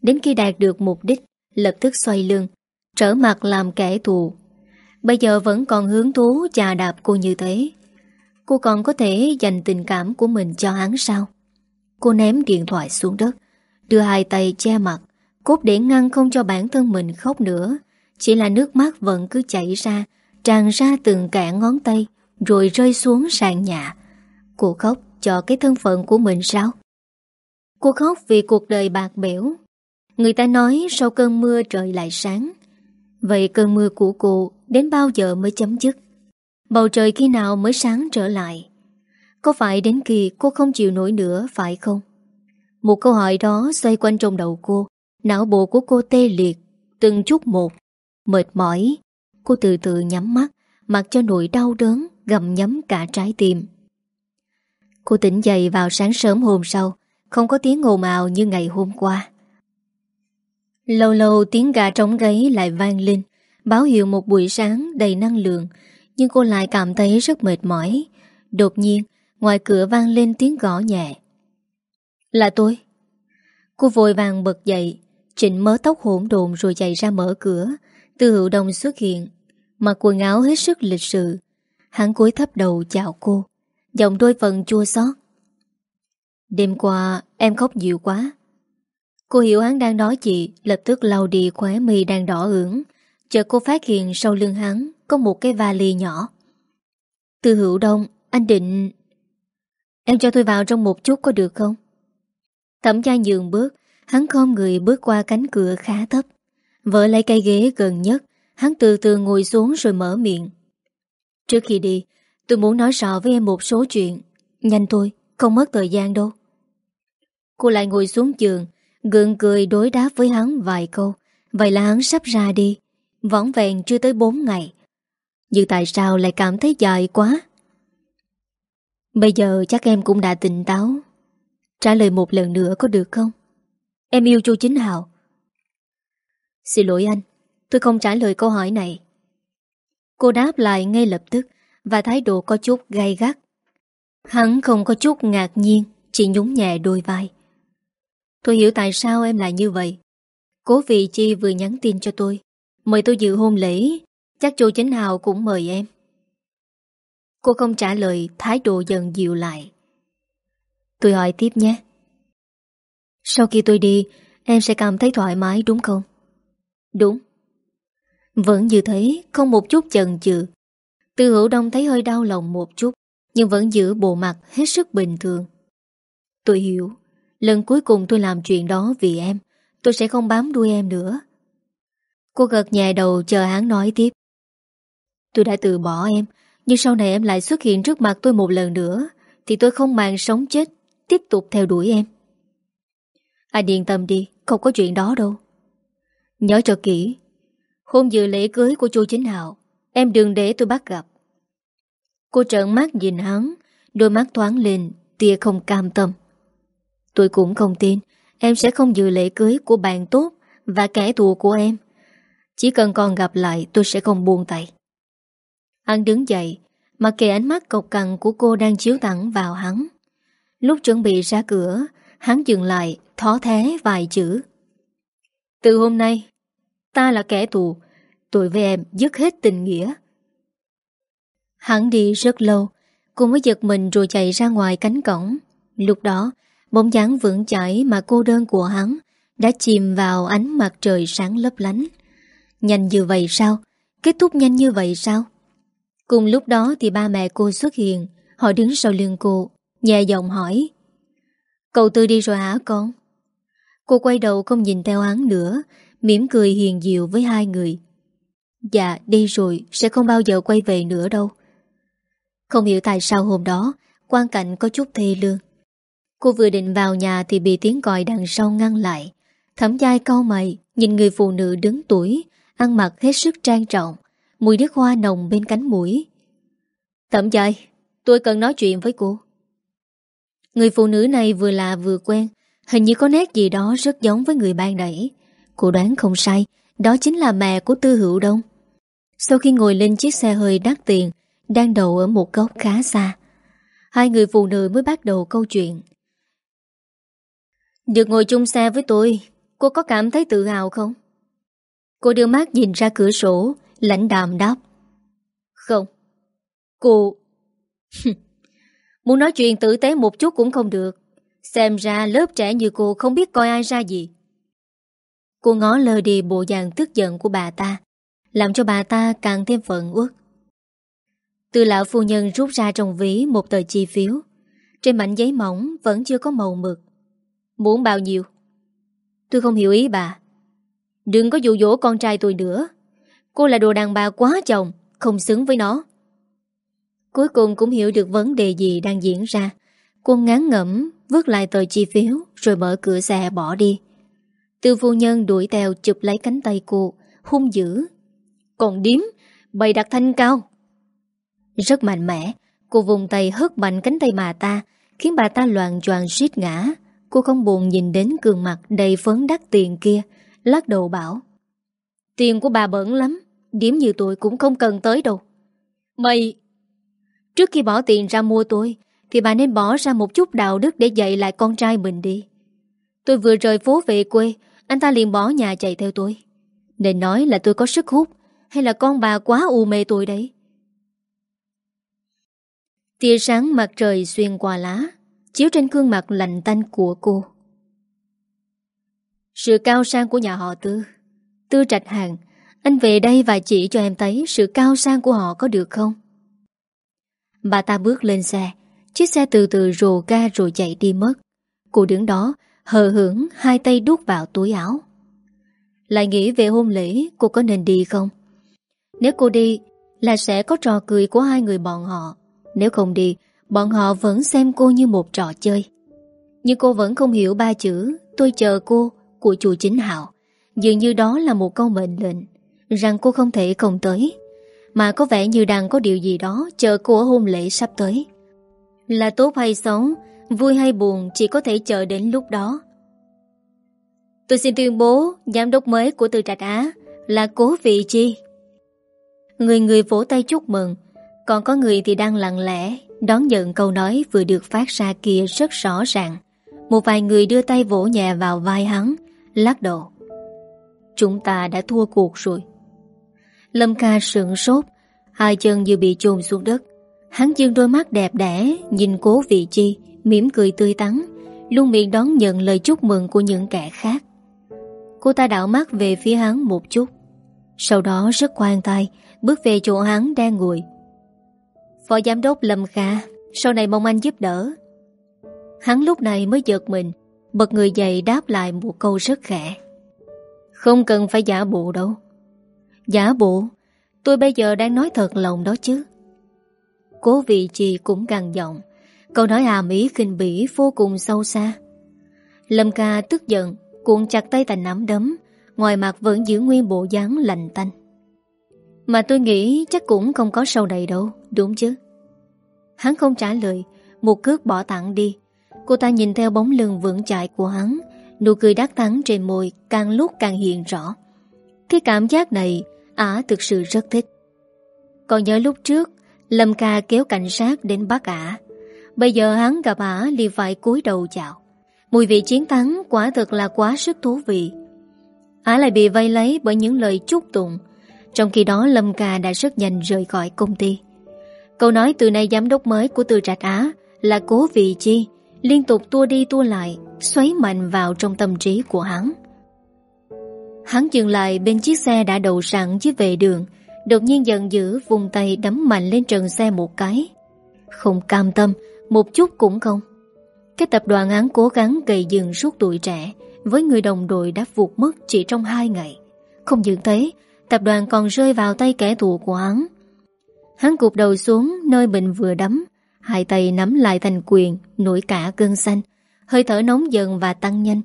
Đến khi đạt được mục đích, lập tức xoay lưng, trở mặt làm kẻ thù. Bây giờ vẫn còn hướng thú chà đạp cô như thế. Cô còn có thể dành tình cảm của mình cho hắn sao? Cô ném điện thoại xuống đất, đưa hai tay che mặt, cốt để ngăn không cho bản thân mình khóc nữa. Chỉ là nước mắt vẫn cứ chảy ra, tràn ra từng kẻ ngón tay, rồi rơi xuống sàn nhà. Cô khóc cho cái thân phận của mình sao? Cô khóc vì cuộc đời bạc bẽo, Người ta nói sau cơn mưa trời lại sáng Vậy cơn mưa của cô Đến bao giờ mới chấm dứt? Bầu trời khi nào mới sáng trở lại? Có phải đến kỳ cô không chịu nổi nữa phải không? Một câu hỏi đó xoay quanh trong đầu cô Não bộ của cô tê liệt Từng chút một. Mệt mỏi Cô từ từ nhắm mắt Mặc cho nỗi đau đớn Gầm nhấm cả trái tim. Cô tỉnh dậy vào sáng sớm hôm sau Không có tiếng ồn ào như ngày hôm qua. Lâu lâu tiếng gà trống gáy lại vang lên, báo hiệu một buổi sáng đầy năng lượng, nhưng cô lại cảm thấy rất mệt mỏi. Đột nhiên, ngoài cửa vang lên tiếng gõ nhẹ. Là tôi. Cô vội vàng bật dậy, chỉnh mớ tóc hỗn độn rồi chạy ra mở cửa. Từ hữu đồng xuất hiện, mặc quần áo hết sức lịch sự. Hắn cúi thấp đầu chào cô, giọng đôi phần chua xót. Đêm qua em khóc nhiều quá Cô hiểu hắn đang nói chị Lập tức lau đi khóe mi đang đỏ ửng Chợt cô phát hiện sau lưng hắn Có một cái vali nhỏ. Từ hữu đông Anh định Em cho tôi vào trong một chút có được không? Thẩm gia nhường bước Hắn khom người bước qua cánh cửa khá thấp. Vợ lấy cây ghế gần nhất Hắn từ từ ngồi xuống rồi mở miệng. Trước khi đi Tôi muốn nói rõ với em một số chuyện. Nhanh thôi, không mất thời gian đâu. Cô lại ngồi xuống giường Gượng cười đối đáp với hắn vài câu. Vậy là hắn sắp ra đi. Võng vẹn chưa tới 4 ngày. Nhưng tại sao lại cảm thấy dài quá? Bây giờ chắc em cũng đã tỉnh táo. Trả lời một lần nữa có được không? Em yêu chu Chính Hào. Xin lỗi anh, Tôi không trả lời câu hỏi này. Cô đáp lại ngay lập tức Và thái độ có chút gay gắt. Hắn không có chút ngạc nhiên, Chỉ nhún nhẹ đôi vai. Tôi hiểu tại sao em lại như vậy. Cố vị chi vừa nhắn tin cho tôi. Mời tôi dự hôn lễ. Chắc chú Chính Hào cũng mời em. Cô không trả lời, Thái độ dần dịu lại. Tôi hỏi tiếp nhé. Sau khi tôi đi, Em sẽ cảm thấy thoải mái đúng không? Đúng. Vẫn như thế, Không một chút chần chừ. Từ hữu đông thấy hơi đau lòng một chút, Nhưng vẫn giữ bộ mặt hết sức bình thường. Tôi hiểu, Lần cuối cùng tôi làm chuyện đó vì em. Tôi sẽ không bám đuôi em nữa. Cô gật nhẹ đầu chờ hắn nói tiếp. Tôi đã từ bỏ em, Nhưng sau này em lại xuất hiện trước mặt tôi một lần nữa, Thì tôi không màng sống chết, Tiếp tục theo đuổi em. Anh yên tâm đi, Không có chuyện đó đâu. Nhớ cho kỹ, Hôm dự lễ cưới của chú Chính Hạo, Em đừng để tôi bắt gặp. Cô trợn mắt nhìn hắn, Đôi mắt thoáng lên, Tia không cam tâm. Tôi cũng không tin Em sẽ không dự lễ cưới của bạn tốt Và kẻ thù của em. Chỉ cần còn gặp lại, tôi sẽ không buông tay. Hắn đứng dậy, Mà kệ ánh mắt cộc cằn của cô đang chiếu thẳng vào hắn. Lúc chuẩn bị ra cửa, Hắn dừng lại, Thó thế vài chữ. Từ hôm nay, Ta là kẻ thù, Tôi với em dứt hết tình nghĩa. Hắn đi rất lâu, Cô mới giật mình rồi chạy ra ngoài cánh cổng. Lúc đó, Bóng dáng vững chãi mà cô đơn của hắn Đã chìm vào ánh mặt trời sáng lấp lánh. Nhanh như vậy sao? Kết thúc nhanh như vậy sao? Cùng lúc đó thì ba mẹ cô xuất hiện Họ đứng sau lưng cô Nhẹ giọng hỏi Cậu Tư đi rồi hả con? Cô quay đầu không nhìn theo án nữa mỉm cười hiền diệu với hai người Dạ đi rồi Sẽ không bao giờ quay về nữa đâu Không hiểu tại sao hôm đó quan cảnh có chút thê lương Cô vừa định vào nhà thì bị tiếng còi đằng sau ngăn lại. Thẩm giai cau mày, nhìn người phụ nữ đứng tuổi, ăn mặc hết sức trang trọng, mùi nước hoa nồng bên cánh mũi. Thẩm giai, tôi cần nói chuyện với cô. Người phụ nữ này vừa lạ vừa quen, hình như có nét gì đó rất giống với người ban đẩy. Cô đoán không sai, đó chính là mẹ của Tư Hữu Đông. Sau khi ngồi lên chiếc xe hơi đắt tiền, đang đậu ở một góc khá xa, hai người phụ nữ mới bắt đầu câu chuyện. Được ngồi chung xe với tôi Cô có cảm thấy tự hào không? Cô đưa mắt nhìn ra cửa sổ, Lãnh đàm đáp. Không. Cô. Muốn nói chuyện tử tế một chút cũng không được. Xem ra lớp trẻ như cô không biết coi ai ra gì. Cô ngó lơ đi bộ dạng tức giận của bà ta, Làm cho bà ta càng thêm phận uất. Từ lão phu nhân rút ra trong ví một tờ chi phiếu. Trên mảnh giấy mỏng vẫn chưa có màu mực. Muốn bao nhiêu? Tôi không hiểu ý bà. Đừng có dụ dỗ con trai tôi nữa. Cô là đồ đàn bà quá chồng, không xứng với nó. Cuối cùng cũng hiểu được vấn đề gì đang diễn ra. Cô ngán ngẩm, vứt lại tờ chi phiếu, rồi mở cửa xe bỏ đi. Tư phu nhân đuổi theo chụp lấy cánh tay cô, hung dữ. Còn điếm, bày đặt thanh cao. Rất mạnh mẽ, cô vùng tay hất mạnh cánh tay bà ta, khiến bà ta loạn choàng suýt ngã. Cô không buồn nhìn đến cường mặt đầy phấn đắt tiền kia Lắc đầu bảo, Tiền của bà bẩn lắm, Điểm như tôi cũng không cần tới đâu. Mày, Trước khi bỏ tiền ra mua tôi, Thì bà nên bỏ ra một chút đạo đức Để dạy lại con trai mình đi. Tôi vừa rời phố về quê, Anh ta liền bỏ nhà chạy theo tôi. Nên nói là tôi có sức hút, Hay là con bà quá u mê tôi đấy? Tia sáng mặt trời xuyên qua lá, chiếu trên gương mặt lạnh tanh của cô. Sự cao sang của nhà họ Tư. Tư Trạch Hàng, Anh về đây và chỉ cho em thấy Sự cao sang của họ có được không? Bà ta bước lên xe. Chiếc xe từ từ rồ ga rồi chạy đi mất. Cô đứng đó, Hờ hưởng hai tay đút vào túi áo. Lại nghĩ về hôn lễ, Cô có nên đi không? Nếu cô đi, Là sẽ có trò cười của hai người bọn họ. Nếu không đi, Bọn họ vẫn xem cô như một trò chơi. Nhưng cô vẫn không hiểu ba chữ, Tôi chờ cô của chùa chính Hạo. Dường như đó là một câu mệnh lệnh Rằng cô không thể không tới. Mà có vẻ như đang có điều gì đó Chờ cô ở hôn lễ sắp tới. Là tốt hay xấu, Vui hay buồn chỉ có thể chờ đến lúc đó. Tôi xin tuyên bố, Giám đốc mới của Từ Trạch Á Là Cố Vị Chi. Người người vỗ tay chúc mừng. Còn có người thì đang lặng lẽ Đón nhận câu nói vừa được phát ra kia rất rõ ràng. Một vài người đưa tay vỗ nhẹ vào vai hắn Lắc đầu. Chúng ta đã thua cuộc rồi. Lâm ca sững sốt, Hai chân như bị chôn xuống đất. Hắn dương đôi mắt đẹp đẽ, Nhìn cố vị chi, mỉm cười tươi tắn, Luôn miệng đón nhận lời chúc mừng của những kẻ khác. Cô ta đảo mắt về phía hắn một chút. Sau đó rất quan tay Bước về chỗ hắn đang ngồi. Phó giám đốc Lâm Kha Sau này mong anh giúp đỡ. Hắn lúc này mới giật mình Bật người dậy đáp lại một câu rất khẽ. Không cần phải giả bộ đâu. Giả bộ, Tôi bây giờ đang nói thật lòng đó chứ. Cố vị trì cũng gằn giọng. Câu nói hàm ý kinh bỉ vô cùng sâu xa. Lâm ca tức giận, Cuộn chặt tay thành nắm đấm. Ngoài mặt vẫn giữ nguyên bộ dáng lạnh tanh. Mà tôi nghĩ chắc cũng không có sau này đâu, Đúng chứ? Hắn không trả lời, Một cước bỏ tặng đi. Cô ta nhìn theo bóng lưng vững chạy của hắn. Nụ cười đắc thắng trên môi Càng lúc càng hiện rõ. Cái cảm giác này Ả thực sự rất thích. Còn nhớ lúc trước, Lâm ca kéo cảnh sát đến bắt Ả Bây giờ hắn gặp Ả liền phải cúi đầu chào. Mùi vị chiến thắng quả thực là quá sức thú vị. Ả lại bị vây lấy bởi những lời chúc tụng. Trong khi đó, Lâm ca đã rất nhanh rời khỏi công ty. Câu nói từ nay giám đốc mới của Từ Trạch Á là cố vị chi? Liên tục tua đi tua lại, xoáy mạnh vào trong tâm trí của hắn. Hắn dừng lại bên chiếc xe đã đậu sẵn dưới vệ đường, đột nhiên giận dữ vùng tay đấm mạnh lên trần xe một cái. Không cam tâm, một chút cũng không. Cái tập đoàn án cố gắng gầy dừng suốt tuổi trẻ với người đồng đội đã vụt mất chỉ trong hai ngày. Không dừng thế, tập đoàn còn rơi vào tay kẻ thù của hắn. Hắn cụp đầu xuống nơi mình vừa đấm, Hai tay nắm lại thành quyền, Nổi cả cơn xanh. Hơi thở nóng dần và tăng nhanh.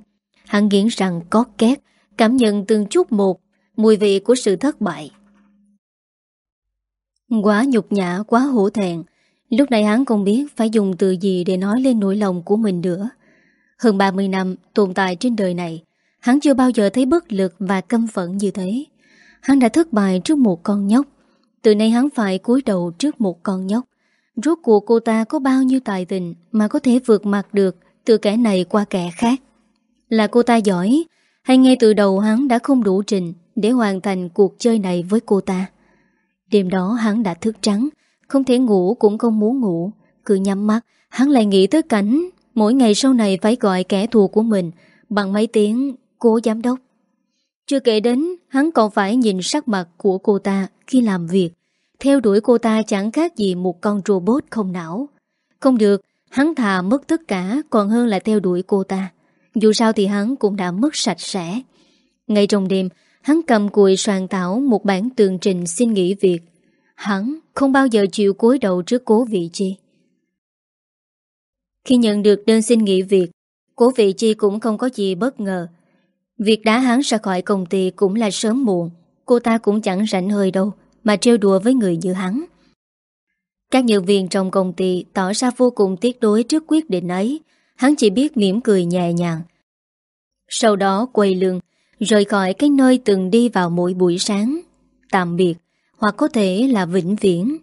Hắn nghiến rằng có két, Cảm nhận từng chút một Mùi vị của sự thất bại. Quá nhục nhã, Quá hổ thẹn. Lúc này hắn không biết phải dùng từ gì Để nói lên nỗi lòng của mình nữa. Hơn 30 năm tồn tại trên đời này, Hắn chưa bao giờ thấy bất lực Và căm phẫn như thế. Hắn đã thất bại trước một con nhóc. Từ nay hắn phải cúi đầu trước một con nhóc. Rốt cuộc cô ta có bao nhiêu tài tình Mà có thể vượt mặt được Từ kẻ này qua kẻ khác? Là cô ta giỏi, Hay ngay từ đầu hắn đã không đủ trình Để hoàn thành cuộc chơi này với cô ta? Đêm đó hắn đã thức trắng, Không thể ngủ cũng không muốn ngủ. Cứ nhắm mắt, Hắn lại nghĩ tới cảnh Mỗi ngày sau này phải gọi kẻ thù của mình Bằng mấy tiếng cố giám đốc. Chưa kể đến, Hắn còn phải nhìn sắc mặt của cô ta Khi làm việc theo đuổi cô ta chẳng khác gì một con robot không não. Không được, Hắn thà mất tất cả, Còn hơn là theo đuổi cô ta. Dù sao thì hắn cũng đã mất sạch sẽ. Ngay trong đêm, Hắn cầm cùi soạn tảo một bản tường trình xin nghỉ việc. Hắn không bao giờ chịu cúi đầu trước cố vị chi. Khi nhận được đơn xin nghỉ việc, Cố vị chi cũng không có gì bất ngờ. Việc đá hắn ra khỏi công ty cũng là sớm muộn, Cô ta cũng chẳng rảnh hơi đâu mà trêu đùa với người như hắn. Các nhân viên trong công ty tỏ ra vô cùng tiếc đối trước quyết định ấy, hắn chỉ biết mỉm cười nhẹ nhàng. Sau đó quay lưng, rời khỏi cái nơi từng đi vào mỗi buổi sáng. Tạm biệt, hoặc có thể là vĩnh viễn.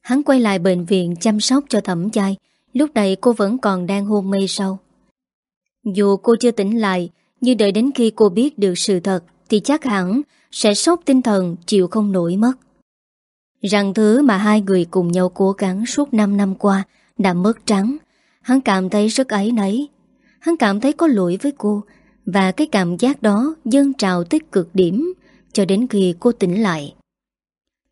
Hắn quay lại bệnh viện chăm sóc cho thẩm chai, lúc này cô vẫn còn đang hôn mê sâu. Dù cô chưa tỉnh lại, nhưng đợi đến khi cô biết được sự thật thì chắc hẳn sẽ sốc tinh thần chịu không nổi mất. Rằng thứ mà hai người cùng nhau cố gắng suốt 5 năm qua đã mất trắng, hắn cảm thấy rất ấy nấy. Hắn cảm thấy có lỗi với cô Và cái cảm giác đó dâng trào tích cực điểm cho đến khi cô tỉnh lại.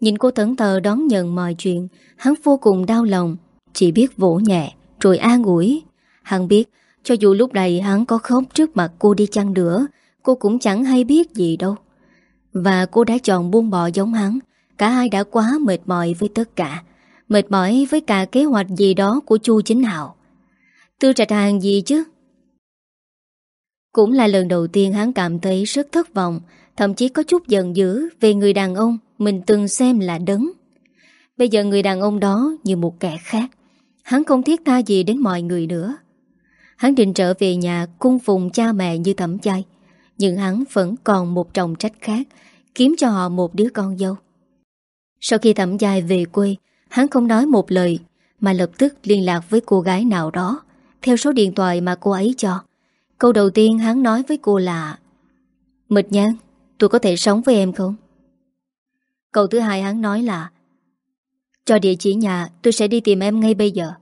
Nhìn cô tẩn thờ đón nhận mọi chuyện, hắn vô cùng đau lòng, chỉ biết vỗ nhẹ, rồi an ủi. Hắn biết, cho dù lúc này hắn có khóc trước mặt cô đi chăng nữa, cô cũng chẳng hay biết gì đâu. Và cô đã chọn buông bỏ giống hắn, cả hai đã quá mệt mỏi với tất cả, mệt mỏi với cả kế hoạch gì đó của Chu Chính Hào. Tư trạch hàng gì chứ? Cũng là lần đầu tiên hắn cảm thấy rất thất vọng, thậm chí có chút giận dữ về người đàn ông mình từng xem là đấng. Bây giờ người đàn ông đó như một kẻ khác. Hắn không thiết tha gì đến mọi người nữa. Hắn định trở về nhà cung phùng cha mẹ như thẩm chay. Nhưng hắn vẫn còn một trọng trách khác, kiếm cho họ một đứa con dâu. Sau khi thẩm dài về quê, hắn không nói một lời, mà lập tức liên lạc với cô gái nào đó, theo số điện thoại mà cô ấy cho. Câu đầu tiên hắn nói với cô là Mịch nhan, tôi có thể sống với em không? Câu thứ hai hắn nói là Cho địa chỉ nhà tôi sẽ đi tìm em ngay bây giờ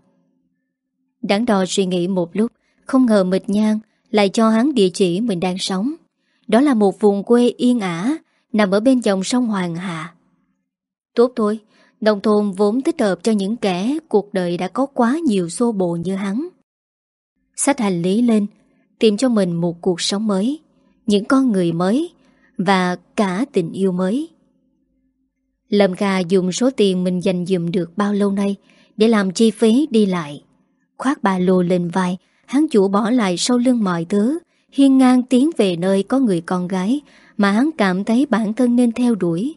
Đáng đo suy nghĩ một lúc Không ngờ mịch nhan Lại cho hắn địa chỉ mình đang sống đó là một vùng quê yên ả Nằm ở bên dòng sông Hoàng Hà Tốt thôi Đồng thôn vốn thích hợp cho những kẻ Cuộc đời đã có quá nhiều xô bồ như hắn. Xách hành lý lên Tìm cho mình một cuộc sống mới Những con người mới Và cả tình yêu mới. Lâm Kha dùng số tiền mình dành dùm được bao lâu nay để làm chi phí đi lại. Khoác ba lô lên vai, hắn chủ bỏ lại sau lưng mọi thứ, hiên ngang tiến về nơi có người con gái mà hắn cảm thấy bản thân nên theo đuổi.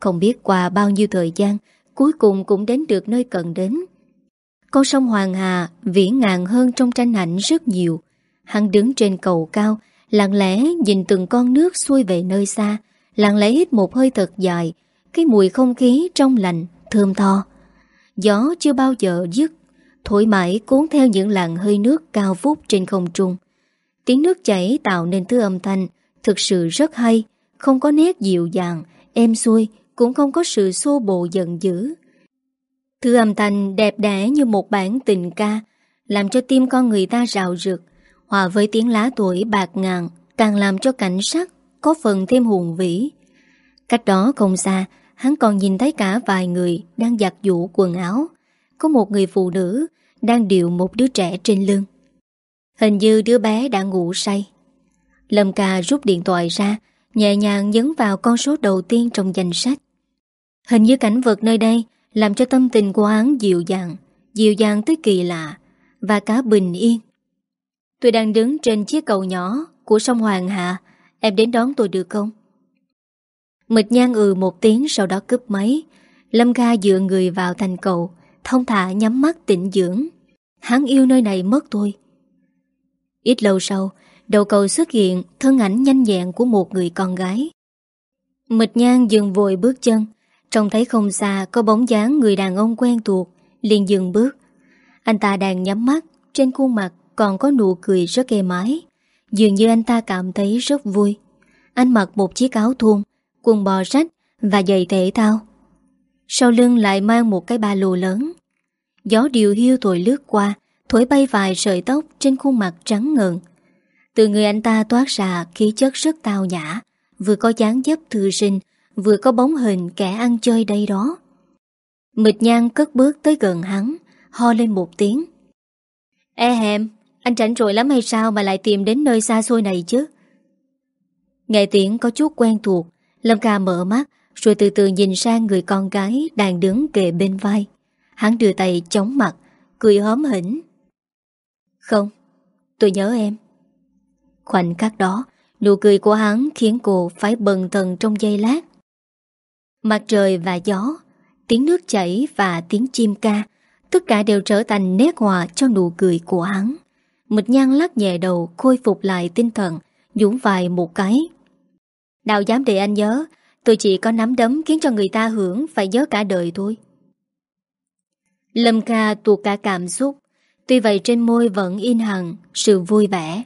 Không biết qua bao nhiêu thời gian, cuối cùng cũng đến được nơi cần đến. Con sông Hoàng Hà vĩ ngàn hơn trong tranh ảnh rất nhiều. Hắn đứng trên cầu cao, lặng lẽ nhìn từng con nước xuôi về nơi xa, lặng lẽ hít một hơi thật dài, cái mùi không khí trong lành, thơm tho. Gió chưa bao giờ dứt, thổi mãi cuốn theo những làn hơi nước cao vút trên không trung. Tiếng nước chảy tạo nên thứ âm thanh thực sự rất hay, không có nét dịu dàng, êm xuôi, cũng không có sự xô bộ giận dữ. Thứ âm thanh đẹp đẽ như một bản tình ca, làm cho tim con người ta rào rực, hòa với tiếng lá tuổi bạc ngàn, càng làm cho cảnh sắc có phần thêm hùng vĩ. Cách đó không xa, hắn còn nhìn thấy cả vài người đang giặt vũ quần áo. Có một người phụ nữ đang điều một đứa trẻ trên lưng. Hình như đứa bé đã ngủ say. Lâm ca rút điện thoại ra, nhẹ nhàng nhấn vào con số đầu tiên trong danh sách. Hình như cảnh vật nơi đây làm cho tâm tình của hắn dịu dàng, dịu dàng tới kỳ lạ và cả bình yên. Tôi đang đứng trên chiếc cầu nhỏ của sông Hoàng Hạ, em đến đón tôi được không? Mịch nhan ừ một tiếng sau đó cướp máy Lâm ca dựa người vào thành cầu Thông thả nhắm mắt tĩnh dưỡng Hắn yêu nơi này mất tôi Ít lâu sau Đầu cầu xuất hiện thân ảnh nhanh nhẹn của một người con gái Mịch nhang dừng vội bước chân Trông thấy không xa có bóng dáng người đàn ông quen thuộc liền dừng bước Anh ta đang nhắm mắt Trên khuôn mặt còn có nụ cười rất êm ái Dường như anh ta cảm thấy rất vui Anh mặc một chiếc áo thun quần bò rách và giày thể thao. Sau lưng lại mang một cái ba lô lớn. Gió điều hiu thổi lướt qua, thổi bay vài sợi tóc trên khuôn mặt trắng ngần. Từ người anh ta toát ra khí chất rất tao nhã, vừa có dáng dấp thư sinh, vừa có bóng hình kẻ ăn chơi đây đó. Mịch nhang cất bước tới gần hắn, ho lên một tiếng. Ê hèm, anh rảnh rồi lắm hay sao mà lại tìm đến nơi xa xôi này chứ? Nghe tiếng có chút quen thuộc, Lâm ca mở mắt Rồi từ từ nhìn sang người con gái Đang đứng kề bên vai Hắn đưa tay chống mặt Cười hóm hỉnh không, tôi nhớ em. Khoảnh khắc đó Nụ cười của hắn khiến cô phải bần thần trong giây lát. Mặt trời và gió Tiếng nước chảy và tiếng chim ca Tất cả đều trở thành nét hòa cho nụ cười của hắn. Mịch nhăn lắc nhẹ đầu Khôi phục lại tinh thần Dũng vài một cái. Nào dám để anh nhớ Tôi chỉ có nắm đấm khiến cho người ta hưởng Phải nhớ cả đời thôi. Lâm ca tuột cả cảm xúc. Tuy vậy trên môi vẫn in hẳn Sự vui vẻ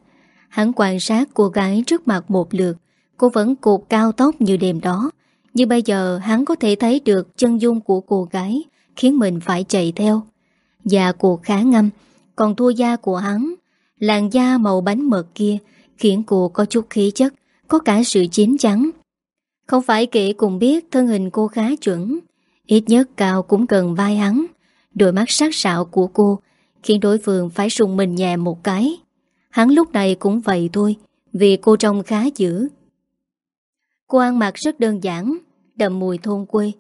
Hắn quan sát cô gái trước mặt một lượt Cô vẫn cột cao tóc như đêm đó Nhưng bây giờ hắn có thể thấy được Chân dung của cô gái Khiến mình phải chạy theo Da cô khá ngâm Còn thua da của hắn Làn da màu bánh mật kia khiến cô có chút khí chất, có cả sự chín chắn. Không phải kể cũng biết thân hình cô khá chuẩn, ít nhất cao cũng cần vai hắn. Đôi mắt sắc sảo của cô khiến đối phương phải sùng mình nhẹ một cái. Hắn lúc này cũng vậy thôi, vì cô trông khá dữ. Cô ăn mặc rất đơn giản, đậm mùi thôn quê.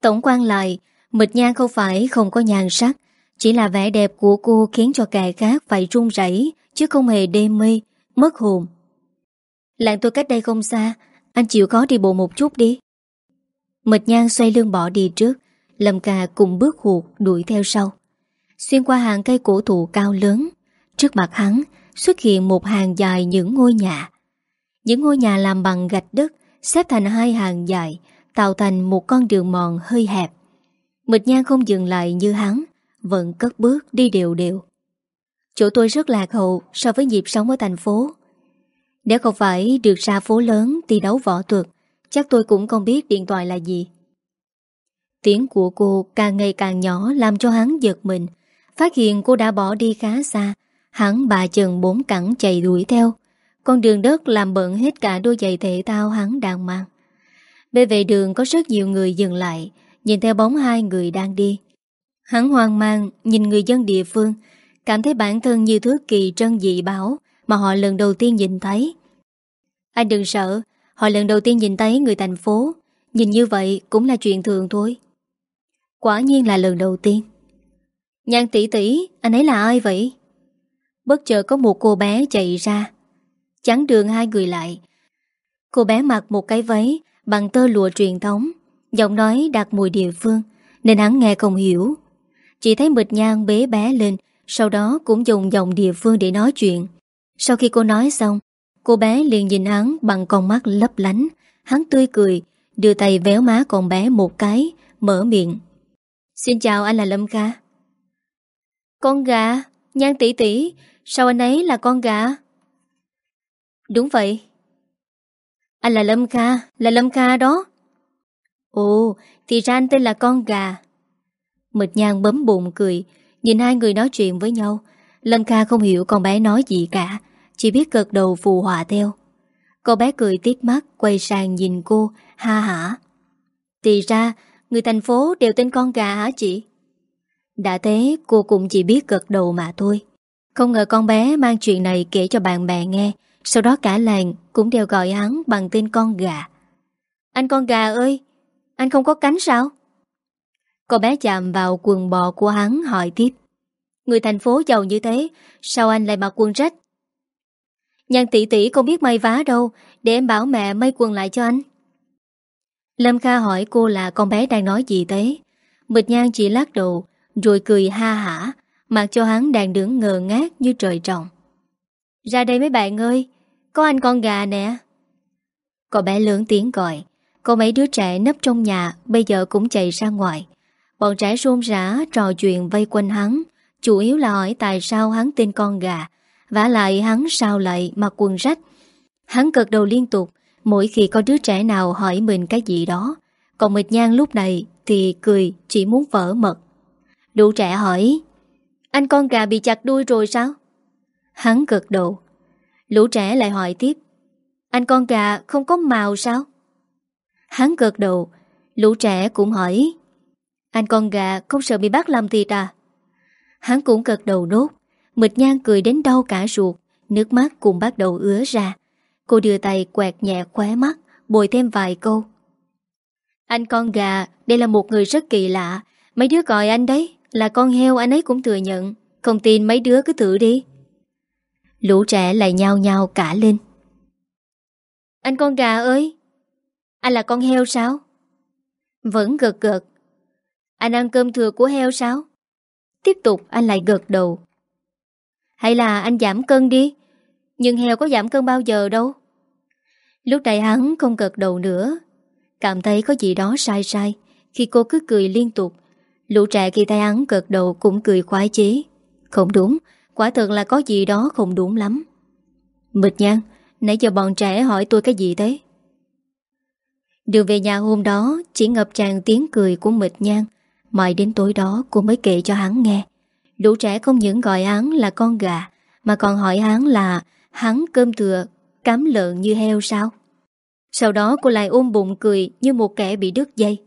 Tổng quan lại, mịch nhan không phải không có nhan sắc, chỉ là vẻ đẹp của cô khiến cho kẻ khác phải run rẩy chứ không hề đê mê, mất hồn. làng tôi cách đây không xa, anh chịu khó đi bộ một chút đi. Mịch nhan xoay lưng bỏ đi trước, Lâm ca cùng bước hụt đuổi theo sau. Xuyên qua hàng cây cổ thụ cao lớn, trước mặt hắn xuất hiện một hàng dài những ngôi nhà. Những ngôi nhà làm bằng gạch đất, xếp thành hai hàng dài, tạo thành một con đường mòn hơi hẹp. Mịch nhan không dừng lại như hắn, vẫn cất bước đi đều đều. Chỗ tôi rất lạc hậu so với nhịp sống ở thành phố. Nếu không phải được ra phố lớn thì đấu võ thuật, chắc tôi cũng không biết điện thoại là gì. Tiếng của cô càng ngày càng nhỏ làm cho hắn giật mình. Phát hiện cô đã bỏ đi khá xa, hắn bà chừng bốn cẳng chạy đuổi theo. Con đường đất làm bận hết cả đôi giày thể thao hắn đang mang. Bên vệ đường có rất nhiều người dừng lại, nhìn theo bóng hai người đang đi. Hắn hoang mang nhìn người dân địa phương, cảm thấy bản thân như thứ kỳ trân dị bảo mà họ lần đầu tiên nhìn thấy. Anh đừng sợ, họ lần đầu tiên nhìn thấy người thành phố, nhìn như vậy cũng là chuyện thường thôi. Quả nhiên là lần đầu tiên. Nhan tỷ tỷ, anh ấy là ai vậy? Bất chợt có một cô bé chạy ra, chắn đường hai người lại. Cô bé mặc một cái váy bằng tơ lụa truyền thống, giọng nói đặc mùi địa phương, nên hắn nghe không hiểu. Chỉ thấy mịch nhan bế bé lên, sau đó cũng dùng giọng địa phương để nói chuyện. Sau khi cô nói xong, cô bé liền nhìn hắn bằng con mắt lấp lánh. Hắn tươi cười, đưa tay véo má con bé một cái, mở miệng. Xin chào anh là Lâm Kha. Con gà, nhan tỷ tỷ, sao anh ấy là con gà? Đúng vậy. Anh là Lâm Kha, là Lâm Kha đó. Ồ, thì ra anh tên là con gà. Mịch nhang bấm bụng cười, nhìn hai người nói chuyện với nhau. Lâm Kha không hiểu con bé nói gì cả, chỉ biết gật đầu phù hòa theo. Cô bé cười tít mắt, quay sang nhìn cô, ha hả. Thì ra, người thành phố đều tên con gà hả chị? Đã thế, cô cũng chỉ biết gật đầu mà thôi. Không ngờ con bé mang chuyện này kể cho bạn bè nghe, sau đó cả làng cũng đều gọi hắn bằng tên con gà. Anh con gà ơi, anh không có cánh sao? Cô bé chạm vào quần bò của hắn hỏi tiếp. Người thành phố giàu như thế, sao anh lại mặc quần rách? Nhan tỷ tỷ không biết may vá đâu, để em bảo mẹ may quần lại cho anh. Lâm Kha hỏi cô là con bé đang nói gì thế? Mịch Nhan chỉ lắc đầu, rồi cười ha hả, mặc cho hắn đang đứng ngờ ngác như trời trồng. Ra đây mấy bạn ơi, có anh con gà nè. Cậu bé lớn tiếng gọi, có mấy đứa trẻ nấp trong nhà bây giờ cũng chạy ra ngoài. Bọn trẻ rôn rã trò chuyện vây quanh hắn, chủ yếu là hỏi tại sao hắn tên con gà, vả lại hắn sao lại mặc quần rách. Hắn cực đầu liên tục, mỗi khi có đứa trẻ nào hỏi mình cái gì đó. Còn mịch nhan lúc này thì cười chỉ muốn vỡ mật lũ trẻ hỏi, anh con gà bị chặt đuôi rồi sao? Hắn cực đầu. Lũ trẻ lại hỏi tiếp, anh con gà không có màu sao? Hắn cực đầu, lũ trẻ cũng hỏi, anh con gà không sợ bị bắt làm thịt à? Hắn cũng gật đầu nốt. Mịch nhan cười đến đau cả ruột. Nước mắt cũng bắt đầu ứa ra. Cô đưa tay quẹt nhẹ khóe mắt, bồi thêm vài câu. Anh con gà, đây là một người rất kỳ lạ. Mấy đứa gọi anh đấy, là con heo anh ấy cũng thừa nhận. Không tin mấy đứa cứ thử đi. Lũ trẻ lại nhao nhao cả lên. Anh con gà ơi! Anh là con heo sao? Vẫn gật gật, anh ăn cơm thừa của heo sao? Tiếp tục anh lại gật đầu. Hay là anh giảm cân đi? Nhưng heo có giảm cân bao giờ đâu. Lúc này hắn không gật đầu nữa. Cảm thấy có gì đó sai sai khi cô cứ cười liên tục. Lũ trẻ khi tay hắn gật đầu cũng cười khoái chế. Không đúng, quả thật là có gì đó không đúng lắm. Mịch nhan, nãy giờ bọn trẻ hỏi tôi cái gì thế? Đường về nhà hôm đó chỉ ngập tràn tiếng cười của mịch nhan Mãi đến tối đó cô mới kể cho hắn nghe Lũ trẻ không những gọi hắn là con gà Mà còn hỏi hắn là hắn cơm thừa, cám lợn như heo sao? Sau đó cô lại ôm bụng cười như một kẻ bị đứt dây.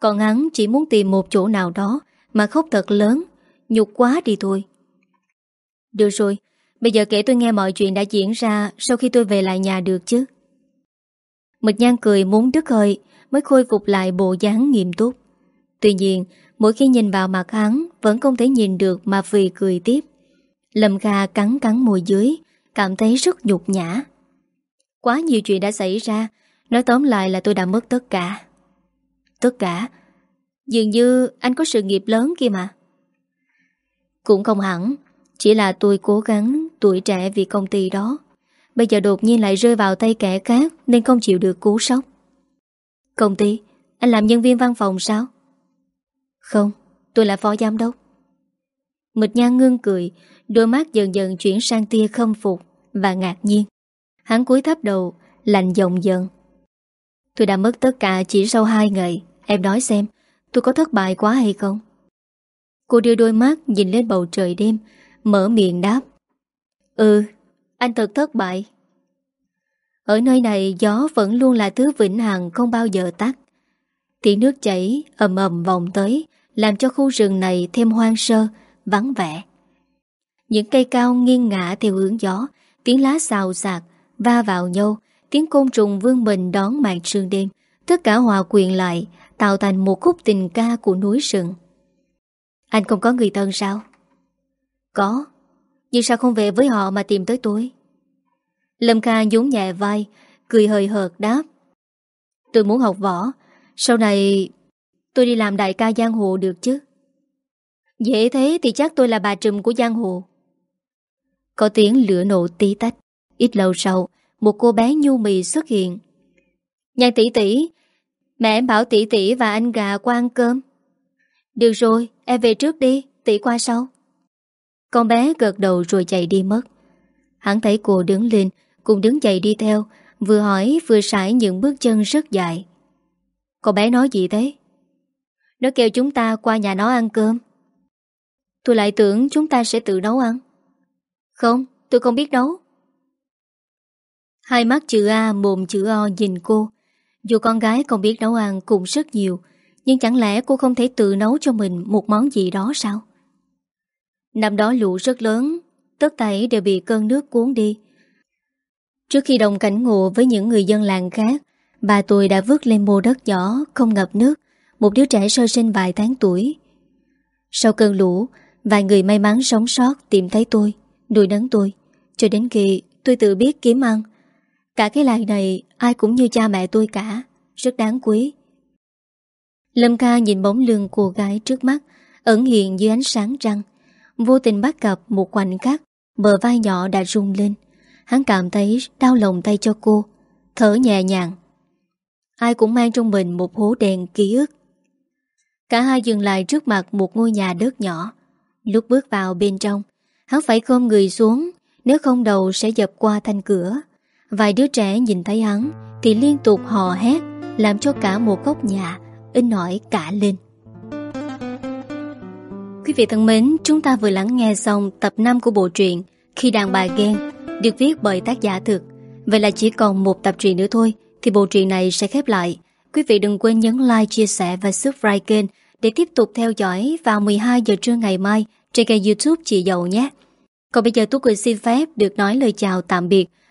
Còn hắn chỉ muốn tìm một chỗ nào đó mà khóc thật lớn, nhục quá đi thôi. Được rồi, bây giờ kể tôi nghe mọi chuyện đã diễn ra sau khi tôi về lại nhà được chứ. Mịch nhan cười muốn đứt hơi mới khôi phục lại bộ dáng nghiêm túc. Tuy nhiên, mỗi khi nhìn vào mặt hắn vẫn không thể nhìn được mà vì cười tiếp. Lâm Kha cắn cắn môi dưới, cảm thấy rất nhục nhã. Quá nhiều chuyện đã xảy ra, nói tóm lại là tôi đã mất tất cả. Tất cả? Dường như anh có sự nghiệp lớn kia mà. Cũng không hẳn, chỉ là tôi cố gắng tuổi trẻ vì công ty đó. Bây giờ đột nhiên lại rơi vào tay kẻ khác nên không chịu được cú sốc. Công ty, anh làm nhân viên văn phòng sao? Không, tôi là phó giám đốc. Mịch Nhan ngưng cười, đôi mắt dần dần chuyển sang tia khâm phục và ngạc nhiên. Hắn cúi thấp đầu, lạnh giọng dần. Tôi đã mất tất cả chỉ sau hai ngày. Em nói xem, tôi có thất bại quá hay không? Cô đưa đôi mắt nhìn lên bầu trời đêm, mở miệng đáp. Ừ, anh thật thất bại. Ở nơi này gió vẫn luôn là thứ vĩnh hằng không bao giờ tắt. Tiếng nước chảy ầm ầm vòng tới, làm cho khu rừng này thêm hoang sơ, vắng vẻ. Những cây cao nghiêng ngã theo hướng gió, tiếng lá xào xạc, va vào nhau, tiếng côn trùng vương mình đón màn sương đêm, tất cả hòa quyện lại, tạo thành một khúc tình ca của núi rừng. Anh không có người thân sao? Có, nhưng sao không về với họ mà tìm tới tôi? Lâm Kha nhún nhẹ vai, cười hơi hợt đáp. Tôi muốn học võ, sau này tôi đi làm đại ca giang hồ được chứ? Dễ thế thì chắc tôi là bà trùm của giang hồ. Có tiếng lửa nổ tí tách. Ít lâu sau, một cô bé nhu mì xuất hiện. Nhan tỷ tỷ, mẹ em bảo tỷ tỷ và anh gà qua ăn cơm. Được rồi, em về trước đi, tỷ qua sau. Con bé gật đầu rồi chạy đi mất. Hắn thấy cô đứng lên, cùng đứng dậy đi theo, vừa hỏi vừa sải những bước chân rất dài. Con bé nói gì thế? Nó kêu chúng ta qua nhà nó ăn cơm. Tôi lại tưởng chúng ta sẽ tự nấu ăn. Không, tôi không biết nấu. Hai mắt chữ A mồm chữ O nhìn cô. Dù con gái không biết nấu ăn cũng rất nhiều, nhưng chẳng lẽ cô không thể tự nấu cho mình một món gì đó sao? Năm đó lũ rất lớn, tất tẩy đều bị cơn nước cuốn đi. Trước khi đồng cảnh ngộ với những người dân làng khác, bà tôi đã vứt lên mô đất nhỏ, không ngập nước, một đứa trẻ sơ sinh vài tháng tuổi. Sau cơn lũ, vài người may mắn sống sót tìm thấy tôi, nuôi nấng tôi, cho đến khi tôi tự biết kiếm ăn. Cả cái làng này ai cũng như cha mẹ tôi cả, rất đáng quý. Lâm ca nhìn bóng lưng cô gái trước mắt, ẩn hiện dưới ánh sáng trăng. Vô tình bắt gặp một khoảnh khắc, bờ vai nhỏ đã rung lên. Hắn cảm thấy đau lòng tay cho cô, thở nhẹ nhàng. Ai cũng mang trong mình một hố đèn ký ức. Cả hai dừng lại trước mặt một ngôi nhà đất nhỏ. Lúc bước vào bên trong, hắn phải khom người xuống, nếu không đầu sẽ dập qua thanh cửa. Vài đứa trẻ nhìn thấy hắn thì liên tục hò hét, làm cho cả một góc nhà in nổi cả lên. Quý vị thân mến, chúng ta vừa lắng nghe xong tập 5 của bộ truyện Khi đàn bà ghen, được viết bởi tác giả thực. Vậy là chỉ còn một tập truyện nữa thôi, thì bộ truyện này sẽ khép lại. Quý vị đừng quên nhấn like, chia sẻ và subscribe kênh để tiếp tục theo dõi vào 12 giờ trưa ngày mai trên kênh youtube Chị Dậu nhé. Còn bây giờ Tú Quỳnh xin phép được nói lời chào tạm biệt